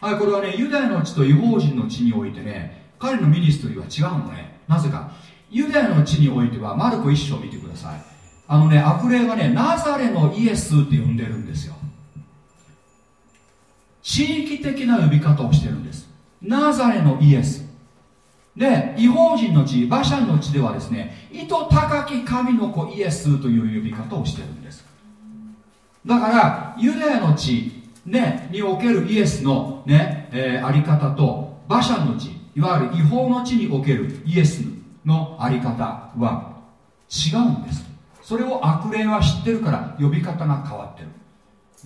はいこれはねユダヤの地と異邦人の地においてね彼の ministry は違うのね。なぜか。ユダヤの地においてはマルコ一章見てください。あのね悪霊がねナザレのイエスって呼んでるんですよ。地域的な呼び方をしてるんですナザレのイエス。で違法人の地馬車の地ではですね意図高き神の子イエスという呼び方をしてるんです。だからユダヤの地、ね、におけるイエスのね、えー、あり方と馬車の地いわゆる違法の地におけるイエスのあり方は違うんです。それを悪霊は知ってるから呼び方が変わってる。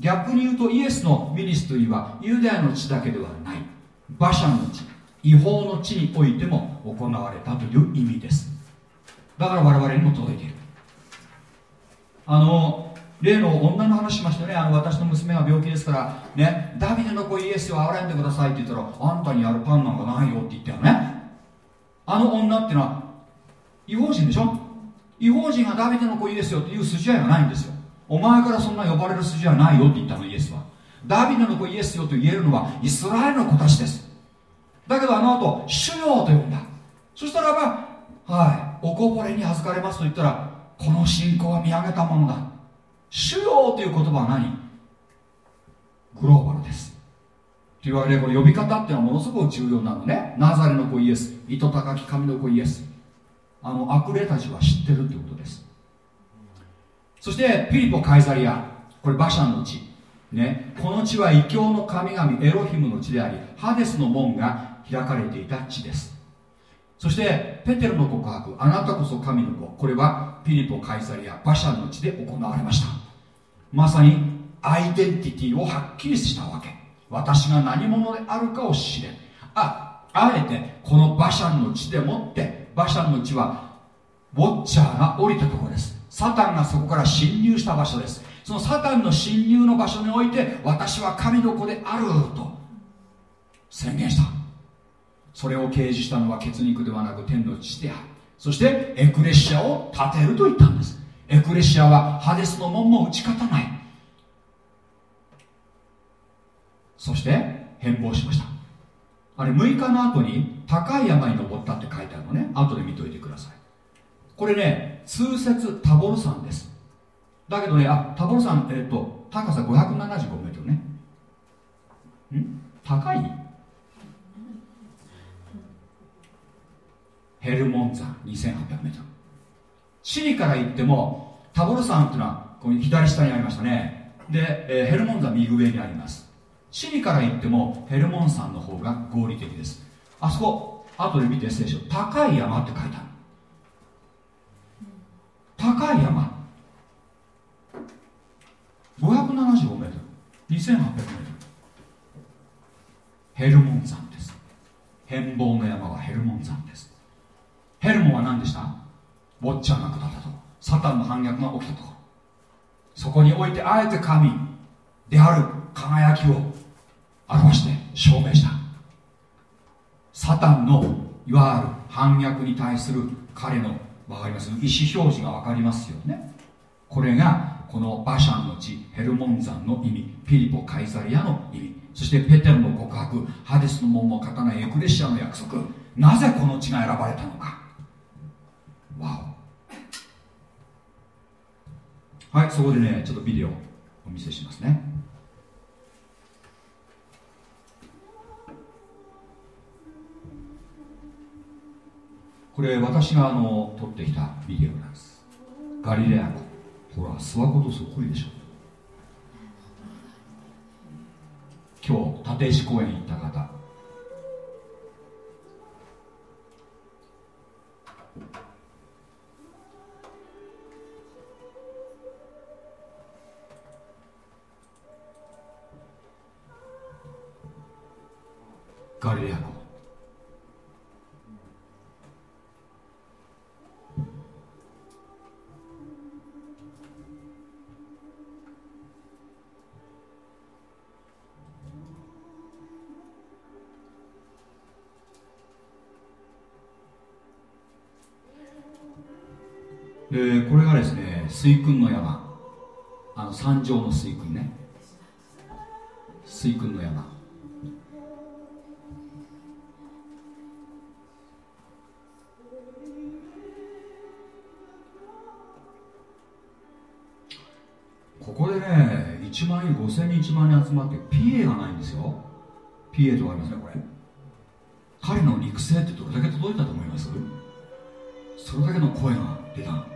逆に言うとイエスのミニストリーはユダヤの地だけではない。馬車の地違法の地においても行われたという意味です。だから我々にも届いている。あの例の女の話しましたね。あの私の娘が病気ですからねダビデの子イエスを憐れんでくださいって言ったらあんたにやるパンなんかないよって言ったよね。あの女っていうのは違法人でしょ？違法人がダビデの子イエスよっていう筋合いがないんですよ。お前からそんな呼ばれる筋合いはないよって言ったのイエスは。ダビデの子イエスよと言えるのはイスラエルの子たちです。だけどあの後主よと呼んだ。そしたらばはいおこぼれに預かれますと言ったらこの信仰は見上げたものだ。主よという言葉は何？グローバルです。というわけでこの呼び方っていうのはものすごく重要なのね。ナザレの子イエス糸高き神の子イエス。あの悪霊たちは知ってるということです。そしてピリポ・カイザリアこれ馬車の地。ね、この地は異教の神々エロヒムの地でありハデスの門が開かれていた地です。そしてペテルの告白あなたこそ神の子これはピリポ・カイザリア馬車の地で行われました。まさにアイデンティティをはっきりしたわけ。私が何者であるかを知れ。ああえてこの馬車の地でもって馬車の地はウォッチャーが降りたところです。サタンがそこから侵入した場所です。そのサタンの侵入の場所において私は神の子であると宣言した。それを掲示したのは血肉ではなく天の父である。そしてエクレシアを建てると言ったんです。エクレシアはハデスの門も打ち勝たない。そして変貌しました。あれ6日の後に高い山に登ったって書いてあるのね。後で見といてください。これね通説タボル山です。だけどねあタボル山、えーと、高さ575メートルね。ん？高い？ヘルモン山2800メートル。チリから行ってもタボル山っていうのはこの左下にありましたね。で、えー、ヘルモン山右上にあります。チリから行ってもヘルモン山の方が合理的です。あそこ後で見て聖書高い山って書いてある。高い山。575メートル。2800メートル。ヘルモン山です。変貌の山はヘルモン山です。ヘルモンは何でした？ウォッチャーが下ったと。サタンの反逆が起きたと。そこにおいてあえて神である輝きを表して証明した。サタンのいわゆる反逆に対する彼の分かります？意思表示が分かりますよね。これがこのバシャンの地ヘルモン山の意味ピリポ・カイザリアの意味そしてペテルの告白ハデスの門も勝たないエクレシアの約束。なぜこの地が選ばれたのか？わお。はいそこでねちょっとビデオお見せしますね。これ私があの撮ってきたビデオなんです。ガリレア湖ほら諏訪ことそっくりでしょ。今日立石公園行った方。ガリレアの湖でこれがですね水訓の山。あの山上の水訓ね。水訓の山。ここでね1万人5000人1万人集まって PA がないんですよ。PA とかありますねこれ。彼の肉声ってどれだけ届いたと思います？それだけの声が出た。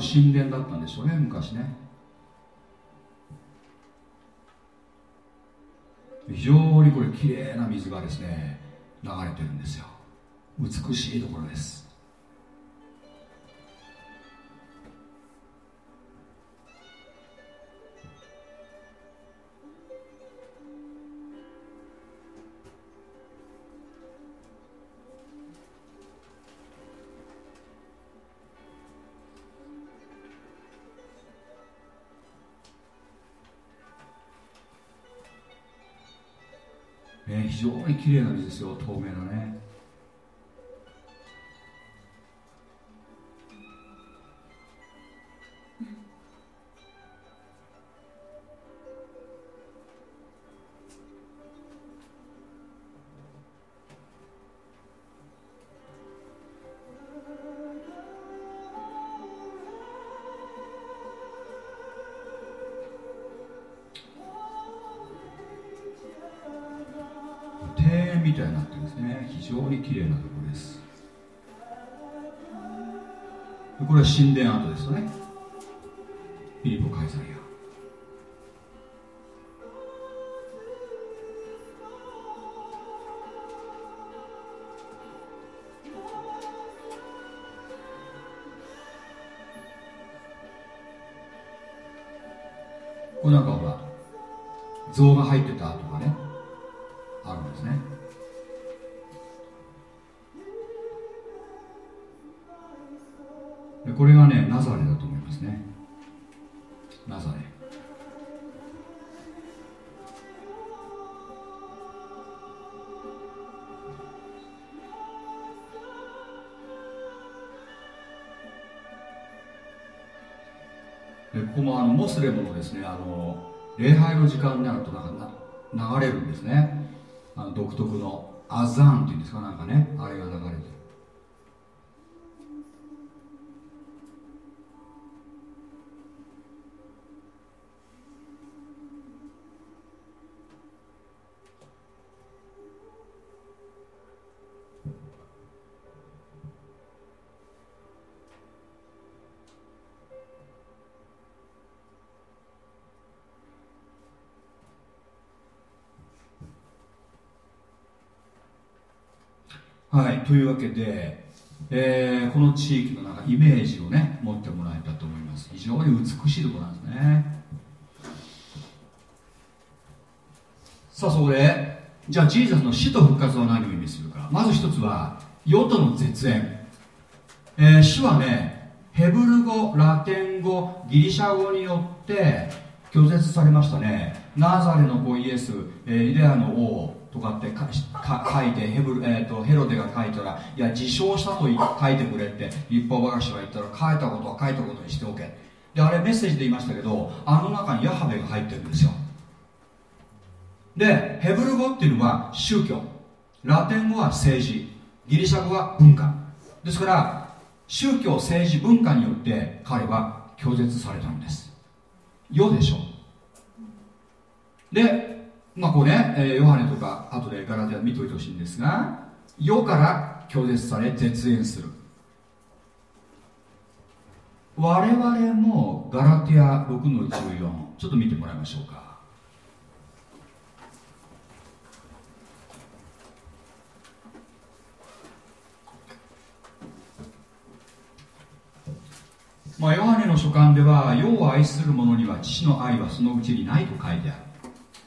分神殿だったんでしょうね昔ね。非常にこれ綺麗な水がですね流れてるんですよ。美しいところです。に綺麗な水ですよ透明なね。園みたいになってますね。非常に綺麗なところです。これは神殿跡ですよね。フィリポ・カイザリ時間になるとなんかな流れるんですね。あの独特のアザーンっていうんですかなんかね。はい、というわけで、えーこの地域のなんかイメージをね持ってもらえたと思います。非常に美しいところなんですね。さあそこでじゃあジーザスの死と復活は何を意味するか。まず一つは世との絶縁、えー、死はねヘブル語ラテン語ギリシャ語によって拒絶されましたね。ナザレの子イエス、えー、イデアの王。とかって書いてヘブル、えーと、ヘロデが書いたらいや自称したと書いてくれって立法学者が言ったら書いたことは書いたことにしておけ。であれメッセージで言いましたけどあの中にヤハベが入ってるんですよ。でヘブル語っていうのは宗教。ラテン語は政治。ギリシャ語は文化。ですから宗教政治文化によって彼は拒絶されたんです。世でしょ。でまあこうね、えー、ヨハネとか後でガラテア見ておいてほしいんですが世から拒絶され絶縁する。我々もガラテア6の14ちょっと見てもらいましょうか。まあ、ヨハネの書簡では世を愛する者には父の愛はそのうちにないと書いてある。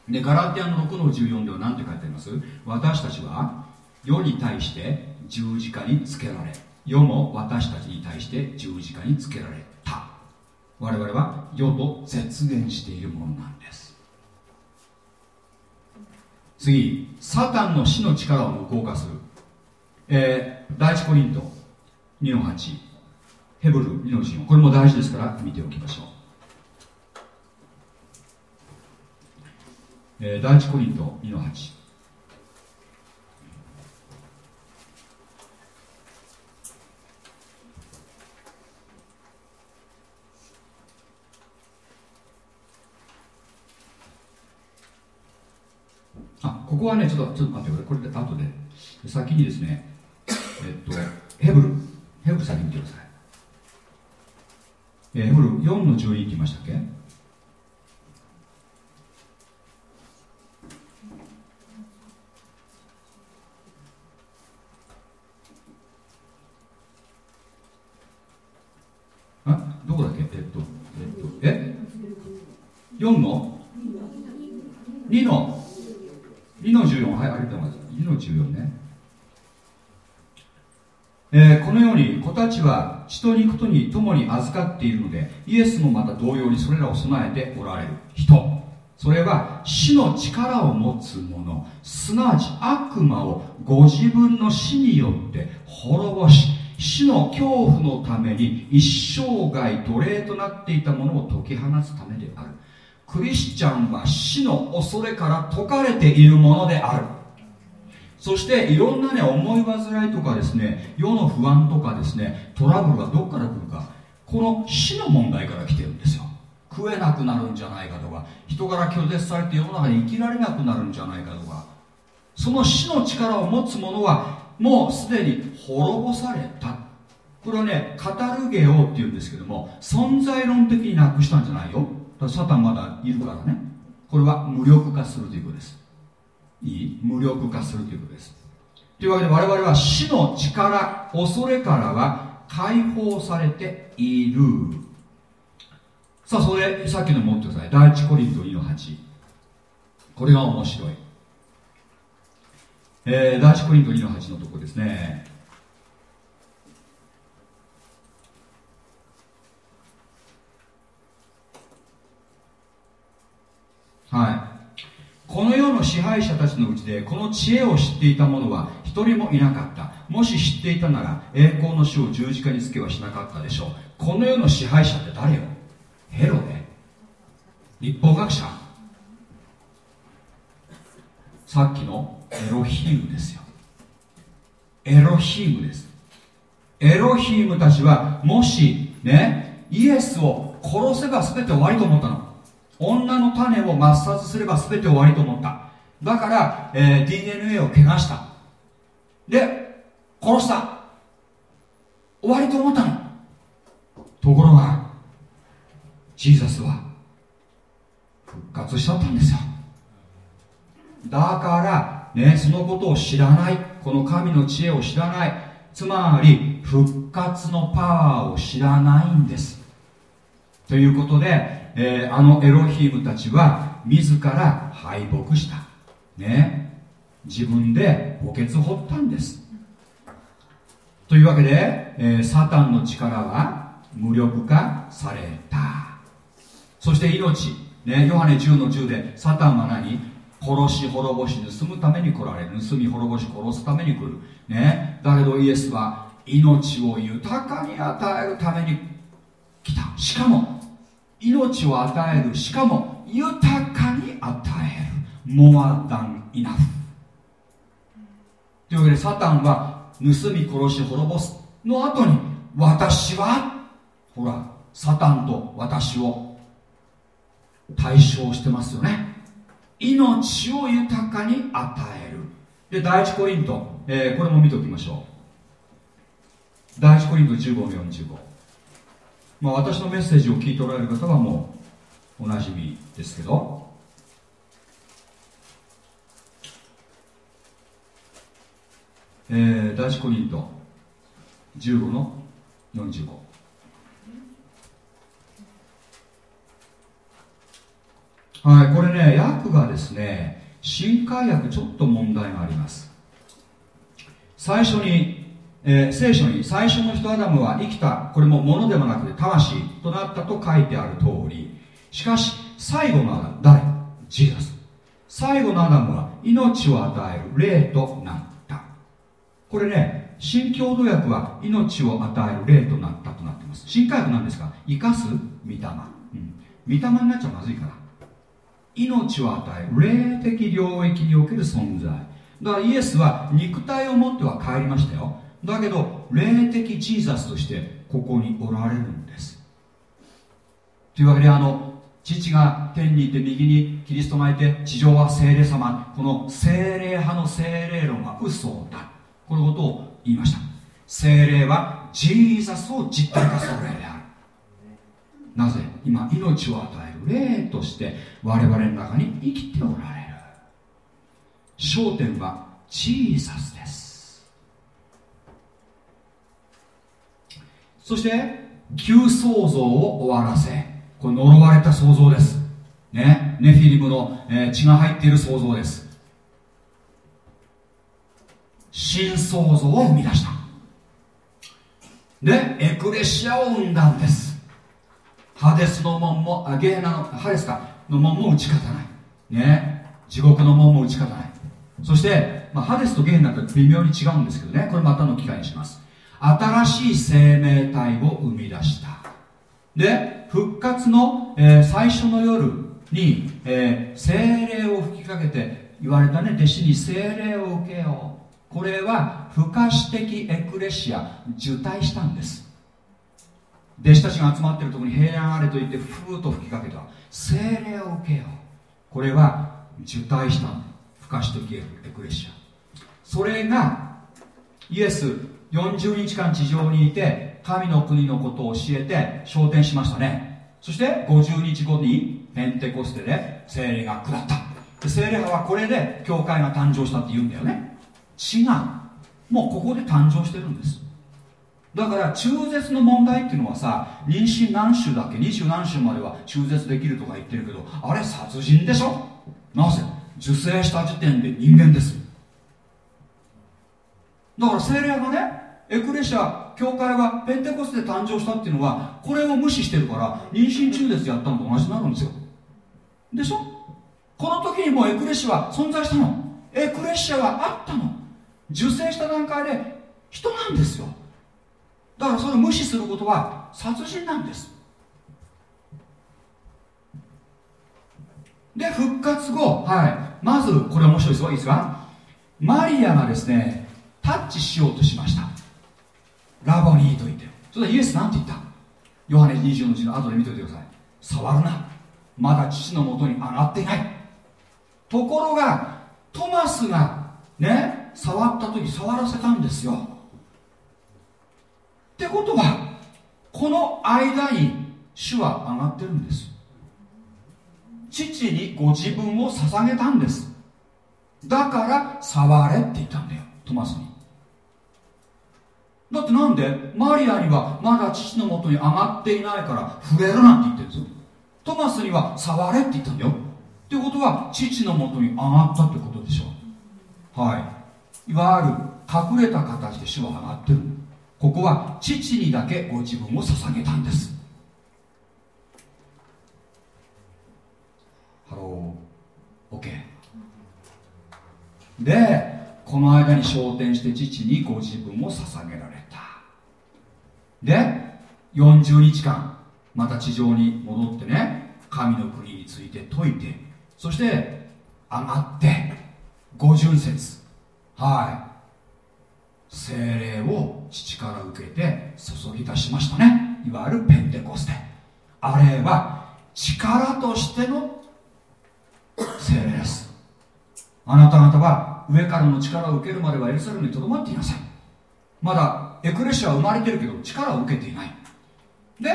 でガラティアの6の14では何て書いてあります？私たちは世に対して十字架につけられ世も私たちに対して十字架につけられた。我々は世と絶縁しているものなんです。次サタンの死の力を無効化する、えー、第一コリント2の8ヘブル2の14これも大事ですから見ておきましょう。えー、第一コリント2の8あここはねちょっとちょっと待ってこれで後で。先にですねえっとヘブル。ヘブル先に見てください、えー、ヘブル4の12って言いましたっけ？どこだっけ？えっと、えっと、え ?4 の ?2 の？2の14はいありがとうございます。2の14ね。えー、このように子たちは血と肉とに共に預かっているのでイエスもまた同様にそれらを備えておられる人。それは死の力を持つ者。すなわち悪魔をご自分の死によって滅ぼし死の恐怖のために一生涯奴隷となっていたものを解き放つためである。クリスチャンは死の恐れから解かれているものである。そしていろんなね思い煩いとかですね世の不安とかですねトラブルがどっから来るか。この死の問題から来てるんですよ。食えなくなるんじゃないかとか人から拒絶されて世の中で生きられなくなるんじゃないかとか。その死の力を持つ者はもうすでに滅ぼされた。これはねカタルゲオっていうんですけども存在論的になくしたんじゃないよ。サタンまだいるからね。これは無力化するということです。いい無力化するということです。というわけで我々は死の力恐れからは解放されている。さあそれさっきの持ってください。第一コリント2の8これが面白い。えー、第一コリント2の8のところですね。はい。この世の支配者たちのうちでこの知恵を知っていた者は一人もいなかった。もし知っていたなら栄光の死を十字架につけはしなかったでしょう。この世の支配者って誰よ？ヘロデ立法学者。さっきのエロヒームですよ。エロヒームです。エロヒームたちはもしねイエスを殺せば全て終わりと思ったの。女の種を抹殺すれば全て終わりと思った。だから、えー、DNA を怪我した。で殺した。終わりと思ったの。ところがジーザスは復活しちゃったんですよ。だからねそのことを知らない。この神の知恵を知らない。つまり復活のパワーを知らないんです。ということで、えー、あのエロヒームたちは自ら敗北した。ね。自分で墓穴掘ったんです。というわけで、えー、サタンの力は無力化された。そして命、ね、ヨハネ10の10でサタンは何？殺し滅ぼし盗むために来られる盗み滅ぼし殺すために来る、ね、だけどイエスは命を豊かに与えるために来た。しかも命を与えるしかも豊かに与える。モアダンイナフというわけでサタンは盗み殺し滅ぼすの後に私はほらサタンと私を対象してますよね。命を豊かに与える。で第一コリント、えー、これも見ておきましょう。第一コリント15の45まあ私のメッセージを聞いておられる方はもうおなじみですけど。えー、第一コリント15の45はいこれね訳がですね新海訳ちょっと問題があります。最初に、えー、聖書に最初の人アダムは生きたこれも物でもなくて魂となったと書いてある通りしかし最後のアダム誰？ジーザス。最後のアダムは命を与える霊となった。これね新共同訳は命を与える霊となったとなっています。新海訳なんですか？生かす？御霊、うん、御霊になっちゃまずいから。命を与え霊的領域における存在。だからイエスは肉体を持っては帰りましたよ。だけど霊的ジーザスとしてここにおられるんです。というわけであの父が天にいて右にキリストがいて地上は精霊様この精霊派の精霊論は嘘だ。このことを言いました。精霊はジーザスを実体化する霊である。なぜ今命を与える霊として我々の中に生きておられる。焦点はジーザスです。そして旧創造を終わらせこれ呪われた創造です。ねネフィリムの、えー、血が入っている創造です。新創造を生み出した。でエクレシアを生んだんです。ハデスの門もあゲーナのハデスかの門も打ち勝たない。ね。地獄の門も打ち勝たない。そして、まあ、ハデスとゲーナと微妙に違うんですけどね。これまたの機会にします。新しい生命体を生み出した。で復活の、えー、最初の夜に、えー、精霊を吹きかけて言われたね。弟子に精霊を受けよう。これは不可視的エクレシア。受胎したんです。弟子たちが集まっているところに平安あれと言ってふーっと吹きかけた。精霊を受けよう。これは受胎した。不可視的エクレシアそれがイエス40日間地上にいて神の国のことを教えて昇天しましたね。そして50日後にペンテコステで精霊が下った。精霊派はこれで教会が誕生したって言うんだよね。違う。もうここで誕生してるんです。だから中絶の問題っていうのはさ妊娠何週だっけ？二十何週までは中絶できるとか言ってるけどあれ殺人でしょ？なぜ？受精した時点で人間です。だから精霊がねエクレシア教会がペンテコスで誕生したっていうのはこれを無視してるから妊娠中絶やったのと同じになるんですよ。でしょ？この時にもうエクレシアは存在したの。エクレシアはあったの。受精した段階で人なんですよ。だからそれを無視することは殺人なんです。で復活後はい。まずこれ面白いですよ。いいですか？マリアがですねタッチしようとしました。ラボニーと言って。それでイエスなんて言った？ヨハネ20の字の後で見ておいてください。触るな。まだ父のもとに上がっていない。ところがトマスがね触った時触らせたんですよ。ってことはこの間に主は上がってるんです。父にご自分を捧げたんです。だから触れって言ったんだよトマスに。だってなんでマリアにはまだ父のもとに上がっていないから触れるなんて言ってるんですよ。トマスには触れって言ったんだよ。ってことは父のもとに上がったってことでしょう。はい。いわゆる隠れた形で主は上がってる。ここは父にだけご自分を捧げたんです。 Hello。OK でこの間に昇天して父にご自分を捧げられた。で40日間また地上に戻ってね神の国について説いてそして上がって五巡節。はい。精霊を父から受けて注ぎ出しましたね。いわゆるペンテコステ。あれは力としての精霊です。あなた方は上からの力を受けるまではエルサレムにとどまっていなさい。まだエクレシアは生まれてるけど力を受けていない。で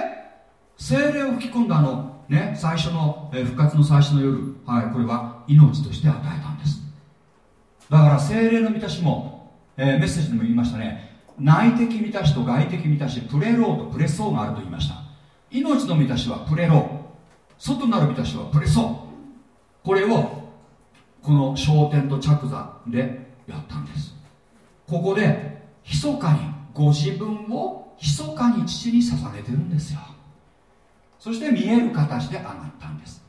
精霊を吹き込んだあのね最初の、え復活の最初の夜はいこれは命として与えたんです。だから精霊の満たしも、えー、メッセージでも言いましたね。内的満たしと外的満たしプレローとプレソーがあると言いました。命の満たしはプレロー。外なる満たしはプレソー。これをこの焦点と着座でやったんです。ここで密かにご自分を密かに父に捧げてるんですよ。そして見える形で上がったんです。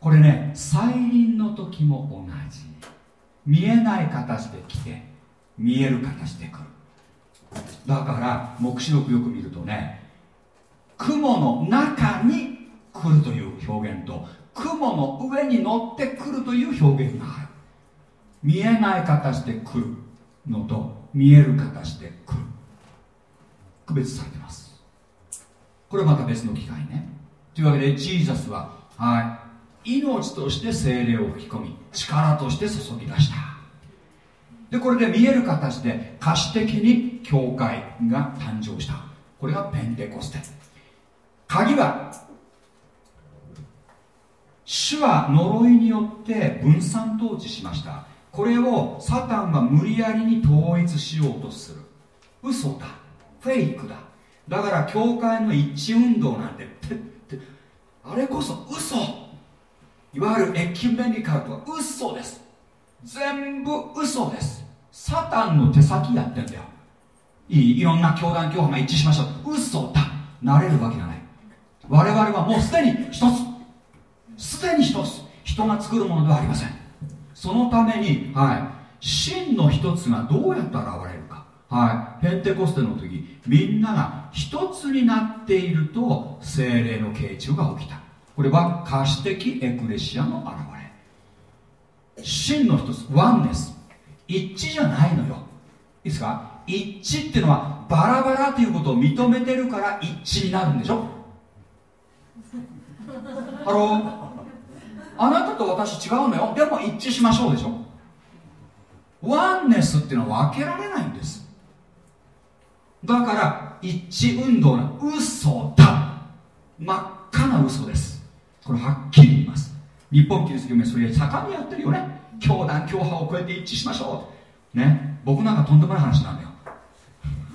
これね再臨の時も同じ。見えない形で来て見える形で来る。だから黙示録よく見るとね雲の中に来るという表現と雲の上に乗ってくるという表現がある。見えない形で来るのと見える形で来る。区別されてます。これまた別の機会ね。というわけでジーザスははい。命として精霊を吹き込み力として注ぎ出した。でこれで見える形で可視的に教会が誕生した。これがペンテコステ。鍵は主は呪いによって分散統治しました。これをサタンは無理やりに統一しようとする。嘘だ。フェイクだ。だから教会の一致運動なんてあれこそ嘘。いわゆるエキュメニカルとは嘘です。全部嘘です。サタンの手先やってんだよ。いいいろんな教団教派が一致しましょう。嘘だ。なれるわけがない。我々はもうすでに一つ。すでに一つ。人が作るものではありません。そのために、はい、真の一つがどうやって現れるか、はい、ペンテコステの時みんなが一つになっていると聖霊の傾注が起きた。これは可視的エクレシアの現れ真の一つ oneness 一致じゃないのよ。いいですか？一致っていうのはバラバラということを認めてるから一致になるんでしょ？ Hello。あなたと私違うのよ。でも一致しましょうでしょ？ワンネスっていうのは分けられないんです。だから一致運動の嘘だ。真っ赤な嘘です。これはっきり言います。日本キリスト教それ盛んにやってるよね。教団教派を超えて一致しましょう。ね。僕なんかとんでもない話なんだよ。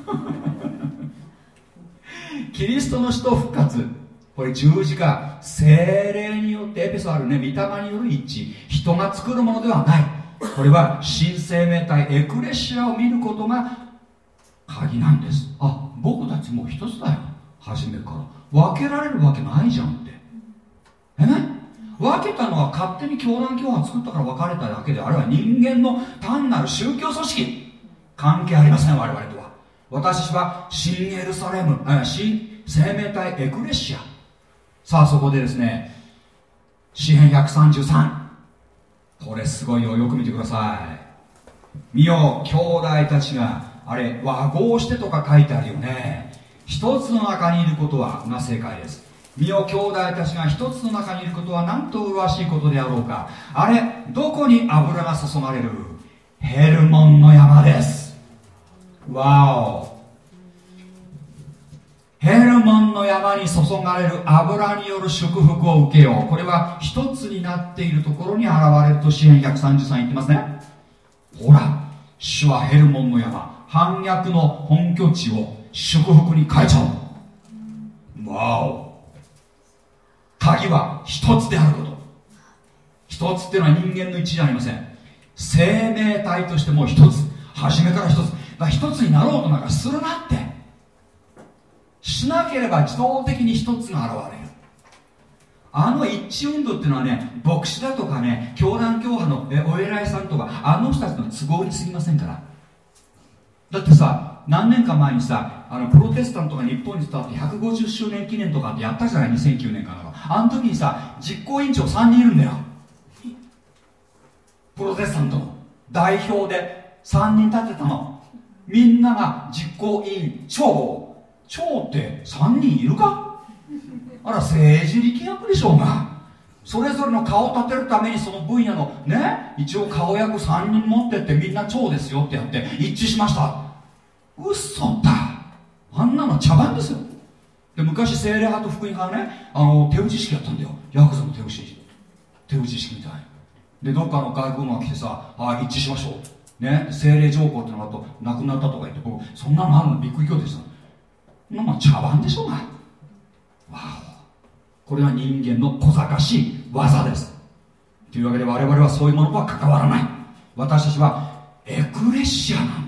キリストの死と復活。これ十字架。精霊によってエペソードあるね。御霊による一致。人が作るものではない。これは新生命体エクレシアを見ることが鍵なんです。あ僕たちもう一つだよ。初めから。分けられるわけないじゃんって。え？分けたのは勝手に教団教派作ったから分かれただけであれは人間の単なる宗教組織。関係ありません我々とは。私は新エルサレム新生命体エクレシア。さあそこでですね詩編133これすごいよよく見てください。見よう兄弟たちがあれ和合してとか書いてあるよね。一つの中にいることはが正解です。見よ兄弟たちが一つの中にいることはなんと麗しいことであろうか。あれどこに油が注がれる？ヘルモンの山です。わおヘルモンの山に注がれる油による祝福を受けよう。これは一つになっているところに現れると支援133言ってますね。ほら主はヘルモンの山。反逆の本拠地を祝福に変えちゃう。わお鍵は一つであること。一つっていうのは人間の一じゃありません。生命体としてもう一つ。初めから一つ。だ一つになろうとなんかするなって。しなければ自動的に一つが現れる。あの一致運動っていうのはね牧師だとかね教団教派のお偉いさんとかあの人たちの都合にすぎませんから。だってさ何年か前にさあのプロテスタントが日本に伝わって150周年記念とかってやったじゃない2009年かなあの時にさ実行委員長3人いるんだよ。プロテスタント。の代表で3人立てたの。みんなが実行委員長。長って3人いるか？あら政治力学でしょうが。それぞれの顔を立てるためにその分野のね一応顔役3人持ってってみんな長ですよってやって一致しました。嘘だ。あんなの茶番ですよ。で昔精霊派と福音派ねあの手打ち式やったんだよ。ヤクザの手打ち手打ち式みたい。でどっかの外国のが来てさあ一致しましょう。ね精霊条項ってのがあとなくなったとか言って僕そんなのあるのびっくりでした。そんなもん茶番でしょうがわお。これは人間の小賢しい技です。というわけで我々はそういうものとは関わらない。私たちはエクレシアな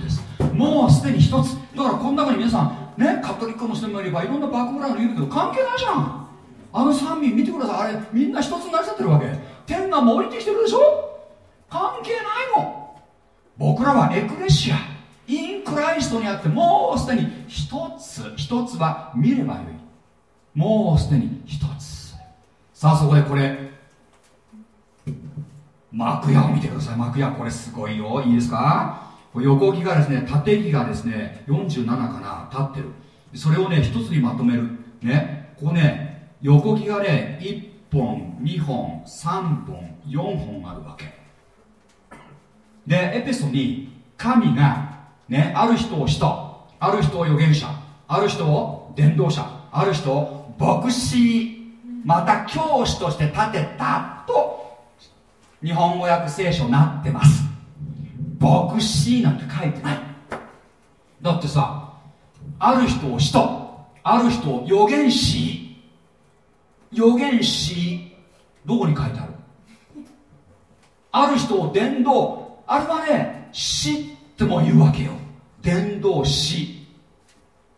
もうすでに一つ。だからこの中に皆さんねカトリックの人もいればいろんなバックグラウンドいるけど関係ないじゃん。あの三民見てください。あれみんな一つになっちゃってるわけ。天がも降りてきてるでしょ。関係ないの僕らはエクレシアインクライストにあってもうすでに一つ一つは見ればよい。もうすでに一つ。さあそこでこれ幕屋を見てください。幕屋これすごいよ。いいですか？横木がですね縦木がですね47かな立ってる。それをね一つにまとめる。ね。ここね横木がね1本2本3本4本あるわけ。でエペソに神がねある人を使徒。ある人を預言者。ある人を伝道者。ある人を牧師。また教師として立てたと日本語訳聖書なってます。牧師なんて書いてない。だってさある人を使徒ある人を預言師預言師どこに書いてある？ある人を伝道あれはね死っても言うわけよ。伝道師。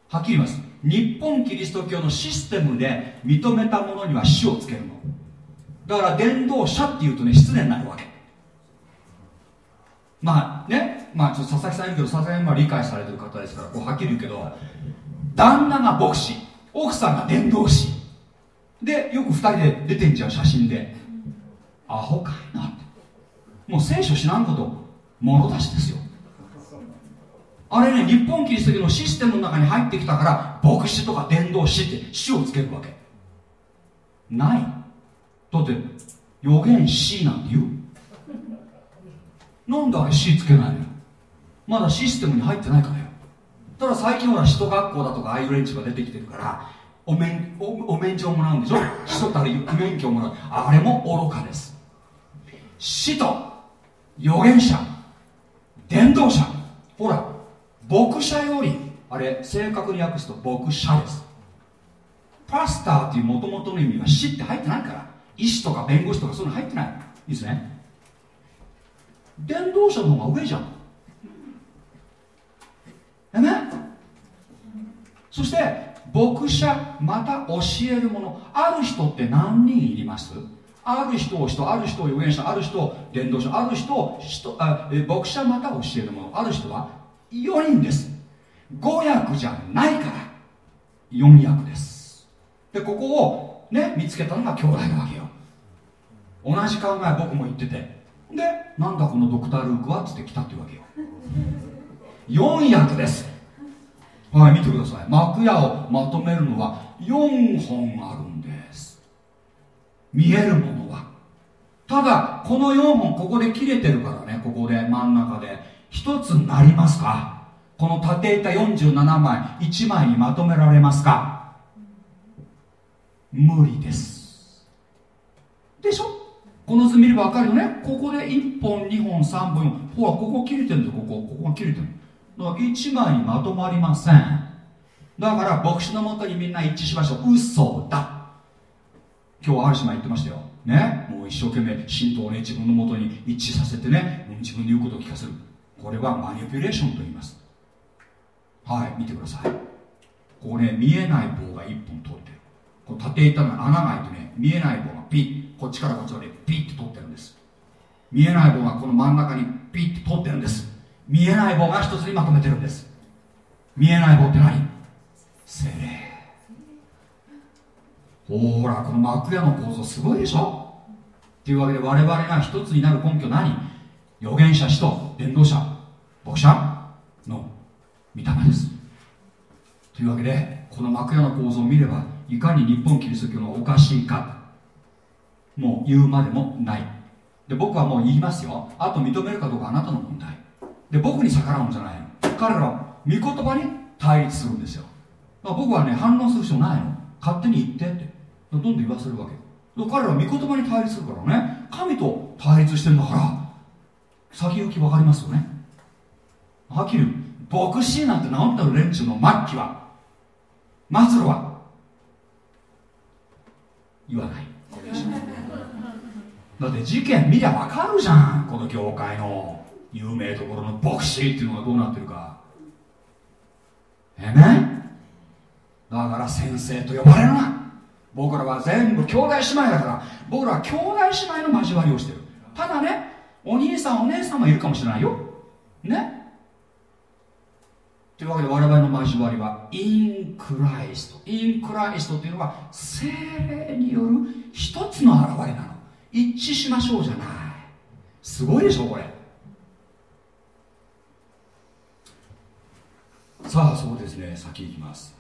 はっきり言います。日本キリスト教のシステムで認めたものには死をつけるの。だから伝道者っていうとね失礼になるわけ。まあねまあちょっと佐々木さんいるけどさすがにまあ理解されてる方ですからこうはっきり言うけど旦那が牧師奥さんが伝道師でよく2人で出てんじゃん写真で。アホかいなって。もう聖書知らんこと物出しですよ。あれね日本キリスト教のシステムの中に入ってきたから牧師とか伝道師って死をつけるわけ。ない。だって予言師なんて言う。なんであれ C つけないのまだシステムに入ってないからよ。ただ最近ほら使徒学校だとかああいう連中が出てきてるからお免おお免許をもらうんでしょ？使徒たる免許をもらう。あれも愚かです。使徒預言者伝道者。ほら牧者よりあれ正確に訳すと牧者です。パスターっていうもともとの意味は死って入ってないから。医師とか弁護士とかそういうの入ってない。いいですね？伝道者の方が上じゃん。え？ね？そして牧者また教えるもの。ある人って何人いります？ある人を人ある人を預言者ある人を伝道者ある人を人あ牧者また教えるもの。ある人は4人です。5役じゃないから。4役です。でここをね見つけたのが兄弟なわけよ。同じ考え僕も言ってて。でなんだこのドクター・ルークはっつって来たってわけよ。4役です。はい見てください。幕屋をまとめるのは4本あるんです。見えるものは。ただこの4本ここで切れてるからねここで真ん中で。1つになりますか？この縦板47枚1枚にまとめられますか？無理です。でしょ？この図見れば分かるよね。ここで1本2本3本。ほらここ切れてるんだよここ。ここが切れてる一枚にまとまりません。だから牧師のもとにみんな一致しましょう。嘘だ。今日ある島言ってましたよ。ね。もう一生懸命信徒をね自分のもとに一致させてね自分の言うことを聞かせる。これはマニュピュレーションと言います。はい見てください。ここね見えない棒が1本通ってる。こう縦板の穴が開いてね見えない棒がピッ。こっちからこっちまでピッて通ってるんです。見えない棒がこの真ん中にピッて通ってるんです。見えない棒が一つにまとめてるんです。見えない棒って何？精霊。ほらこの幕屋の構造すごいでしょ？っていうわけで我々が一つになる根拠何？預言者使徒伝道者牧者？の御霊です。というわけでこの幕屋の構造を見ればいかに日本キリスト教のおかしいか。もう言うまでもない。で僕はもう言いますよ。あと認めるかどうかあなたの問題。で僕に逆らうんじゃないの。彼らは御言葉に対立するんですよ。だから僕はね反応する必要ないの。勝手に言ってって。どんどん言わせるわけ。彼らは御言葉に対立するからね。神と対立してるんだから。先行き分かりますよね。はっきり牧師なんて治ったる連中の末期は。末路は。言わない。だって事件見りゃ分かるじゃんこの業界の有名ところの牧師っていうのがどうなってるか。ええね？だから先生と呼ばれるな。僕らは全部兄弟姉妹だから。僕らは兄弟姉妹の交わりをしてる。ただねお兄さんお姉さんもいるかもしれないよ。ね？というわけで我々の交わりはインクライスト。インクライストっていうのは精霊による一つの現れなの。一致しましょうじゃない。すごいでしょこれ。さあそうですね。先行きます。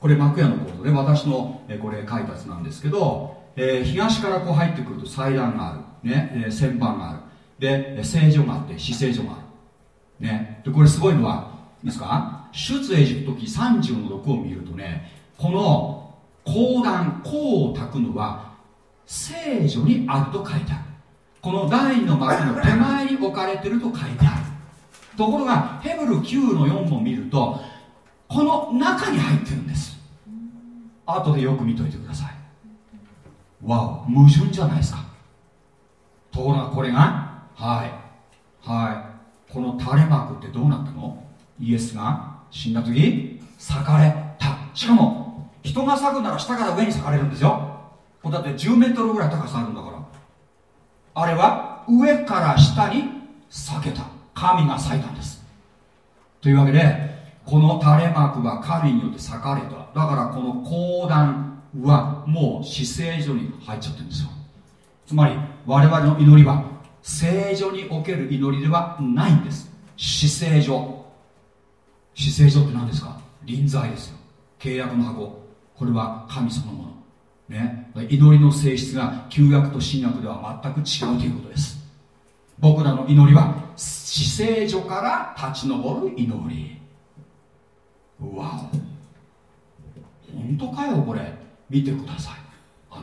これ幕屋の構造で私のえこれ書いたやつなんですけど、えー、東からこう入ってくると祭壇がある、ね。えー、旋盤がある。で聖女があって死聖所がある、ね、でこれすごいのはいいですか？出エジプト記30の6を見るとねこの講談講を炊くのは聖女にあると書いてある。この第二の幕の手前に置かれてると書いてある。ところがヘブル9の4本見るとこの中に入ってるんです。後でよく見といてください。わお矛盾じゃないですか。ところがこれがはいはい。この垂れ幕ってどうなったの？イエスが死んだ時裂かれた。しかも人が裂くなら下から上に裂かれるんですよ。だって10メートルぐらい高さあるんだから。あれは上から下に裂けた。神が裂いたんです。というわけでこの垂れ幕は神によって裂かれた。だからこの講談はもう死聖所に入っちゃってるんですよ。つまり我々の祈りは聖女における祈りではないんです。死聖所。死聖所って何ですか？臨在ですよ。契約の箱。これは神そのもの。ね、祈りの性質が旧約と新約では全く違うということです。僕らの祈りは死聖所から立ち上る祈り。わお。本当かよこれ。見てください。後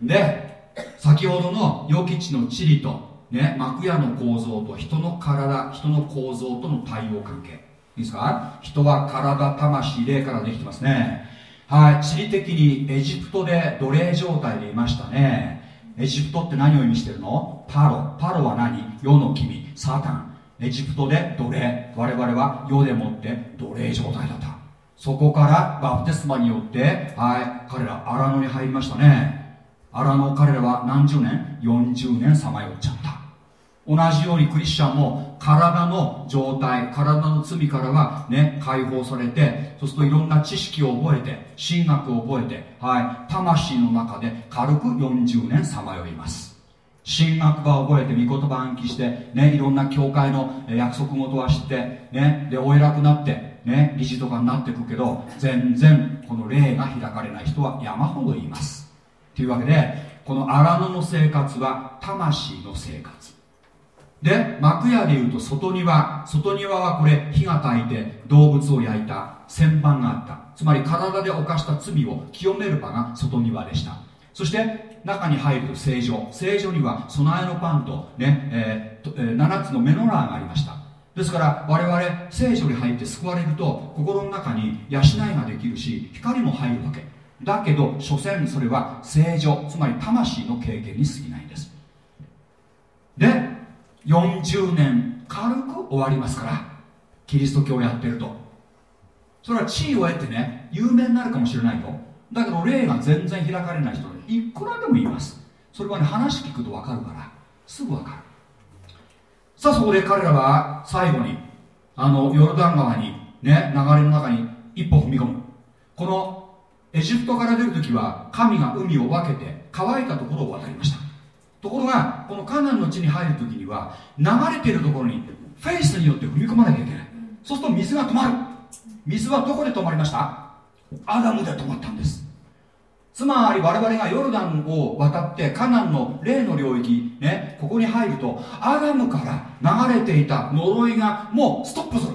で。で先ほどの与吉の地理と、ね、幕屋の構造と人の体人の構造との対応関係。いいですか？人は体魂霊からできてますね。はい。地理的にエジプトで奴隷状態でいましたね。エジプトって何を意味してるの？パロ。パロは何？世の君。サタン。エジプトで奴隷。我々は世でもって奴隷状態だった。そこからバプテスマによってはい。彼ら荒野に入りましたね。荒野彼らは何十年？40年さまよっちゃった。同じようにクリスチャンも体の状態体の罪からはね解放されてそうするといろんな知識を覚えて神学を覚えてはい魂の中で軽く40年さまよいます。神学は覚えて御言葉暗記してねいろんな教会の約束事は知ってねでお偉くなってね理事とかになってくけど全然この霊が開かれない人は山ほどいます。というわけでこの荒野の生活は魂の生活。で幕屋でいうと外庭。外庭はこれ火が焚いて動物を焼いた。旋盤があった。つまり体で犯した罪を清める場が外庭でした。そして中に入ると聖女聖女には備えのパンとね、えー、えー、7つのメノラーがありました。ですから我々聖書に入って救われると心の中に養いができるし光も入るわけ。だけど所詮それは正常つまり魂の経験に過ぎないんです。で40年軽く終わりますからキリスト教をやってると。それは地位を得てね有名になるかもしれないよだけど霊が全然開かれない人いくらでも言います。それはね話聞くと分かるからすぐ分かる。さあそこで彼らは最後にあのヨルダン川にね流れの中に一歩踏み込む。このエジプトから出る時は神が海を分けて乾いたところを渡りました。ところがこのカナンの地に入る時には流れているところにフェイスによって踏み込まなきゃいけない。そうすると水が止まる。水はどこで止まりました？アダムで止まったんです。つまり我々がヨルダンを渡ってカナンの霊の領域、ね、ここに入るとアダムから流れていた呪いがもうストップする。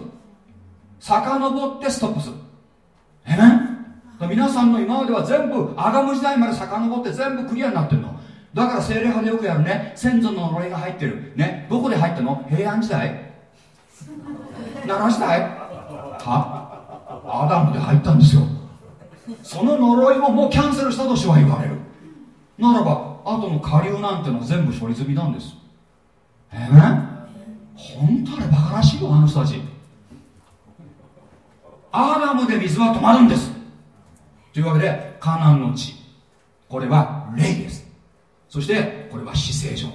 遡ってストップする。えめ皆さんの今までは全部アダム時代まで遡って全部クリアになってるの。だから精霊派でよくやるね。先祖の呪いが入ってる。ね。どこで入ったの？平安時代。奈良時代。は？アダムで入ったんですよ。その呪いをもうキャンセルしたとしは言われる。ならば後の下流なんてのは全部処理済みなんです。えー、本当あれバカらしいよあの人たち。アダムで水は止まるんです。というわけでカナンの地。これは霊です。そしてこれは死聖所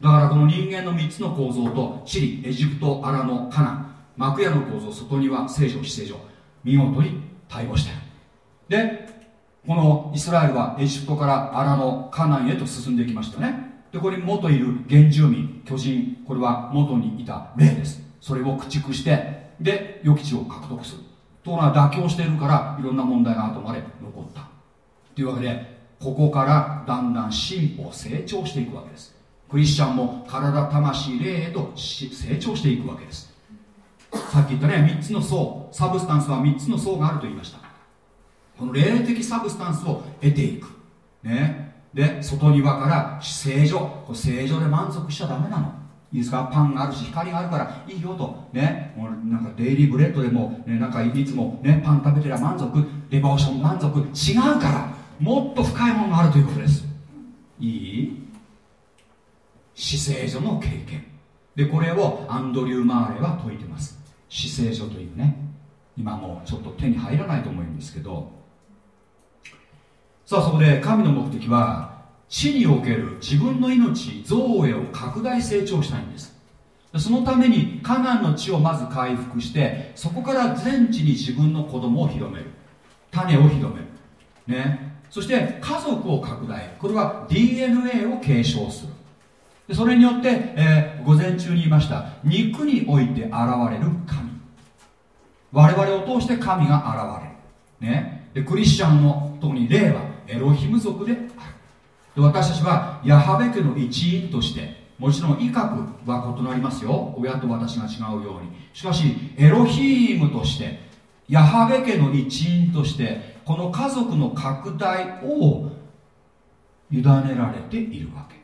だからこの人間の3つの構造とチリエジプトアラノカナン。幕屋の構造外には聖女死聖所見事に対応してる。でこのイスラエルはエジプトからアラのカナンへと進んでいきましたね。でこれに元いる原住民巨人これは元にいた霊です。それを駆逐してで予期地を獲得する。ところが妥協しているからいろんな問題が後まで残った。というわけでここからだんだん進歩成長していくわけです。クリスチャンも体魂霊へと成長していくわけです。さっき言ったね3つの層。 substance は3つの層があると言いました。この霊的 substance を得ていく。ね。で外庭から聖所これ聖所で満足しちゃダメなの。いいですか？パンがあるし光があるから。いいよと。ね。なんかデイリーブレッドでも、ね、なんかいつも、ね、パン食べてりゃ満足。デボーション満足。違うから。もっと深いものがあるということです。いい？死聖所の経験。でこれをアンドリュー・マーレは説いてます。死聖所というね。今もうちょっと手に入らないと思うんですけど。さあそこで神の目的は地における自分の命造営を拡大成長したいんです。そのためにカナンの地をまず回復してそこから全地に自分の子供を広める。種を広める。ねそして家族を拡大。これは DNA を継承する。でそれによって、えー、午前中に言いました。肉において現れる神。我々を通して神が現れる。ね。でクリスチャンの特に霊はエロヒム族である。で私たちはヤハベ家の一員としてもちろん威嚇は異なりますよ。親と私が違うように。しかしエロヒームとしてヤハベ家の一員としてこの家族の拡大を委ねられているわけ。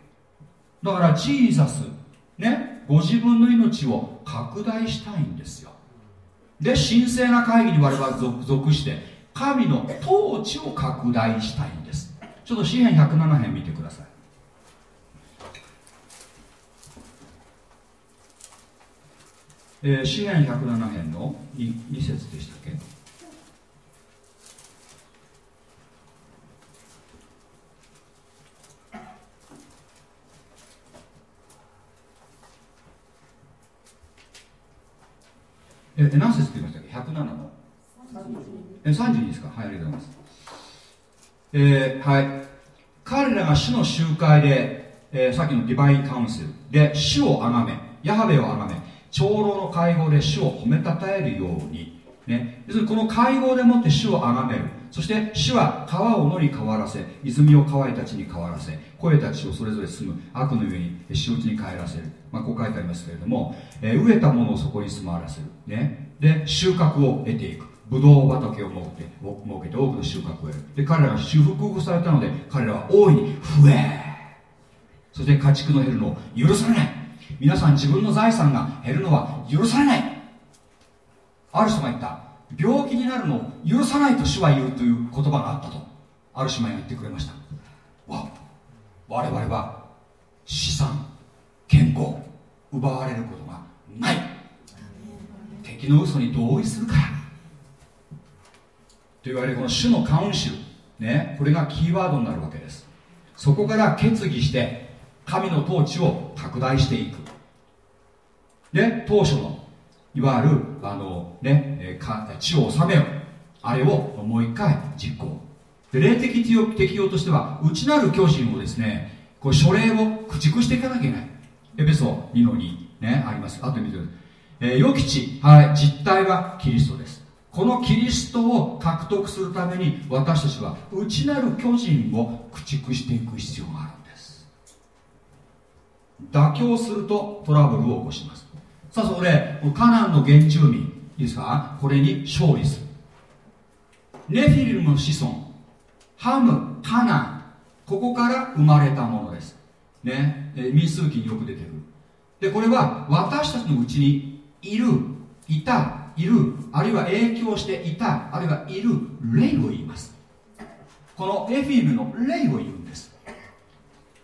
だからジーザスねご自分の命を拡大したいんですよ。で神聖な会議に我々は属して神の統治を拡大したいんです。ちょっと詩篇107編見てください。えー、詩篇107編の 2, 2節でしたっけ？え何節って言いましたっけ？107の。え32ですか？はいありがとうございます。えー、はい。彼らが主の集会で、えー、さっきのディバインカウンセルで主を崇めヤハベを崇め長老の会合で主を褒めたたえるようにね、要するにこの会合でもって主を崇める。そして主は川を野に変わらせ泉を川たちに変わらせ声たちをそれぞれ住む悪の上に仕打ちに帰らせる、まあ、こう書いてありますけれども、えー、飢えたものをそこに住まわらせる、ね、で収穫を得ていく。ブドウ畑を設けて設けて多くの収穫を得る。で彼らが修復をされたので彼らは大いに増え。そして家畜の減るのを許されない。皆さん自分の財産が減るのは許されない。ある人が言った。病気になるのを許さないと主は言うという言葉があったと。ある姉妹が言ってくれました。わ我々は資産健康奪われることがない。敵の嘘に同意するから。と言われるこの主のカウンシルねこれがキーワードになるわけです。そこから決議して神の統治を拡大していく。で当初のいわゆるあの、ね、地を治めよあれをもう一回実行。で霊的適用としては内なる巨人をですねこう書類を駆逐していかなきゃいけない。エペソ2の2ねあります。あと見てください、えー、予期地、はい、実体はキリストです。このキリストを獲得するために私たちは内なる巨人を駆逐していく必要があるんです。妥協するとトラブルを起こします。さあそこでカナンの原住民いいですかこれに勝利する。ネフィルムの子孫ハムカナン。ここから生まれたものです。ね。民数記によく出てる。でこれは私たちのうちにいるいたいるあるいは影響していたあるいはいる霊を言います。このエフィムの霊を言うんです。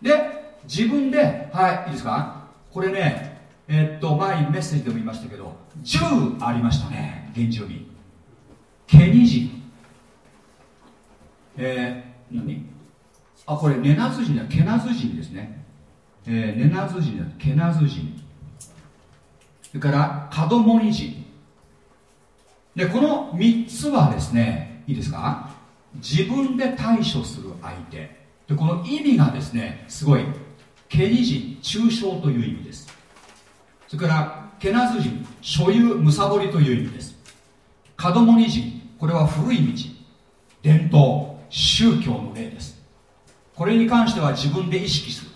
で自分ではいいいですか？これねえっと前にメッセージでも言いましたけど10ありましたね現状にケニ人えー、何？あこれネナズ人だ。ケナズ人ですね、えー、ネナズ人だ。ケナズ人それからカドモニ人でこの3つはですねいいですか？自分で対処する相手。でこの意味がですねすごいケニ人抽象という意味です。それからケナズ人所有むさぼりという意味です。カドモニ人これは古い道。伝統宗教の例です。これに関しては自分で意識する。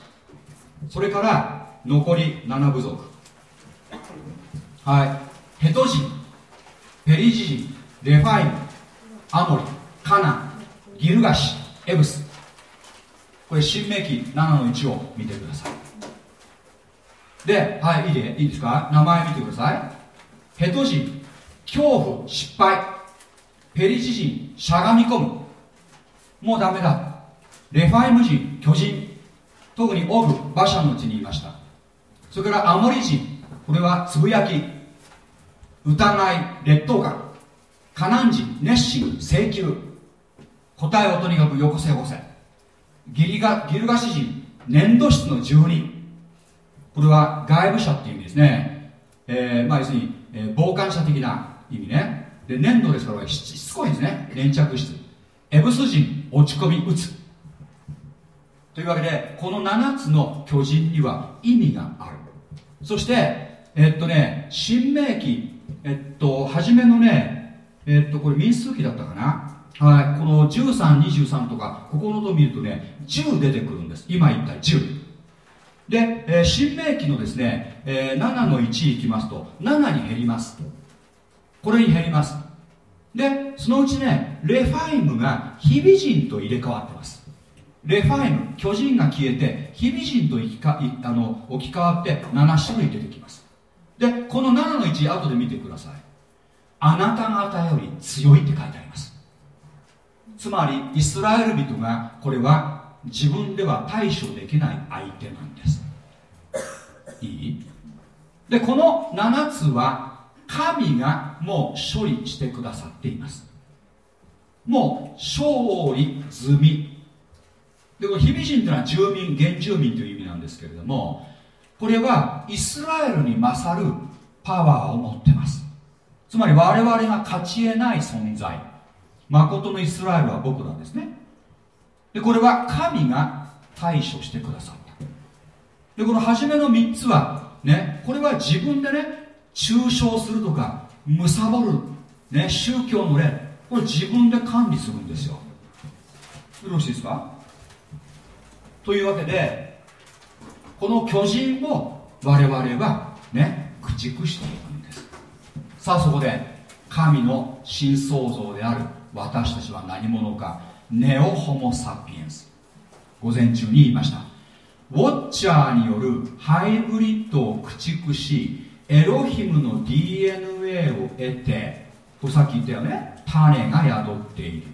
それから残り7部族。はい。ヘト人ペリジ人レファイムアモリカナンギルガシエブス。これ新明記7の1を見てください。ではいいいでいいですか？名前見てください。ヘト人恐怖失敗。ペリジ人しゃがみ込む。もうダメだ。レファイム人巨人。特にオブ馬車のうちにいました。それからアモリ人これはつぶやき。疑い劣等感カナン人熱心請求答えをとにかくよこせよこせ。ギリガギルガシ人粘土質の住人。これは外部者っていう意味ですね、えー、まあ要するに、えー、傍観者的な意味ね。で粘土ですからしつこいですね。粘着質エブス人落ち込み打つ。というわけでこの7つの巨人には意味がある。そしてえっとね新明記えっと初めのねえっとこれ民数記だったかな？はいこの1323とかここのと見るとね10出てくるんです。今言った10で、えー、新明記のですね、えー、7の1いきますと7に減りますこれに減ります。でそのうちねレファイムがヒビ人と入れ替わってます。レファイム巨人が消えてヒビ人とあの置き換わって7種類出てきます。でこの7の1後で見てください。あなた方より強いって書いてあります。つまりイスラエル人がこれは自分では対処できない相手なんです。いい？でこの7つは神がもう処理してくださっています。もう勝利済み。でこの日々人というのは住民原住民という意味なんですけれどもこれはイスラエルに勝るパワーを持ってます。つまり我々が勝ち得ない存在。誠のイスラエルは僕なんですね。でこれは神が対処してくださった。でこの初めの3つはねこれは自分でね抽象するとか貪る、ね、宗教の例。これ自分で管理するんですよ。よろしいですか？というわけでこの巨人を我々はね駆逐していくんです。さあそこで神の新創造である私たちは何者かネオホモ・サピエンス。午前中に言いました。ウォッチャーによるハイブリッドを駆逐しエロヒムの DNA を得てとさっき言ったよね種が宿っている。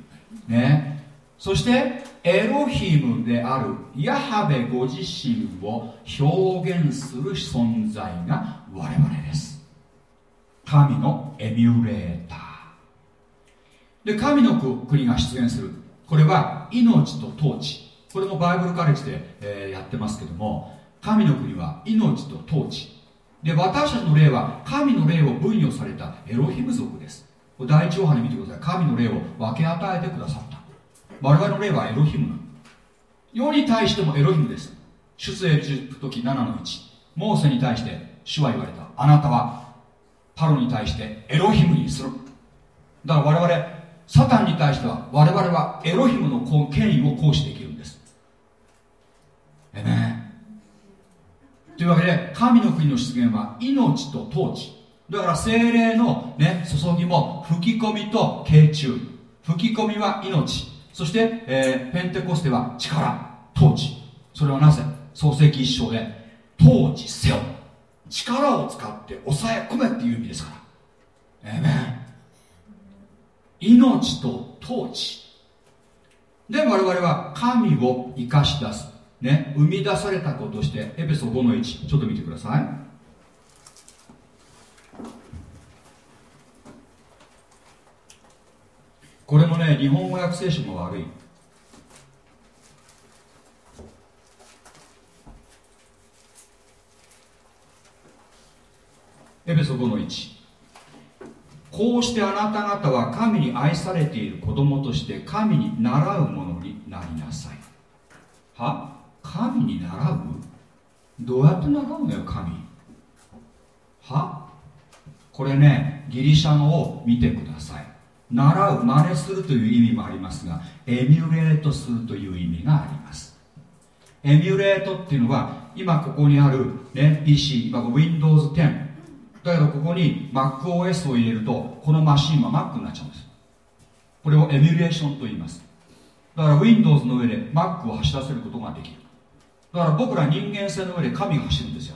ね。そしてエロヒムであるヤハベご自身を表現する存在が我々です。神のエミュレーター。で神の国が出現する。これは命と統治。これもバイブルカレッジで、え、やってますけども神の国は命と統治。で私たちの霊は神の霊を分与されたエロヒム族です。第一話に見てください。神の霊を分け与えてくださった。我々の霊はエロヒムなの。世に対してもエロヒムです。出エジプト記7の1モーセに対して主は言われた。あなたはパロに対してエロヒムにする。だから我々サタンに対しては我々はエロヒムの権威を行使できるんです。えねというわけで神の国の出現は命と統治。だから精霊の、ね、注ぎも吹き込みと慶中吹き込みは命。そして、えー、ペンテコステは力統治。それはなぜ？創世記一章で統治せよ。力を使って抑え込めっていう意味ですから。えめ命と統治。で我々は神を生かし出す。ね生み出された子としてエペソ5の1ちょっと見てください。これもね日本語訳聖書も悪い。エペソ5の1こうしてあなた方は神に愛されている子供として神に習うものになりなさい。は？神に習う？どうやって習うのよ神。は？これねギリシャ語を見てください。習う真似するという意味もありますがエミュレートするという意味があります。エミュレートっていうのは今ここにある、ね、PC 今 Windows 10だけどここに MacOS を入れるとこのマシンは Mac になっちゃうんです。これをエミュレーションと言います。だから Windows の上で Mac を走らせることができる。だから僕ら人間性の上で神が走るんですよ。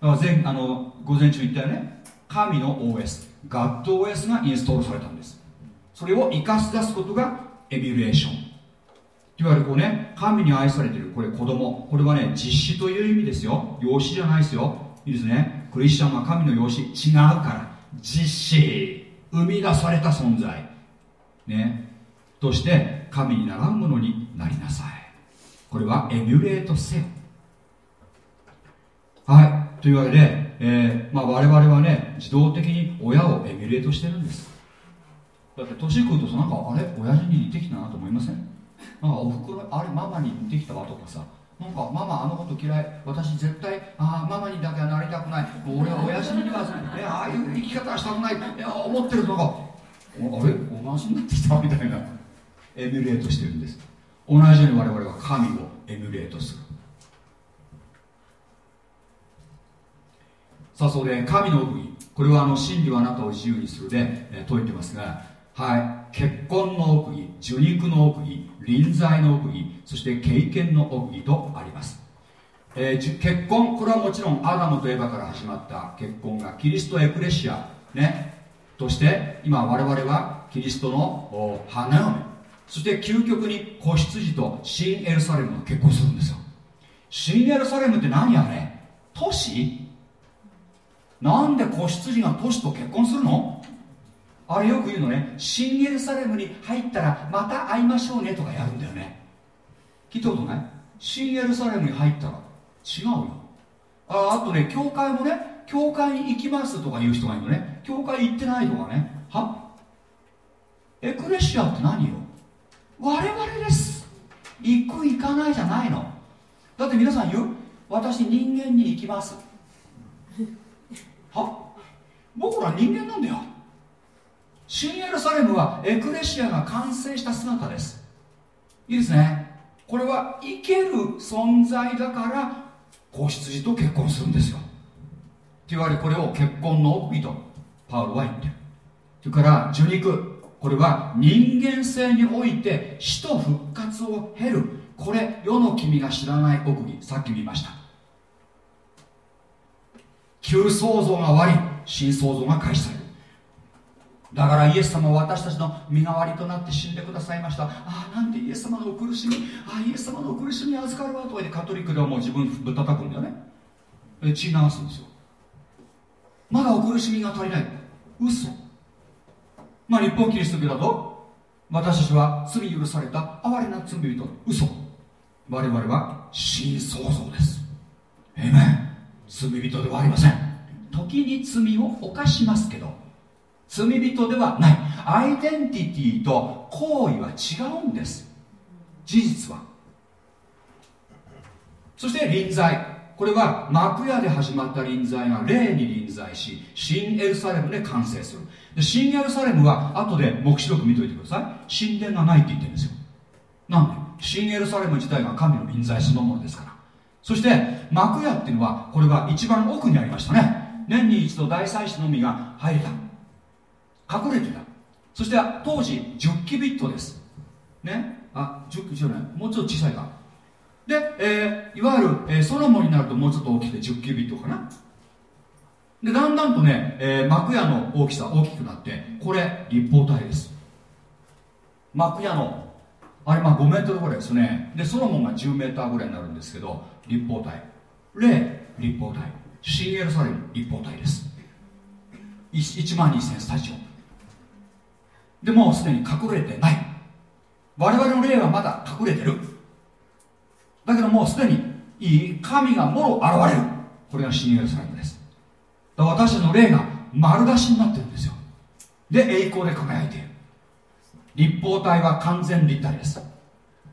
だから前あの午前中言ったよね。神の OS GodOS がインストールされたんです。それを生かし出すことがエミュレーション。いわゆるこうね神に愛されているこれ子供。これはね実子という意味ですよ。養子じゃないですよ。いいですね。クリスチャンは神の養子。違うから。実子。生み出された存在。ね。として神に習うものになりなさい。これはエミュレートせよはい。というわけで、えーまあ、我々はね自動的に親をエミュレートしてるんです。だって年食うとさなんかあれ親父に似てきたなと思いません？なんかおふくろあれママに似てきたわとかさ。なんかママあのこと嫌い。私絶対ああママにだけはなりたくない。俺は親父にはえああいう生き方はしたくない。いや思ってるとか。あれ同じになってきたみたいな。エミュレートしてるんです。同じように我々は神をエミュレートする。さあそれで神の奥義。これはあの真理はあなたを自由にするで、えー、説いてますがはい。結婚の奥義受肉の奥義臨在の奥義そして経験の奥義とあります、えー、結婚これはもちろんアダムとエヴァから始まった結婚がキリストエクレシアねとして今我々はキリストの花嫁。そして究極に子羊と新エルサレムが結婚するんですよ。新エルサレムって何やね都市？なんで子羊が都市と結婚するの？あれよく言うのね新エルサレムに入ったらまた会いましょうねとかやるんだよね。聞いたことない？新エルサレムに入ったら？違うよ。ああとね教会もね教会に行きますとか言う人がいるのね。教会行ってないとかね。は？エクレシアって何よ？我々です。行く行かないじゃないの。だって皆さん言う？私人間に行きます。は？僕ら人間なんだよ。新エルサレムはエクレシアが完成した姿です。いいですね。これは生ける存在だから子羊と結婚するんですよ。って言われこれを結婚の奥義とパウロは言ってる。それから受肉これは人間性において死と復活を経る。これ世の君が知らない奥義さっき見ました。旧創造が終わり新創造が開始される。だからイエス様は私たちの身代わりとなって死んでくださいました。ああなんでイエス様のお苦しみああイエス様のお苦しみ預かるわとか言ってカトリックではもう自分ぶったたくんだよね。で血流すんですよ。まだお苦しみが足りない。嘘。まあ日本キリスト教だと私たちは罪許された哀れな罪人。嘘。我々は新創造です。えめ罪人ではありません。時に罪を犯しますけど罪人ではない。アイデンティティと行為は違うんです。事実は。そして臨在。これは幕屋で始まった臨在が霊に臨在し新エルサレムで完成する。で新エルサレムは後で黙示録見といてください。神殿がないって言ってるんですよ。なんで？新エルサレム自体が神の臨在そのものですから。そして幕屋っていうのはこれは一番奥にありましたね。年に一度大祭司のみが入れた。隠れてた。そして当時10キビットです。ね？あ10キビットじゃない？もうちょっと小さいか。で、えー、いわゆる、えー、ソロモンになるともうちょっと大きくて10キビットかな。でだんだんとね、えー、幕屋の大きさ大きくなってこれ立方体です。幕屋のあれまあ5メートルぐらいですね。でソロモンが10メーターぐらいになるんですけど立方体。霊立方体。新エルサレム立方体です。1万2000スタジオ。でもうすでに隠れてない。我々の霊はまだ隠れてる。だけどもうすでにいい神がもろ現れる。これが新エルサレムです。私たちの霊が丸出しになってるんですよ。で栄光で輝いている。立方体は完全立体です。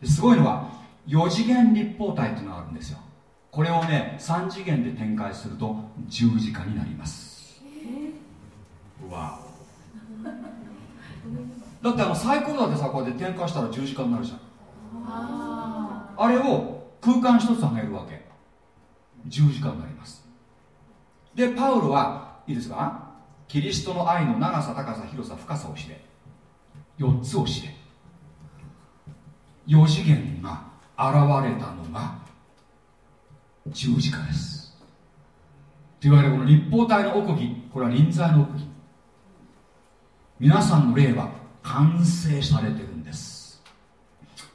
すごいのは4次元立方体っていうのがあるんですよ。これをね3次元で展開すると十字架になります。わだってあのサイコロだってさこうやって展開したら十字架になるじゃん。あれを空間一つ上げるわけ。十字架になります。でパウロはいいですか？キリストの愛の長さ高さ広さ深さを知れ。4つを知れ。4次元が現れたのが十字架です。というわけでこの立方体の奥義。これは臨在の奥義皆さんの霊は完成されてるんです。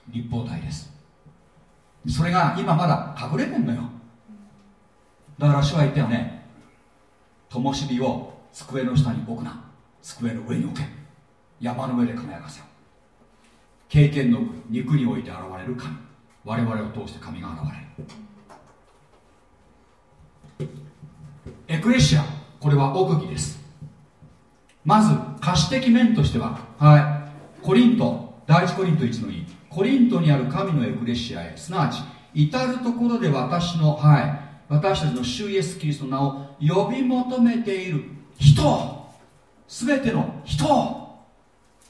立方体です。それが今まだ隠れてんのよ。だから主は言ったよね。灯火を机の下に置くな。机の上に置け。山の上で輝かせよ。経験の肉において現れる神。我々を通して神が現れる。エクレシアこれは奥義です。まず可視的面としてははい。コリント第一コリント1の2コリントにある神のエクレシアへ。すなわち至る所で私のはい。私たちの主イエス・キリストの名を呼び求めている人。すべての人。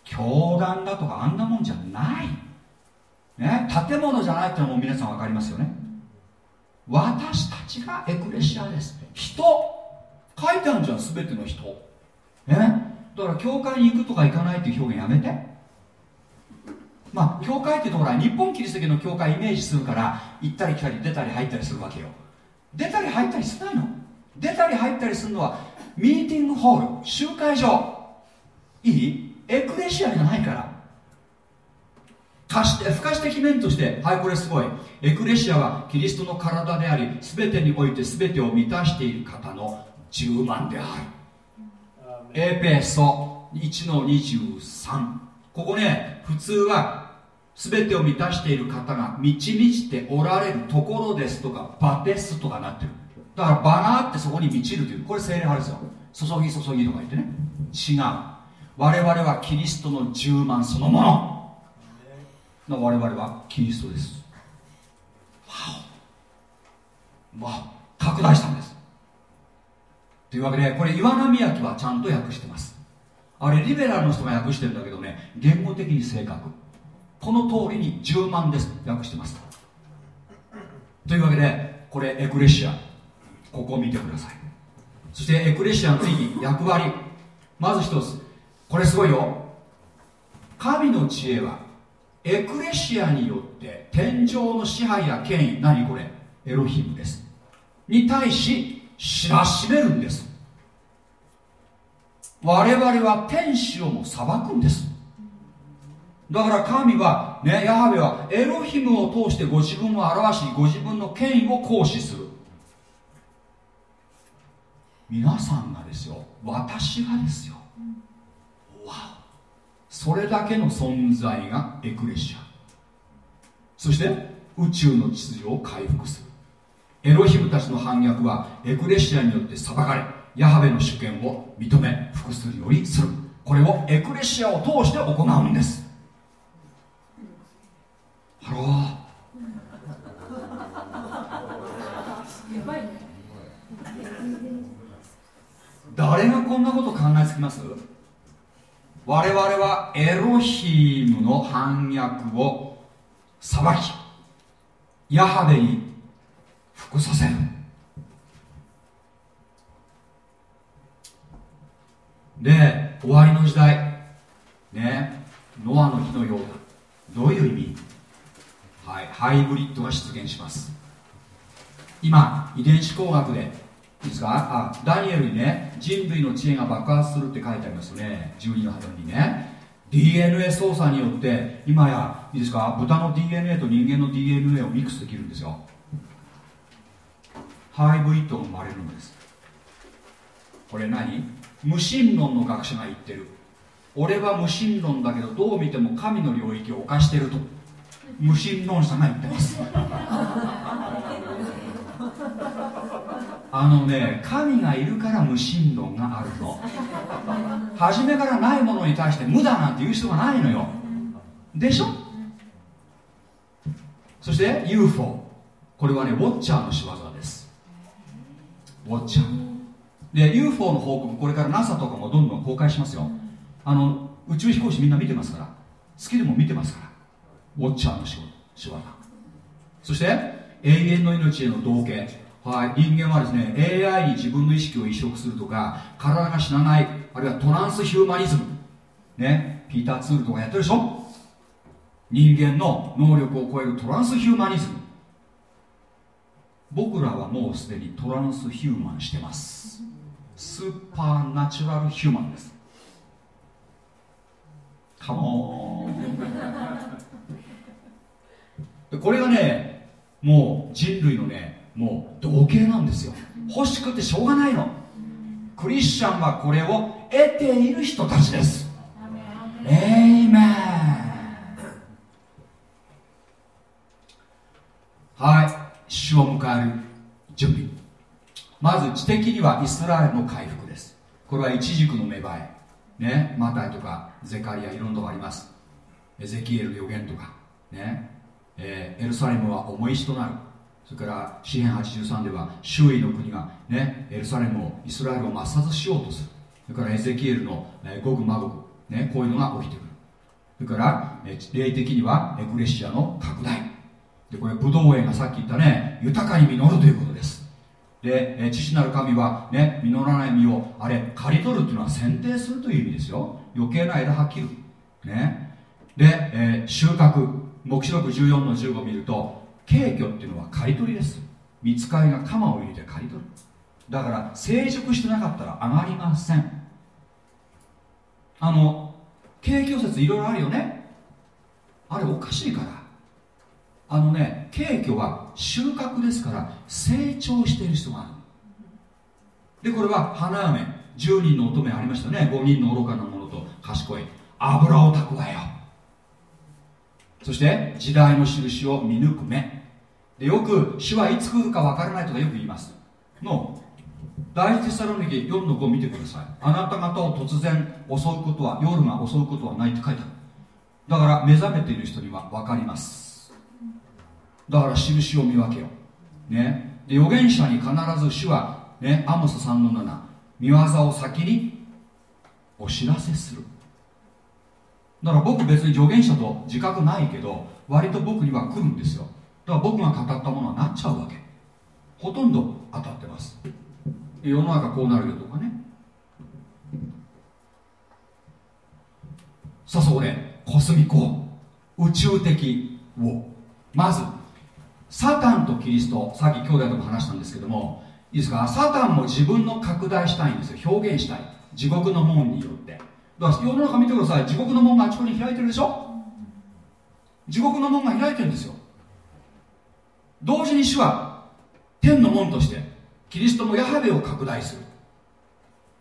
教団だとかあんなもんじゃない。ね？建物じゃないってのも皆さん分かりますよね。私たちがエクレシアです人。書いてあるじゃん全ての人。ね？だから教会に行くとか行かないっていう表現やめて。まあ教会っていうところは日本キリスト教の教会イメージするから行ったり来たり出たり入ったりするわけよ。出たり入ったりしないの。出たり入ったりするのはミーティングホール集会場いい？エクレシアじゃないから。可視不可視的面としてはいこれすごい。エクレシアはキリストの体であり全てにおいて全てを満たしている方の10万である。エペソ1の23ここね普通は全てを満たしている方が満ち満ちておられるところですとかバテスとかなってる。だからバナーってそこに満ちるという。これ精霊派ですよ。注ぎ注ぎとか言ってね。違う。我々はキリストの10万そのもの。の我々はキリストです。わわ拡大したんです。というわけでこれ岩波焼はちゃんと訳してます。あれリベラルの人が訳してるんだけどね言語的に正確。この通りに10万です訳してます。というわけでこれエクレシア。ここを見てください。そしてエクレシアの意義役割。まず一つ。これすごいよ。神の知恵はエクレシアによって天上の支配や権威。何これ？エロヒムです。に対し知らしめるんです。我々は天使をも裁くんです。だから神はねヤハベはエロヒムを通してご自分を表しご自分の権威を行使する。皆さんがですよ私がですよ。わそれだけの存在がエクレシア。そして宇宙の秩序を回復する。エロヒムたちの反逆はエクレシアによって裁かれヤハウェの主権を認め服するようにする。これをエクレシアを通して行うんです。 Hello。誰がこんなこと考えつきます？我々はエロヒムの反逆を裁きヤハベに服させるで終わりの時代。ねノアの日のようだどういう意味？はいハイブリッドが出現します。今遺伝子工学でいいですか？あダニエルにね人類の知恵が爆発するって書いてありますよね。12の波にね。DNA 操作によって今やいいですか？豚の DNA と人間の DNA をミックスできるんですよ。ハイブリッドが生まれるんです。これ何？無神論の学者が言ってる。俺は無神論だけどどう見ても神の領域を犯してると。無神論者が言ってます。あのね神がいるから無神論があるの。初めからないものに対して無だなんて言う人がないのよ。でしょ？そして UFO これはねウォッチャーの仕業です。ウォッチャーで UFO の報告これから NASA とかもどんどん公開しますよ。あの宇宙飛行士みんな見てますから。好きでも見てますから。ウォッチャーの仕仕業そして永遠の命への同型はい、人間はですね AI に自分の意識を移植するとか体が死なないあるいはトランスヒューマニズム。ねピーター・ツールとかやってるでしょ？人間の能力を超えるトランスヒューマニズム。僕らはもうすでにトランスヒューマンしてます。スーパーナチュラルヒューマンです。カモンこれがねもう人類のねもう同型なんですよ。欲しくてしょうがないの。クリスチャンはこれを得ている人たちです。エイメンはい主を迎える準備。まず知的にはイスラエルの回復です。これは一軸の芽生え。ねマタイとかゼカリアいろんなのがあります。エゼキエルの予言とか。ね、えー、エルサレムは重い石となる。それから詩篇83では周囲の国が、ね、エルサレムをイスラエルを抹殺しようとする。それからエゼキエルの、えー、ゴグマゴグ、ね、こういうのが起きてくる。それから、えー、霊的にはエクレシアの拡大。でこれブドウ園がさっき言ったね豊かに実るということです。で、え、父なる神はね実らない実をあれ刈り取るっていうのは剪定するという意味ですよ。余計な枝は切る。ね。で、えー、収穫黙示録14の15を見ると軽挙っていうのは刈り取りです。見つかりが鎌を入れて刈り取る。だから成熟してなかったら上がりません。あの軽挙説いろいろあるよね。あれおかしいから。あのね軽挙は収穫ですから成長している人がある。でこれは花嫁10人の乙女ありましたね。5人の愚かな者と賢い。油を蓄えよそして時代の印を見抜く目。でよく主はいつ来るか分からないとかよく言います。の第一テサロニキ4の5見てください。あなた方を突然襲うことは夜が襲うことはないって書いてある。だから目覚めている人には分かります。だから印を見分けよう。ね。で預言者に必ず主はねアモス3の7見業を先にお知らせする。だから僕別に助言者と自覚ないけど割と僕には来るんですよ。だから僕が語ったものはなっちゃうわけ。ほとんど当たってます。世の中こうなるよとかね。さあそこでコスミコ宇宙的を。まずサタンとキリストさっき兄弟とも話したんですけどもいいですか？サタンも自分の拡大したいんですよ。表現したい。地獄の門によって。だか？ら世の中見てください。地獄の門があちこちに開いてるでしょ？地獄の門が開いてるんですよ。同時に主は天の門としてキリストもヤハベを拡大する。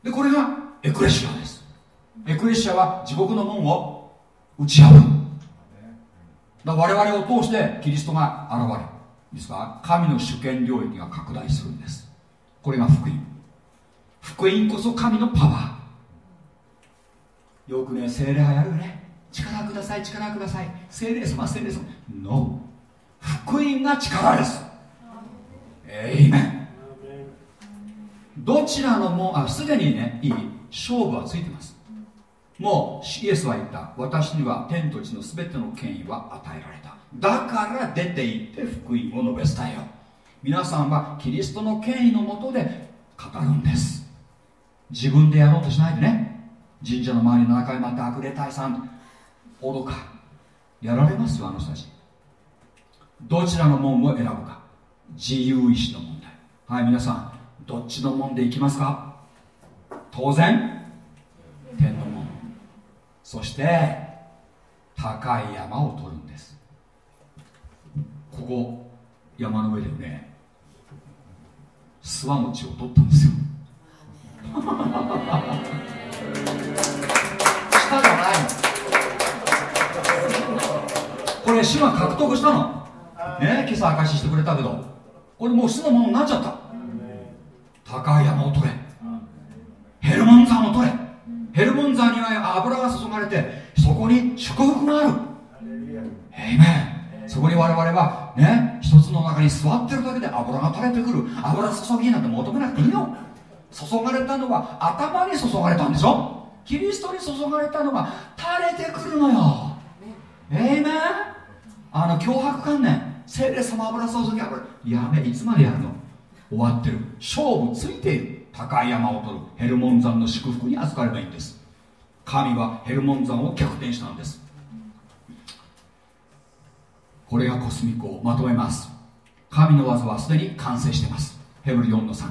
でこれがエクレシアです。エクレシアは地獄の門を打ち破る。だ我々を通してキリストが現れる。神の主権領域が拡大するんです。これが福音。福音こそ神のパワー。よくね精霊派やるよね。力ください力ください。精霊様精霊様。No 福音が力です。エイメンどちらのもあすでにねいい。勝負はついてます。もうイエスは言った。私には天と地の全ての権威は与えられた。だから出て行って福音を述べ伝えよ皆さんはキリストの権威のもとで語るんです。自分でやろうとしないでね。神社の周りの中に回って悪霊退散。愚か。やられますよあの人たち。どちらの門を選ぶか。自由意志の問題。はい皆さんどっちの門でいきますか？当然天の門。そして高い山を取るんです。ここ山の上でね諏訪餅を取ったんですよ。下じゃないこれ主が獲得したの。ね今朝証ししてくれたけど。これもう主のものになっちゃった。高い山を取れ。ヘルモン山を取れ。ヘルモン山には油が注がれてそこに祝福がある。エイメンそこに我々はね一つの中に座ってるだけで油が垂れてくる。油注ぎなんて求めなくていいの。注がれたのは頭に注がれたんでしょ？キリストに注がれたのが垂れてくるのよ。えいめあの脅迫観念。聖霊様油注ぎ油やめいつまでやるの？終わってる。勝負ついている。高い山を取る。ヘルモン山の祝福に預かればいいんです。神はヘルモン山を逆転したんです。これがコスミックをまとめます。神の技はすでに完成してます。ヘブル4の3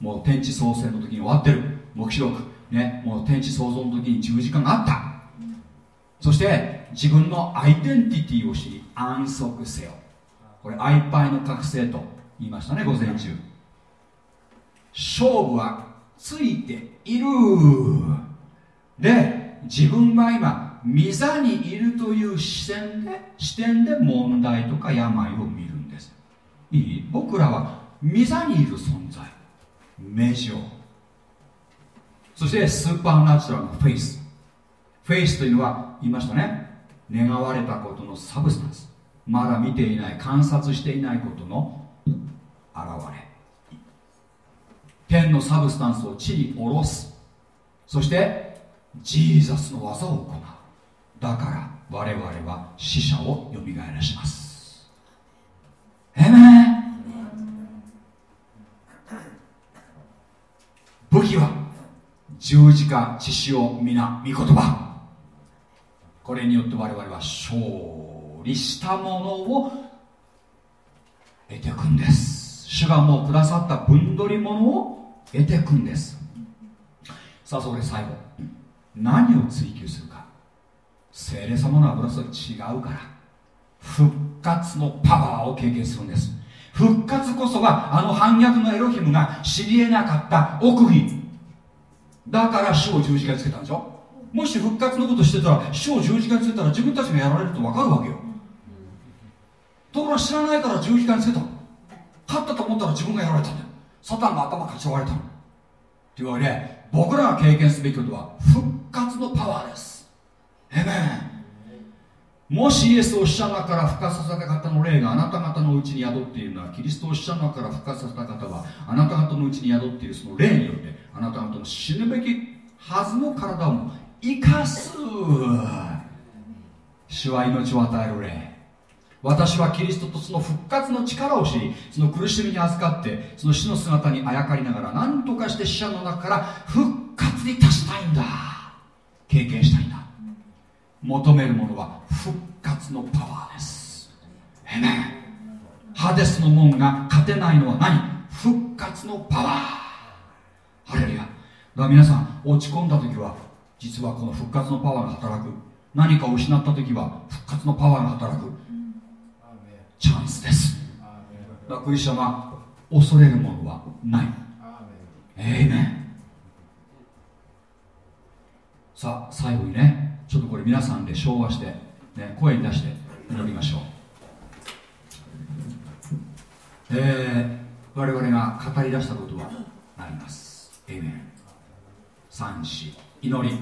もう天地創生の時に終わってる。黙示録。ね。もう天地創造の時に十字架があった。そして自分のアイデンティティを知り安息せよ。これ愛イの覚醒と言いましたね午前中。勝負はついている。で自分は今御座にいるという視点で視点で問題とか病を見るんです。いい？僕らは御座にいる存在。名称そして supernatural な faith。faith というのは言いましたね。願われたことのサブスタンス。まだ見ていない観察していないことの現れ。天の substance を地に下ろす。そしてジーザスの業を行う。だから我々は死者をよみがえらします。えめ武器は十字架血潮皆御言葉。これによって我々は勝利したものを得ていくんです。主がもうくださった分取り物を得ていくんです。さあそこで最後。何を追求するか。精霊様の油それ違うから復活のパワーを経験するんです。復活こそがあの反逆のエロヒムが知り得なかった奥義。だから死を十字架につけたんでしょ？もし復活のことしてたら死を十字架につけたら自分たちがやられると分かるわけよ。ところが知らないから十字架につけた勝ったと思ったら自分がやられたんだよ。サタンが頭かち割れたの。というわけで僕らが経験すべきことは復活のパワーです。もしイエスを死者の中から復活させた方の霊があなた方のうちに宿っているのはキリストを死者の中から復活させた方はあなた方のうちに宿っているその霊によってあなた方の死ぬべきはずの体を生かす主は命を与える霊。私はキリストとその復活の力を知りその苦しみに預かってその死の姿にあやかりながら何とかして死者の中から復活に達したいんだ。経験したいんだ。求めるものは復活のパワーです。えめハデスの門が勝てないのは何？復活のパワー。ハレルヤだから皆さん落ち込んだ時は実はこの復活のパワーが働く。何かを失った時は復活のパワーが働く。チャンスです。だクリスチャンは恐れるものはない。えいめさあ最後にね。ちょっとこれ皆さんで昭和して、ね、声に出して祈りましょう。えー、我々が語り出したことはなります。エイメン三子祈り。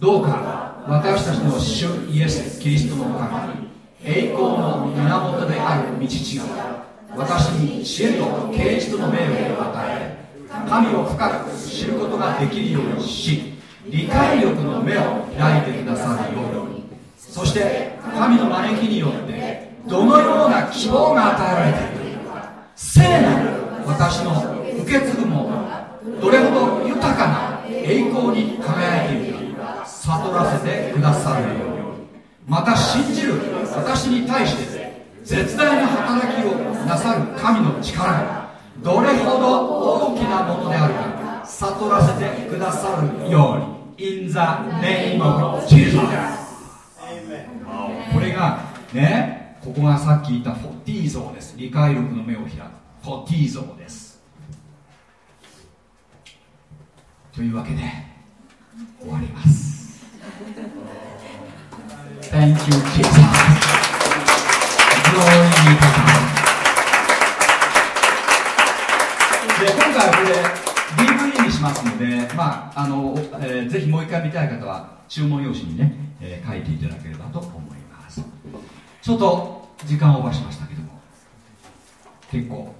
どうか私たちの主イエス・キリストの神栄光の源である道違が私に知恵と啓示との命を与え神を深く知ることができるようにし理解力の目を開いてくださるように。そして神の招きによってどのような希望が与えられているか聖なる私の受け継ぐものどれほど豊かな栄光に輝いている。か悟らせてくださるように。また信じる私に対して絶大な働きをなさる神の力がどれほど大きなものであるか悟らせてくださるように。In the name of Jesus. これがねここがさっき言ったフォティー像です。理解力の目を開くフォティー像です。というわけで終わります。Thank you, Jesus. Glory be to God. で今回はこれますので、まああのえー、ぜひもう一回見たい方は注文用紙にね、えー、書いていただければと思います。ちょっと時間をオーバーしましたけども結構